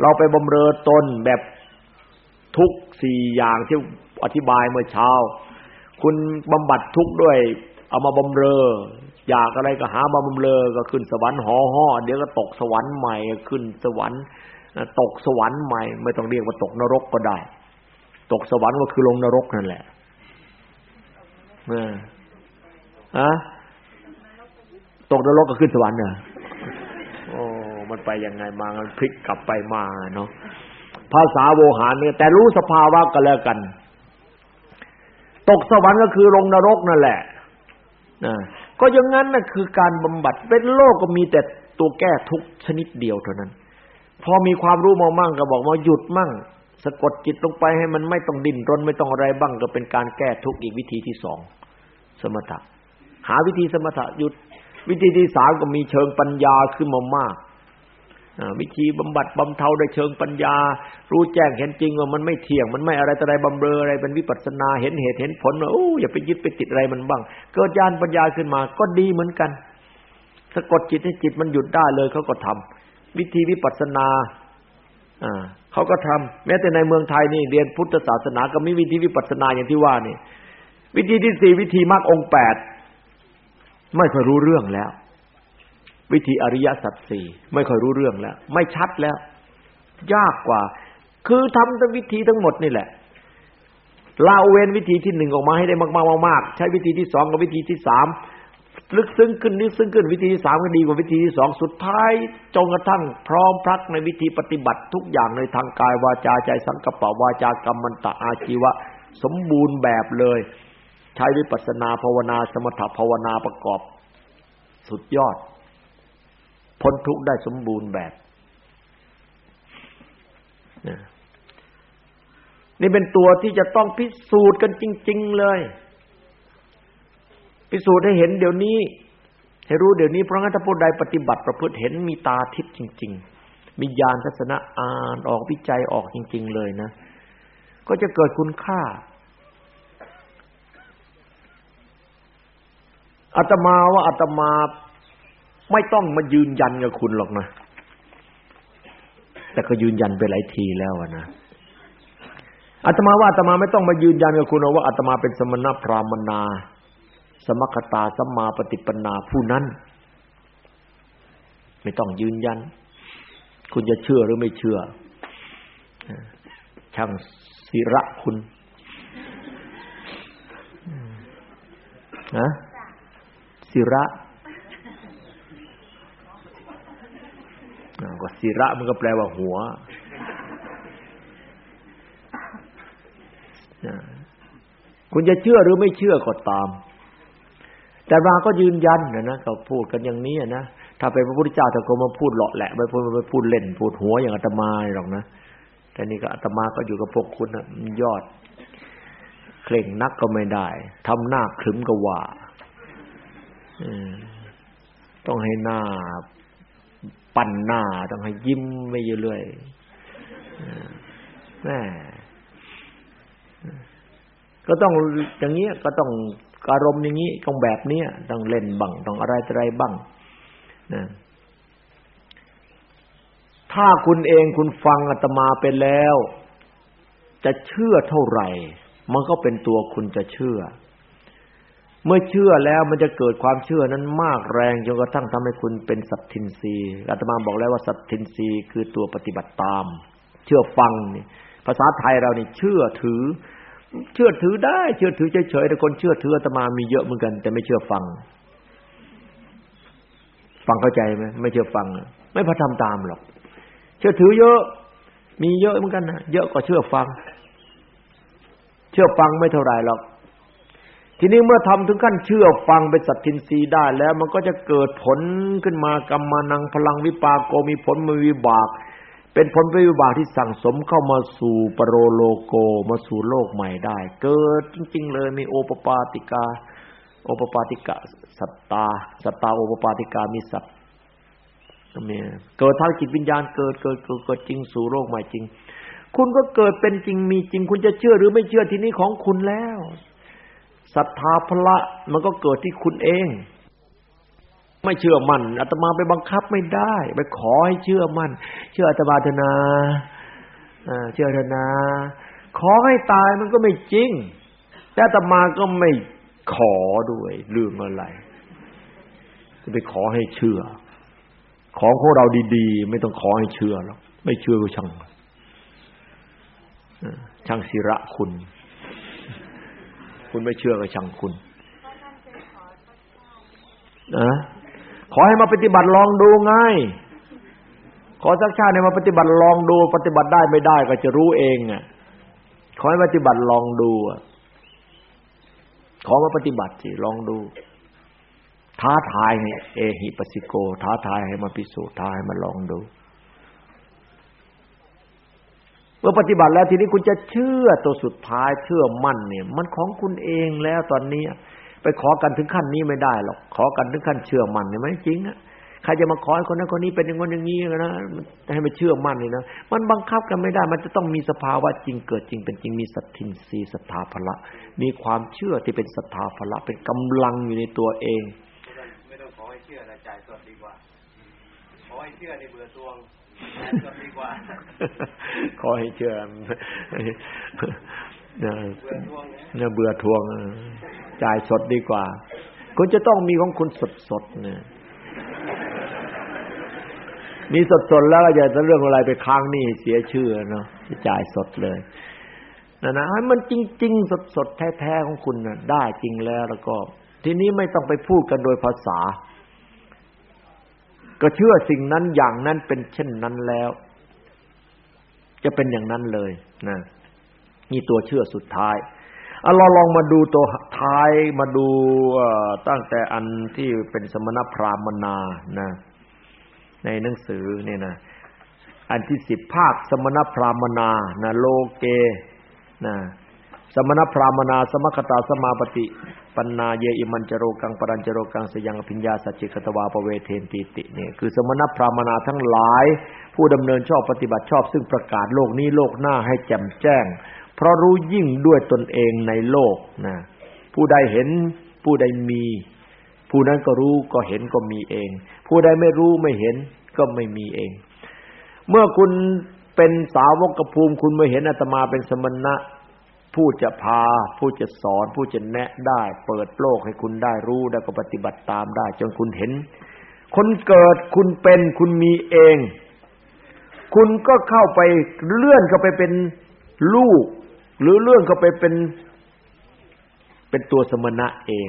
เราไปบำเรอตนแบบทุกสี่อย่างที่ อธิบายเมื่อเช้า คุณบำบัดทุกข์ด้วย เอามาบำเรอ อยากอะไรก็หามาบำเรอก็ขึ้นสวรรค์ห่อห่อเดี๋ยวก็ตกสวรรค์ใหม่ขึ้นสวรรค์ตกสวรรค์ใหม่ ไม่ต้องเรียกว่าตกนรกก็ได้ ตกสวรรค์ก็คือลงนรกนั่นแหละเอออะตกนรกก็ขึ้นสวรรค์เน่ะโอ้มันไปยังไงมามันพลิกกลับไปมาเนาะภาษาโวหารเนี่ยแต่รู้สภาวะก็แล้วกัน ตกสวรรค์ก็คือลงนรกนั่นแหละนะก็อย่างนั้นน่ะคือการบำบัดเป็นโลกก็มีแต่ตัวแก้ทุกชนิดเดียวเท่านั้น พอมีความรู้มามั่งก็บอกว่าหยุดมั่ง สะกดจิตลงไปให้มันไม่ต้องดิ้นรนไม่ต้องอะไรบ้างก็เป็นการแก้ทุกอีกวิธีที่สองสมถะ หาวิธีสมถะหยุด วิธีที่สามก็มีเชิงปัญญาขึ้นมามาก วิธีบำบัดบำเทาโดยเชิงปัญญา รู้แจ้งเห็นจริงว่ามันไม่เที่ยง มันไม่อะไรแต่ใดบำเรออะไรเป็นวิปัสสนาเห็นเหตุเห็นผลว่าโอ้อย่าไปยึดไปติดอะไรมันบ้าง เกิดญาณปัญญาขึ้นมาก็ดีเหมือนกันสะกดจิตให้จิตมันหยุดได้เลยเขาก็ทำวิธีวิปัสสนาอ่าเขาก็ทำแม้แต่ในเมืองไทยนี่เรียนพุทธศาสนาก็มีวิธีวิปัสสนาอย่างที่ว่านี่วิธีที่สี่วิธีมรรคองแปดไม่เคยรู้เรื่องแล้ว วิธีอริยสัจสี่ไม่ค่อยรู้เรื่องแล้ว ไม่ชัดแล้ว ยากกว่า คือทำแต่วิธีทั้งหมดนี่แหละลาเว้นวิธีที่หนึ่งออกมาให้ได้มากๆมากๆใช้วิธีที่สองกับวิธีที่สามลึกซึ้งขึ้นลึกซึ้งขึ้นวิธีที่สามก็ดีกว่าวิธีที่สองสุดท้ายจงกระทั่งพร้อมพรักในวิธีปฏิบัติทุกอย่างในทางกายวาจาใจสังกปะวาจากรรมันตะอาชีวะ สมบูรณ์แบบเลย ใช้วิปัสสนาภาวนาสมถภาวนาประกอบ สุดยอด พ้นทุกข์ได้สมบูรณ์แบบนี่เป็นตัวที่จะต้องพิสูจน์กันจริง ๆ เลย พิสูจน์ให้เห็นเดี๋ยวนี้ ให้รู้เดี๋ยวนี้เพราะงั้นถ้าผู้ใดปฏิบัติประพฤติเห็นมีตาทิพย์จริง ๆ มีญาณทัศนะอ่านออกวิจัยออกจริง ๆ เลยนะ ก็จะเกิดคุณค่าอาตมาว่าอาตมา ไม่ต้องมายืนยันกับคุณหรอกนะ แต่ก็ยืนยันไปหลายทีแล้วนะอาตมาว่าอาตมาไม่ต้องมายืนยันกับคุณว่าอาตมาเป็นสมณพราหมณา สมคตาสัมมาปฏิปนาผู้นั้น ไม่ต้องยืนยัน คุณจะเชื่อหรือไม่เชื่อ ช่างศิระคุณนะศิระ ก็ศิระมันก็แปลว่าหัวคุณจะเชื่อหรือไม่เชื่อก็ตาม แต่มาก็ยืนยันนะนะเขาพูดกันอย่างนี้นะถ้าเป็นพระพุทธเจ้าถ้าก็มาพูดหลอกแหละไม่พูดไม่พูดเล่น พูดหัวอย่างอาตมาหรอกนะแต่นี่ก็อาตมาก็อยู่กับพวกคุณนะยอด เคร่งนักก็ไม่ได้ทำหน้าขึ้มก็ว่าต้องให้หน้า ปั่นหน้าต้องให้ยิ้มไม่เรื่อยแม่ก็ต้องอย่างเงี้ยก็ต้องอารมณ์อย่างนี้ต้องแบบเนี้ยต้องเล่นบ้างต้องอะไรอะไรบ้างนะถ้าคุณเองคุณฟังอาตมาไปแล้ว จะเชื่อเท่าไหร่ มันก็เป็นตัวคุณจะเชื่อ เมื่อเชื่อแล้วมันจะเกิดความเชื่อนั้นมากแรงจนกระทั่งทำให้คุณเป็นสัตทินรีอาตมาบอกแล้วว่าสัตทินรีคือตัวปฏิบัติตาม เชื่อฟังนี่ภาษาไทยเรานี่เชื่อถือ เชื่อถือได้ เชื่อถือเฉยๆแต่คนเชื่อถืออาตมามีเยอะเหมือนกัน แต่ไม่เชื่อฟัง ฟังเข้าใจไหมไม่เชื่อฟัง ไม่พอทำตามหรอก เชื่อถือเยอะ มีเยอะเหมือนกันนะเยอะกว่าเชื่อฟัง เชื่อฟังไม่เท่าไรหรอก ทีนี้เมื่อทำถึงขั้นเชื่อฟังเป็นสัตทินรีได้แล้ว มันก็จะเกิดผลขึ้นมากรรมานังพลังวิปากโกมีผลมีวิบาก เป็นผลวิบากที่สั่งสมเข้ามาสู่ปโรโลโกมาสู่โลกใหม่ได้ เกิดจริง ๆ เลยมีโอปปาติกา โอปปาติกะสัตตา สัตตาโอปปาติกามีสัตว์มีเกิดทางจิตวิญญาณเกิดเกิดเกิดเกิดจริงสู่โลกใหม่จริง คุณก็เกิดเป็นจริงมีจริง คุณจะเชื่อหรือไม่เชื่อที่นี้ของคุณแล้ว ศรัทธาพละมันก็เกิดที่คุณเอง ไม่เชื่อมั่นอาตมาไปบังคับไม่ได้ ไปขอให้เชื่อมั่นเชื่ออาตมาเถนาเชื่อเถนาขอให้ตายมันก็ไม่จริง แต่อาตมาก็ไม่ขอด้วยเรื่องอะไรจะไปขอให้เชื่อ ของของเราดีๆ ไม่ต้องขอให้เชื่อหรอกไม่เชื่อก็ช่างช่างศิระคุณ คุณไม่เชื่อก็ช่างคุณนะขอให้มาปฏิบัติลองดูไงขอสักชาติให้มาปฏิบัติลองดู ปฏิบัติได้ไม่ได้ก็จะรู้เองอะขอให้ปฏิบัติลองดูขอมาปฏิบัติสิลองดู ท้าทายให้เอหิปัสสิโก ท้าทายให้มาพิสูจน์ท้าให้มาลองดู เมื่อปฏิบัติแล้วทีนี้คุณจะเชื่อตัวสุดท้ายเชื่อมั่นเนี่ย มันของคุณเองแล้วตอนนี้ ไปขอกันถึงขั้นนี้ไม่ได้หรอกขอกันถึงขั้นเชื่อมั่นเนี่ยไม่จริงอะใครจะมาขอให้คนนั้นคนนี้เป็นอย่างนั้นอย่างนี้นะให้มันเชื่อมั่นนี่นะมันบังคับกันไม่ได้ มันจะต้องมีสภาวะจริงเกิดจริงเป็นจริงมีสัตทินรีศรัทธาภละ มีความเชื่อที่เป็นศรัทธาภละเป็นกำลังอยู่ในตัวเองไม่ต้องขอให้เชื่อนะจ่ายสดดีกว่าขอให้เชื่อในเบื่อทวงสดดีกว่า ขอให้เชื่อเนี่ยเบื่อทวงจ่ายสดดีกว่า คุณจะต้องมีของคุณสดๆเนี่ยมีสดๆแล้วอย่าจะเรื่องอะไรไปค้างนี่เสียชื่อเนาะจ่ายสดเลยนะนะให้มันจริง ๆ สดๆแท้ๆของคุณนะได้จริงแล้วแล้วก็ ทีนี้ไม่ต้องไปพูดกันโดยภาษา ก็เชื่อสิ่งนั้นอย่างนั้นเป็นเช่นนั้นแล้ว จะเป็นอย่างนั้นเลยนะนี่ตัวเชื่อสุดท้ายเอาเราลองมาดูตัวท้ายมาดูตั้งแต่อันที่เป็นสมณพราหมนานะ ในหนังสือเนี่ยนะ อันที่สิบภาคสมณพราหมนานะโลเกนะสมณพราหมนา สมคตาสมาปฏิ ปปันนาเยอิมันจโรกังปรัญจโรกังสยังอภิญญาสัจจิกตวาปเวเทนติตินี่คือสมณพราหมณาทั้งหลาย ผู้ดำเนินชอบปฏิบัติชอบซึ่งประกาศโลกนี้โลกหน้าให้แจ่มแจ้ง เพราะรู้ยิ่งด้วยตนเองในโลกนะผู้ใดเห็นผู้ใดมี ผู้นั้นก็รู้ก็เห็นก็มีเอง ผู้ใดไม่รู้ไม่เห็นก็ไม่มีเอง เมื่อคุณเป็นสาวกภูมิคุณไม่เห็นอาตมาเป็นสมณะ ผู้จะพา ผู้จะสอน ผู้จะแนะได้ เปิดโลกให้คุณได้รู้แล้วก็ปฏิบัติตามได้ จนคุณเห็น คนเกิดคุณเป็นคุณมีเอง คุณก็เข้าไปเลื่อนเข้าไปเป็นลูก หรือเลื่อนเข้าไปเป็น เป็นตัวสมณะเอง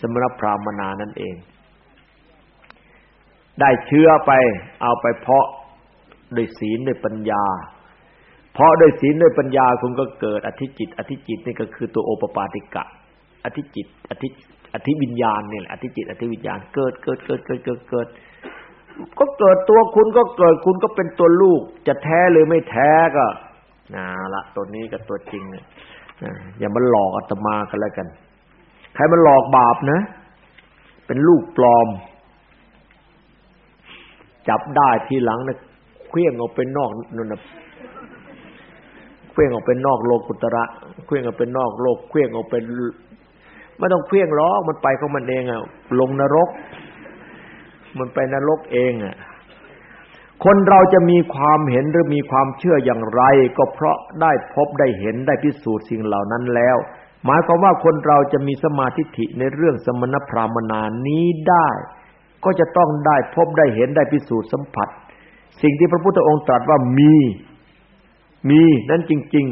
สมณพราหมณานั่นเอง ได้เชื้อไป เอาไปเพาะด้วยศีลด้วยปัญญา เพราะด้วยศีลด้วยปัญญาคุณก็เกิดอธิจิต อธิจิตนี่ก็คือตัวโอปปาติกะ อธิจิต อธิอธิวิญญาณนี่แหละอธิจิต อธิวิญญาณเกิดเกิดเกิดเกิดเกิดเกิด ก็เกิดตัวคุณก็เกิดคุณก็เป็นตัวลูก จะแท้หรือไม่แท้ก็น่าละตัวนี้กับตัวจริงเนี่ยอย่ามาหลอกอาตมากันแล้วกัน ใครมันหลอกบาปนะ เป็นลูกปลอม จับได้ทีหลังนะเคลี้ยงออกไปนอกนั่นนะ เคลื่องออกเป็นนอกโลกุตระเคลื่องออกเป็นนอกโลกเคลื่องออกเป็นไม่ต้องเคลื่องล้อมันไปของมันเองอะลงนรก มันไปนรกเองอะคนเราจะมีความเห็นหรือมีความเชื่ออย่างไร ก็เพราะได้พบได้เห็นได้พิสูจน์สิ่งเหล่านั้นแล้ว หมายความว่าคนเราจะมีสมาธิิในเรื่องสมณพราหมนานี้ได้ ก็จะต้องได้พบได้เห็นได้พิสูจน์สัมผัส สิ่งที่พระพุทธองค์ตรัสว่ามี มีนั่นจริง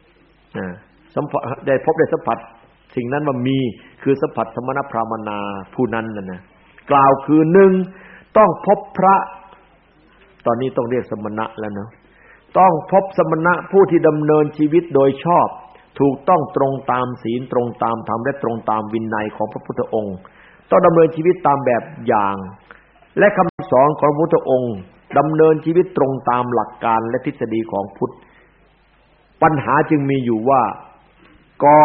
ๆสัมผัสได้พบได้สัมผัส สิ่งนั้นว่ามีคือสัมผัสสมณพราหมนาผู้นั้นน่ะนะกล่าวคือหนึ่งต้องพบพระ ตอนนี้ต้องเรียกสมณะแล้วเนาะต้องพบสมณะผู้ที่ดำเนินชีวิตโดยชอบ ถูกต้องตรงตามศีลตรงตามธรรมและตรงตามวินัยของพระพุทธองค์ ต้องดำเนินชีวิตตามแบบอย่าง และคำสอนของพระพุทธองค์ ดำเนินชีวิตตรงตามหลักการและทฤษฎีของพุทธ ปัญหาจึงมีอยู่ว่าก็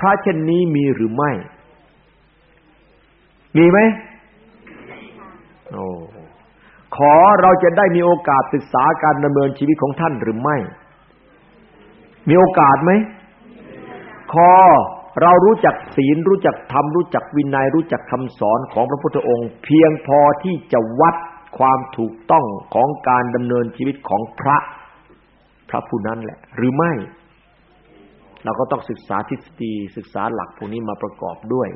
พระเช่นนี้มีหรือไม่ มีไหมโอ้ขอเราจะได้มีโอกาสศึกษาการดำเนินชีวิตของท่านหรือไม่ มีโอกาสไหมขอเรารู้จักศีลรู้จักธรรมรู้จักวินัยรู้จักคำสอนของพระพุทธองค์ เพียงพอที่จะวัด ความถูกต้องของการดำเนินชีวิตของพระพระผู้นั้นแหละ หรือไม่ เราก็ต้องศึกษาทฤษฎีศึกษาหลักพวกนี้มาประกอบด้วย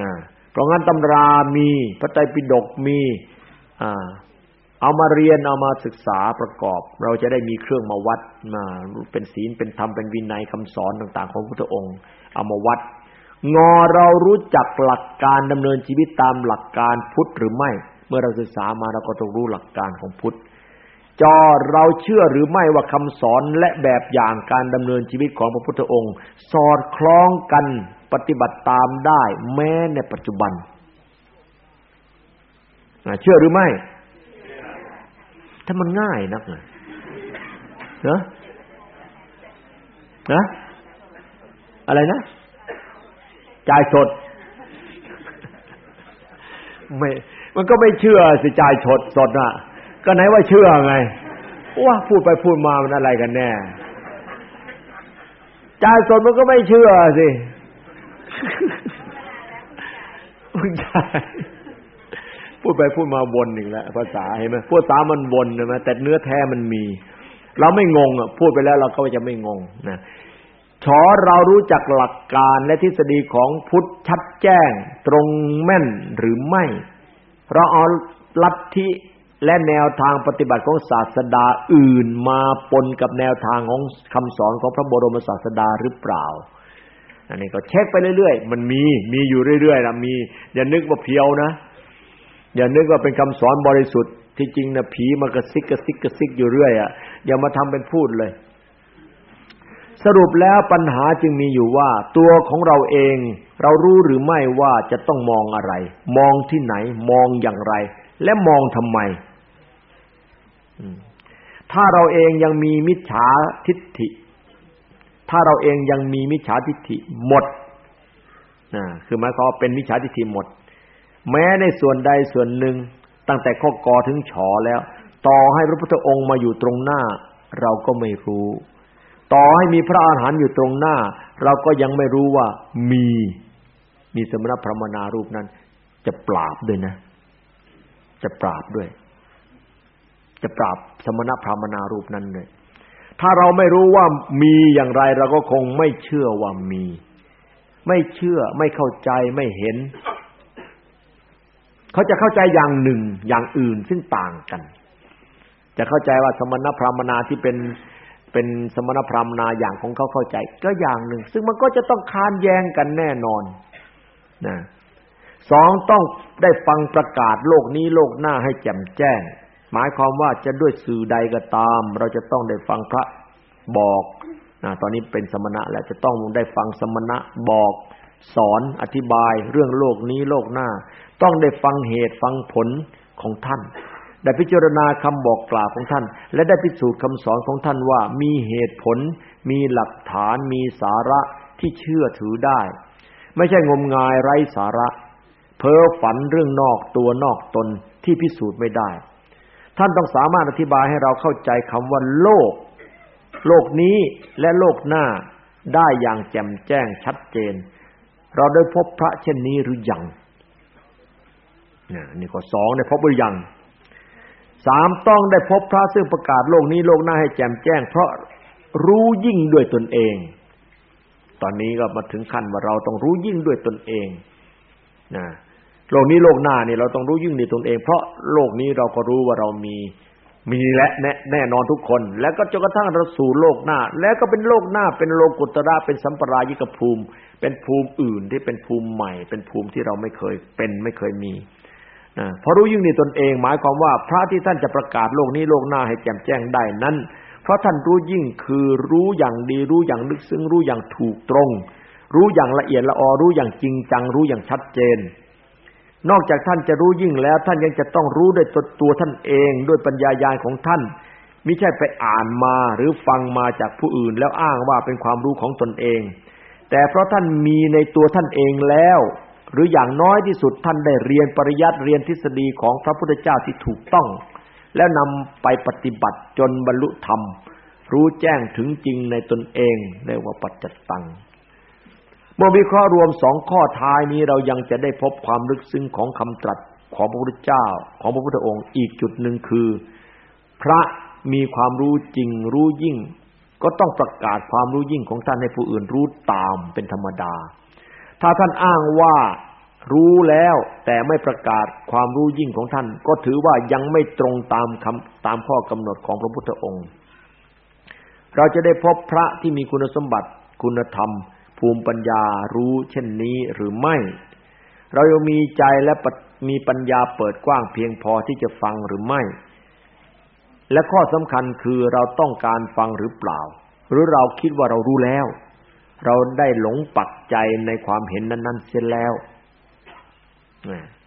นะเพราะงั้นตำรามีพระไตรปิฎกมีอ่าเอามาเรียนเอามาศึกษาประกอบ เราจะได้มีเครื่องมาวัดมาเป็นศีลเป็นธรรมเป็นวินัยคำสอนต่าง ๆ ของพระพุทธองค์ เอามาวัด งอเรารู้จักหลักการดำเนินชีวิตตามหลักการพุทธหรือไม่ เมื่อเราศึกษามาเราก็ต้องรู้หลักการของพุทธจอเราเชื่อหรือไม่ว่าคำสอนและแบบอย่างการดำเนินชีวิตของพระพุทธองค์ สอดคล้องกันปฏิบัติตามได้ แม้ในปัจจุบันเชื่อหรือไม่ ถ้ามันง่ายนักนะนะนะ อะไรนะ จ่ายสด ไม่ มันก็ไม่เชื่อสิจ่ายฉดสดอะ ก็ไหนว่าเชื่อไงว่าพูดไปพูดมามันอะไรกันแน่จ่ายสดมันก็ไม่เชื่อสิพูดไปพูดมาวนอีกแล้วภาษาเห็นไหมพูดตามันวนใช่ไหมแต่เนื้อแท้มันมี เราไม่งงอะพูดไปแล้วเราก็จะไม่งงนะฉอเรารู้จักหลักการและทฤษฎีของพุทธชัดแจ้ง ตรงแม่นหรือไม่ เราเอาลัทธิและแนวทางปฏิบัติของศาสดาอื่นมาปนกับแนวทางของคำสอนของพระบรมศาสดาหรือเปล่า อันนี้ก็เช็คไปเรื่อยๆ มันมีมีอยู่เรื่อยๆนะมี อย่านึกว่า pure นะ อย่านึกว่าเป็นคำสอนบริสุทธิ์ที่จริงนะผีมากระซิกกระซิกกระซิกอยู่เรื่อยอะอย่ามาทำเป็นพูดเลย สรุปแล้วปัญหาจึงมีอยู่ว่า ตัวของเราเอง เรารู้หรือไม่ว่าจะต้องมองอะไร มองที่ไหน มองอย่างไร และมองทำไม ถ้าเราเองยังมีมิจฉาทิฏฐิ ถ้าเราเองยังมีมิจฉาทิฏฐิหมดนะคือหมายความว่าเป็นมิจฉาทิฏฐิหมด แม้ในส่วนใดส่วนหนึ่ง ตั้งแต่ข้อกอถึงฉอแล้ว ต่อให้พระพุทธองค์มาอยู่ตรงหน้า เราก็ไม่รู้ ต่อให้มีพระอาหารอยู่ตรงหน้า เราก็ยังไม่รู้ว่ามีมีสมณพระมนารูปนั้น จะปราบด้วยนะ จะปราบด้วย จะปราบสมณพราหมนารูปนั้นเลยถ้าเราไม่รู้ว่ามีอย่างไร เราก็คงไม่เชื่อว่ามี ไม่เชื่อไม่เข้าใจไม่เห็น เขาจะเข้าใจอย่างหนึ่งอย่างอื่นซึ่งต่างกัน จะเข้าใจว่าสมณพราหมนาที่เป็น เป็นสมณพราหมนาอย่างของเขาเข้าใจ ก็อย่างหนึ่ง ซึ่งมันก็จะต้องค้านแย้งกันแน่นอนนะสองต้องได้ฟังประกาศโลกนี้โลกหน้าให้แจ่มแจ้ง หมายความว่าจะด้วยสื่อใดก็ตาม เราจะต้องได้ฟังพระบอกนะตอนนี้เป็นสมณะแล้วจะต้องได้ฟังสมณะบอก สอนอธิบายเรื่องโลกนี้โลกหน้า ต้องได้ฟังเหตุฟังผลของท่าน ได้พิจารณาคำบอกกล่าวของท่าน และได้พิสูจน์คำสอนของท่านว่ามีเหตุผล มีหลักฐาน มีสาระที่เชื่อถือได้ ไม่ใช่งมงายไร้สาระ เพ้อฝันเรื่องนอกตัวนอกตนที่พิสูจน์ไม่ได้ ท่านต้องสามารถอธิบายให้เราเข้าใจคำว่าโลก โลกนี้และโลกหน้าได้อย่างแจ่มแจ้งชัดเจน เราได้พบพระเช่นนี้หรือยังนี่ข้อสองได้พบหรือยัง สามต้องได้พบพระซึ่งประกาศโลกนี้โลกหน้าให้แจ่มแจ้ง เพราะรู้ยิ่งด้วยตนเอง ตอนนี้ก็มาถึงขั้นว่าเราต้องรู้ยิ่งด้วยตนเองนะโลกนี้โลกหน้านี่เราต้องรู้ยิ่งในตนเอง เพราะโลกนี้เราก็รู้ว่าเรามีมีและแน่แน่นอนทุกคน แล้วก็จนกระทั่งเราสู่โลกหน้า แล้วก็เป็นโลกหน้าเป็นโลกุตระเป็นสัมปรายิกภูมิ เป็นภูมิอื่นที่เป็นภูมิใหม่ เป็นภูมิที่เราไม่เคยเป็นไม่เคยมี นะพอรู้ยิ่งในตนเอง หมายความว่าพระที่ท่านจะประกาศโลกนี้โลกหน้าให้แจ่มแจ้งได้นั้น เพราะท่านรู้ยิ่งคือรู้อย่างดีรู้อย่างลึกซึ้งรู้อย่างถูกตรง รู้อย่างละเอียดละออรู้อย่างจริงจัง รู้อย่างชัดเจน นอกจากท่านจะรู้ยิ่งแล้ว ท่านยังจะต้องรู้ด้วยตัวท่านเองด้วยปัญญายาณของท่านม่ใช่ไปอ่านมาหรือฟังมาจากผู้อื่น แล้วอ้างว่าเป็นความรู้ของตนเอง แต่เพราะท่านมีในตัวท่านเองแล้ว หรืออย่างน้อยที่สุดท่านได้เรียนปริยัติเรียนทฤษฎีของพระพุทธเจ้าที่ถูกต้อง แล้วนำไปปฏิบัติจนบรรลุธรรม รู้แจ้งถึงจริงในตนเองเรียกว่าปัจจตังเมื่อวิเคราะห์รวมสองข้อท้ายนี้เรายังจะได้พบความลึกซึ้งของคำตรัสของพระพุทธเจ้าของพระพุทธองค์อีกจุดหนึ่งคือ พระมีความรู้จริงรู้ยิ่ง ก็ต้องประกาศความรู้ยิ่งของท่านให้ผู้อื่นรู้ตามเป็นธรรมดา ถ้าท่านอ้างว่ารู้แล้วแต่ไม่ประกาศความรู้ยิ่งของท่าน ก็ถือว่ายังไม่ตรงตามคำตามข้อกำหนดของพระพุทธองค์ เราจะได้พบพระที่มีคุณสมบัติ คุณธรรม ภูมิปัญญารู้เช่นนี้หรือไม่ เรายังมีใจและมีปัญญาเปิดกว้างเพียงพอที่จะฟังหรือไม่ และข้อสำคัญคือเราต้องการฟังหรือเปล่า หรือเราคิดว่าเรารู้แล้ว เราได้หลงปักใจในความเห็นนั้น ๆ เสียแล้ว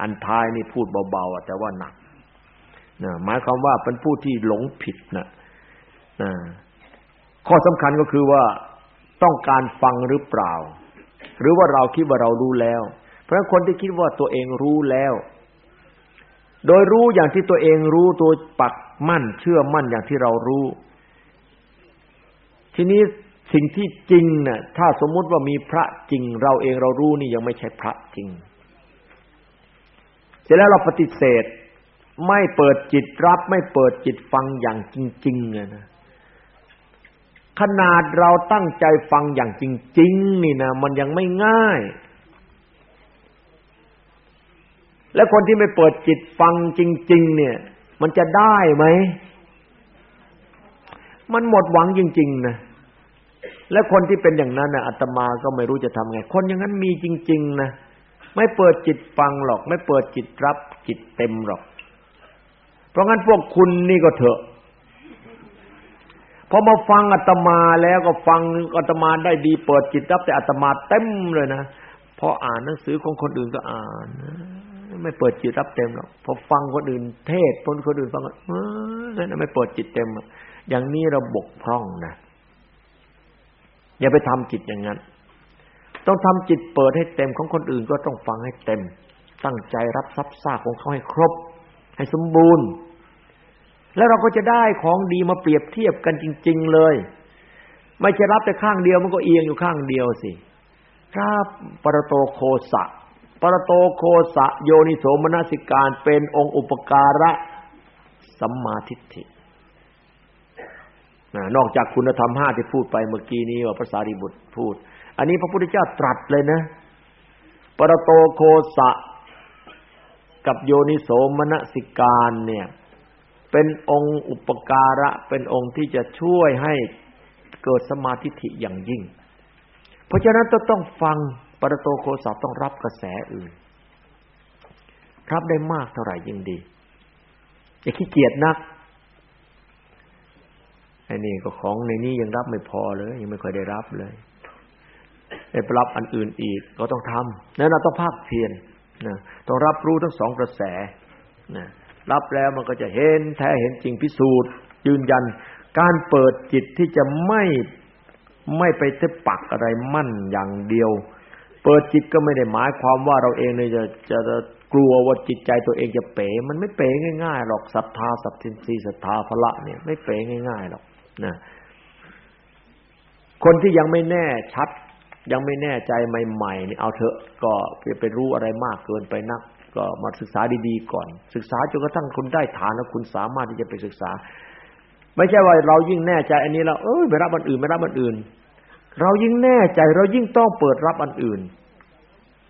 อันท้ายนี่พูดเบาๆแต่ว่าหนักหมายความว่าเป็นผู้ที่หลงผิดนะข้อสำคัญก็คือว่าต้องการฟังหรือเปล่า หรือว่าเราคิดว่าเรารู้แล้ว เพราะฉะนั้นคนที่คิดว่าตัวเองรู้แล้ว โดยรู้อย่างที่ตัวเองรู้ตัวปักมั่น เชื่อมั่นอย่างที่เรารู้ ทีนี้ สิ่งที่จริงน่ะถ้าสมมุติว่ามีพระจริง เราเองเรารู้นี่ยังไม่ใช่พระจริง เสร็จแล้วเราปฏิเสธ ไม่เปิดจิตรับ ไม่เปิดจิตฟังอย่างจริงๆเลยนะขนาดเราตั้งใจฟังอย่างจริง ๆ นี่นะมันยังไม่ง่าย และคนที่ไม่เปิดจิตฟังจริง ๆ เนี่ย มันจะได้ไหมมันหมดหวังจริง ๆ นะ และคนที่เป็นอย่างนั้นนะอาตมาก็ไม่รู้จะทำไง คนอย่างนั้นมีจริง ๆ นะ ไม่เปิดจิตฟังหรอก ไม่เปิดจิตรับจิตเต็มหรอก เพราะงั้นพวกคุณนี่ก็เถอะพอมาฟังอาตมาแล้วก็ฟังอาตมาได้ดี เปิดจิตรับแต่อาตมาเต็มเลยนะพออ่านหนังสือของคนอื่นก็อ่าน ไม่เปิดจิตรับเต็มหรอกพอฟังคนอื่น เทศคนคนอื่นฟังเออนั่นไม่เปิดจิตเต็มอย่างนี้เราบกพร่องนะ อย่าไปทำจิตอย่างนั้น ต้องทำจิตเปิดให้เต็มของคนอื่นก็ต้องฟังให้เต็ม ตั้งใจรับทรัพย์ซากของเขาให้ครบ ให้สมบูรณ์ แล้วเราก็จะได้ของดีมาเปรียบเทียบกันจริง ๆเลย ไม่ใช่รับแต่ข้างเดียวมันก็เอียงอยู่ข้างเดียวสิครับปรโตโคสะปรโตโคสะโยนิโสมนสิการเป็นองค์อุปการะสัมมาทิฏฐิ นอกจากคุณธรรมห้าที่พูดไปเมื่อกี้นี้ว่าพระสารีบุตรพูด อันนี้พระพุทธเจ้าตรัสเลยนะ ปรโตโคสะกับโยนิโสมนสิการเนี่ย เป็นองค์อุปการะเป็นองค์ที่จะช่วยให้เกิดสมาธิิอย่างยิ่ง เพราะฉะนั้นต้องต้องฟังปรโตโคสะต้องรับกระแสอื่นรับได้มากเท่าไหร่ยิ่งดีอย่าขี้เกียจนัก ไอ้นี่ก็ของในนี้ยังรับไม่พอเลย ยังไม่ค่อยได้รับเลยไอ้รับอันอื่นอีกก็ต้องทำนั่นเราต้องภาคเพียรนะต้องรับรู้ทั้งสองกระแสนะรับแล้วมันก็จะเห็นแท้เห็นจริงพิสูจน์ ยืนยัน การเปิดจิตที่จะไม่ไม่ไปเทปักอะไรมั่นอย่างเดียว เปิดจิตก็ไม่ได้หมายความว่าเราเองเนี่ยจะจะกลัวว่าจิตใจตัวเองจะเป๋ มันไม่เป๋ง่ายๆหรอกศรัทธาสัพทินรีศรัทธาพละเนี่ยไม่เป๋ง่ายๆหรอก นะคนที่ยังไม่แน่ชัด ยังไม่แน่ใจใหม่ๆนี่เอาเถอะก็ไปรู้อะไรมากเกินไปนัก ก็มาศึกษาดีๆก่อน ศึกษาจนกระทั่งคุณได้ฐานแล้วคุณสามารถที่จะไปศึกษา ไม่ใช่ว่าเรายิ่งแน่ใจ อันนี้แล้วเออไม่รับอันอื่นไม่รับอันอื่น เรายิ่งแน่ใจเรายิ่งต้องเปิดรับอันอื่น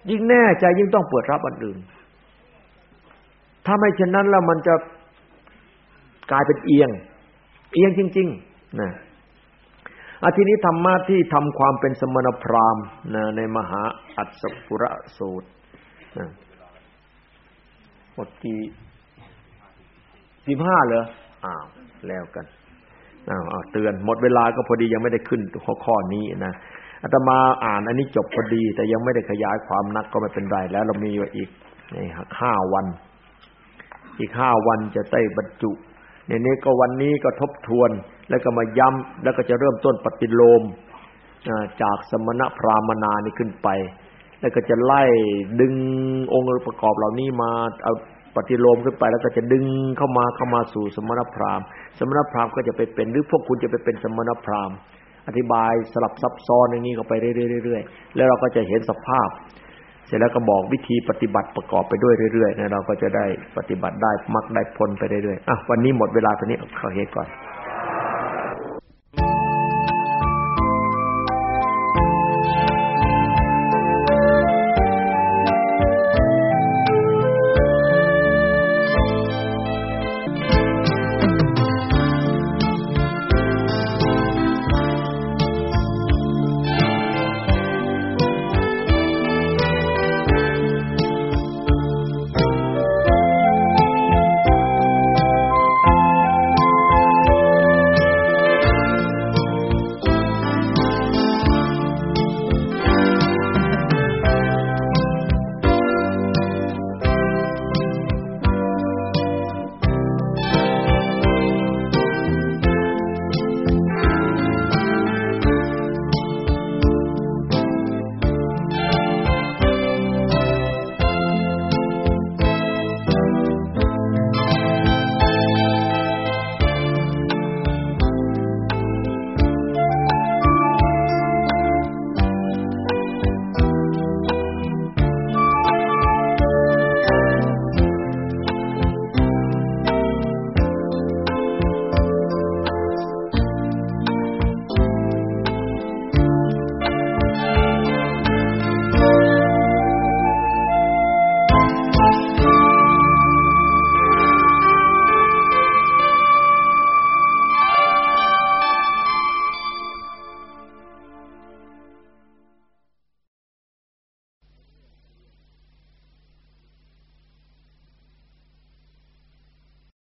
ยิ่งแน่ใจยิ่งต้องเปิดรับอันอื่น ถ้าไม่เช่นนั้นแล้วมันจะกลายเป็นเอียง เอียงจริง ๆ นะอาทีนี้ธรรมะที่ทำความเป็นสมณพราหมณ์นะในมหาอัศปุระสูตรนะหมดกี่สิบห้าเหรออ้าวแล้วกันอ้าวเตือน หมดเวลาก็พอดียังไม่ได้ขึ้นข้อข้อนี้นะอาตมาอ่านอันนี้จบพอดี แต่ยังไม่ได้ขยายความนักก็ไม่เป็นไรแล้ว เรามีอีกนี่ห้าวัน อีกห้าวันจะได้บรรจุ ในนี้ก็วันนี้ก็ทบทวนแล้วก็มาย้ำแล้วก็จะเริ่มต้นปฏิโลมจากสมณพราหมนานี่ขึ้นไป แล้วก็จะไล่ดึงองค์ประกอบเหล่านี้มาเอาปฏิโลมขึ้นไป แล้วก็จะดึงเข้ามาเข้ามาสู่สมณพราหมณ์ สมณพราหมณ์ก็จะไปเป็นหรือพวกคุณจะไปเป็นสมณพราหมณ์ อธิบายสลับซับซ้อนอย่างนี้ก็ไปเรื่อยๆแล้วเราก็จะเห็นสภาพ เสร็จแล้วก็บอกวิธีปฏิบัติประกอบไปด้วยเรื่อยๆนะเราก็จะได้ปฏิบัติได้มักได้ผลไปเรื่อยๆอะวันนี้หมดเวลาตอนนี้ขอเหตุก่อน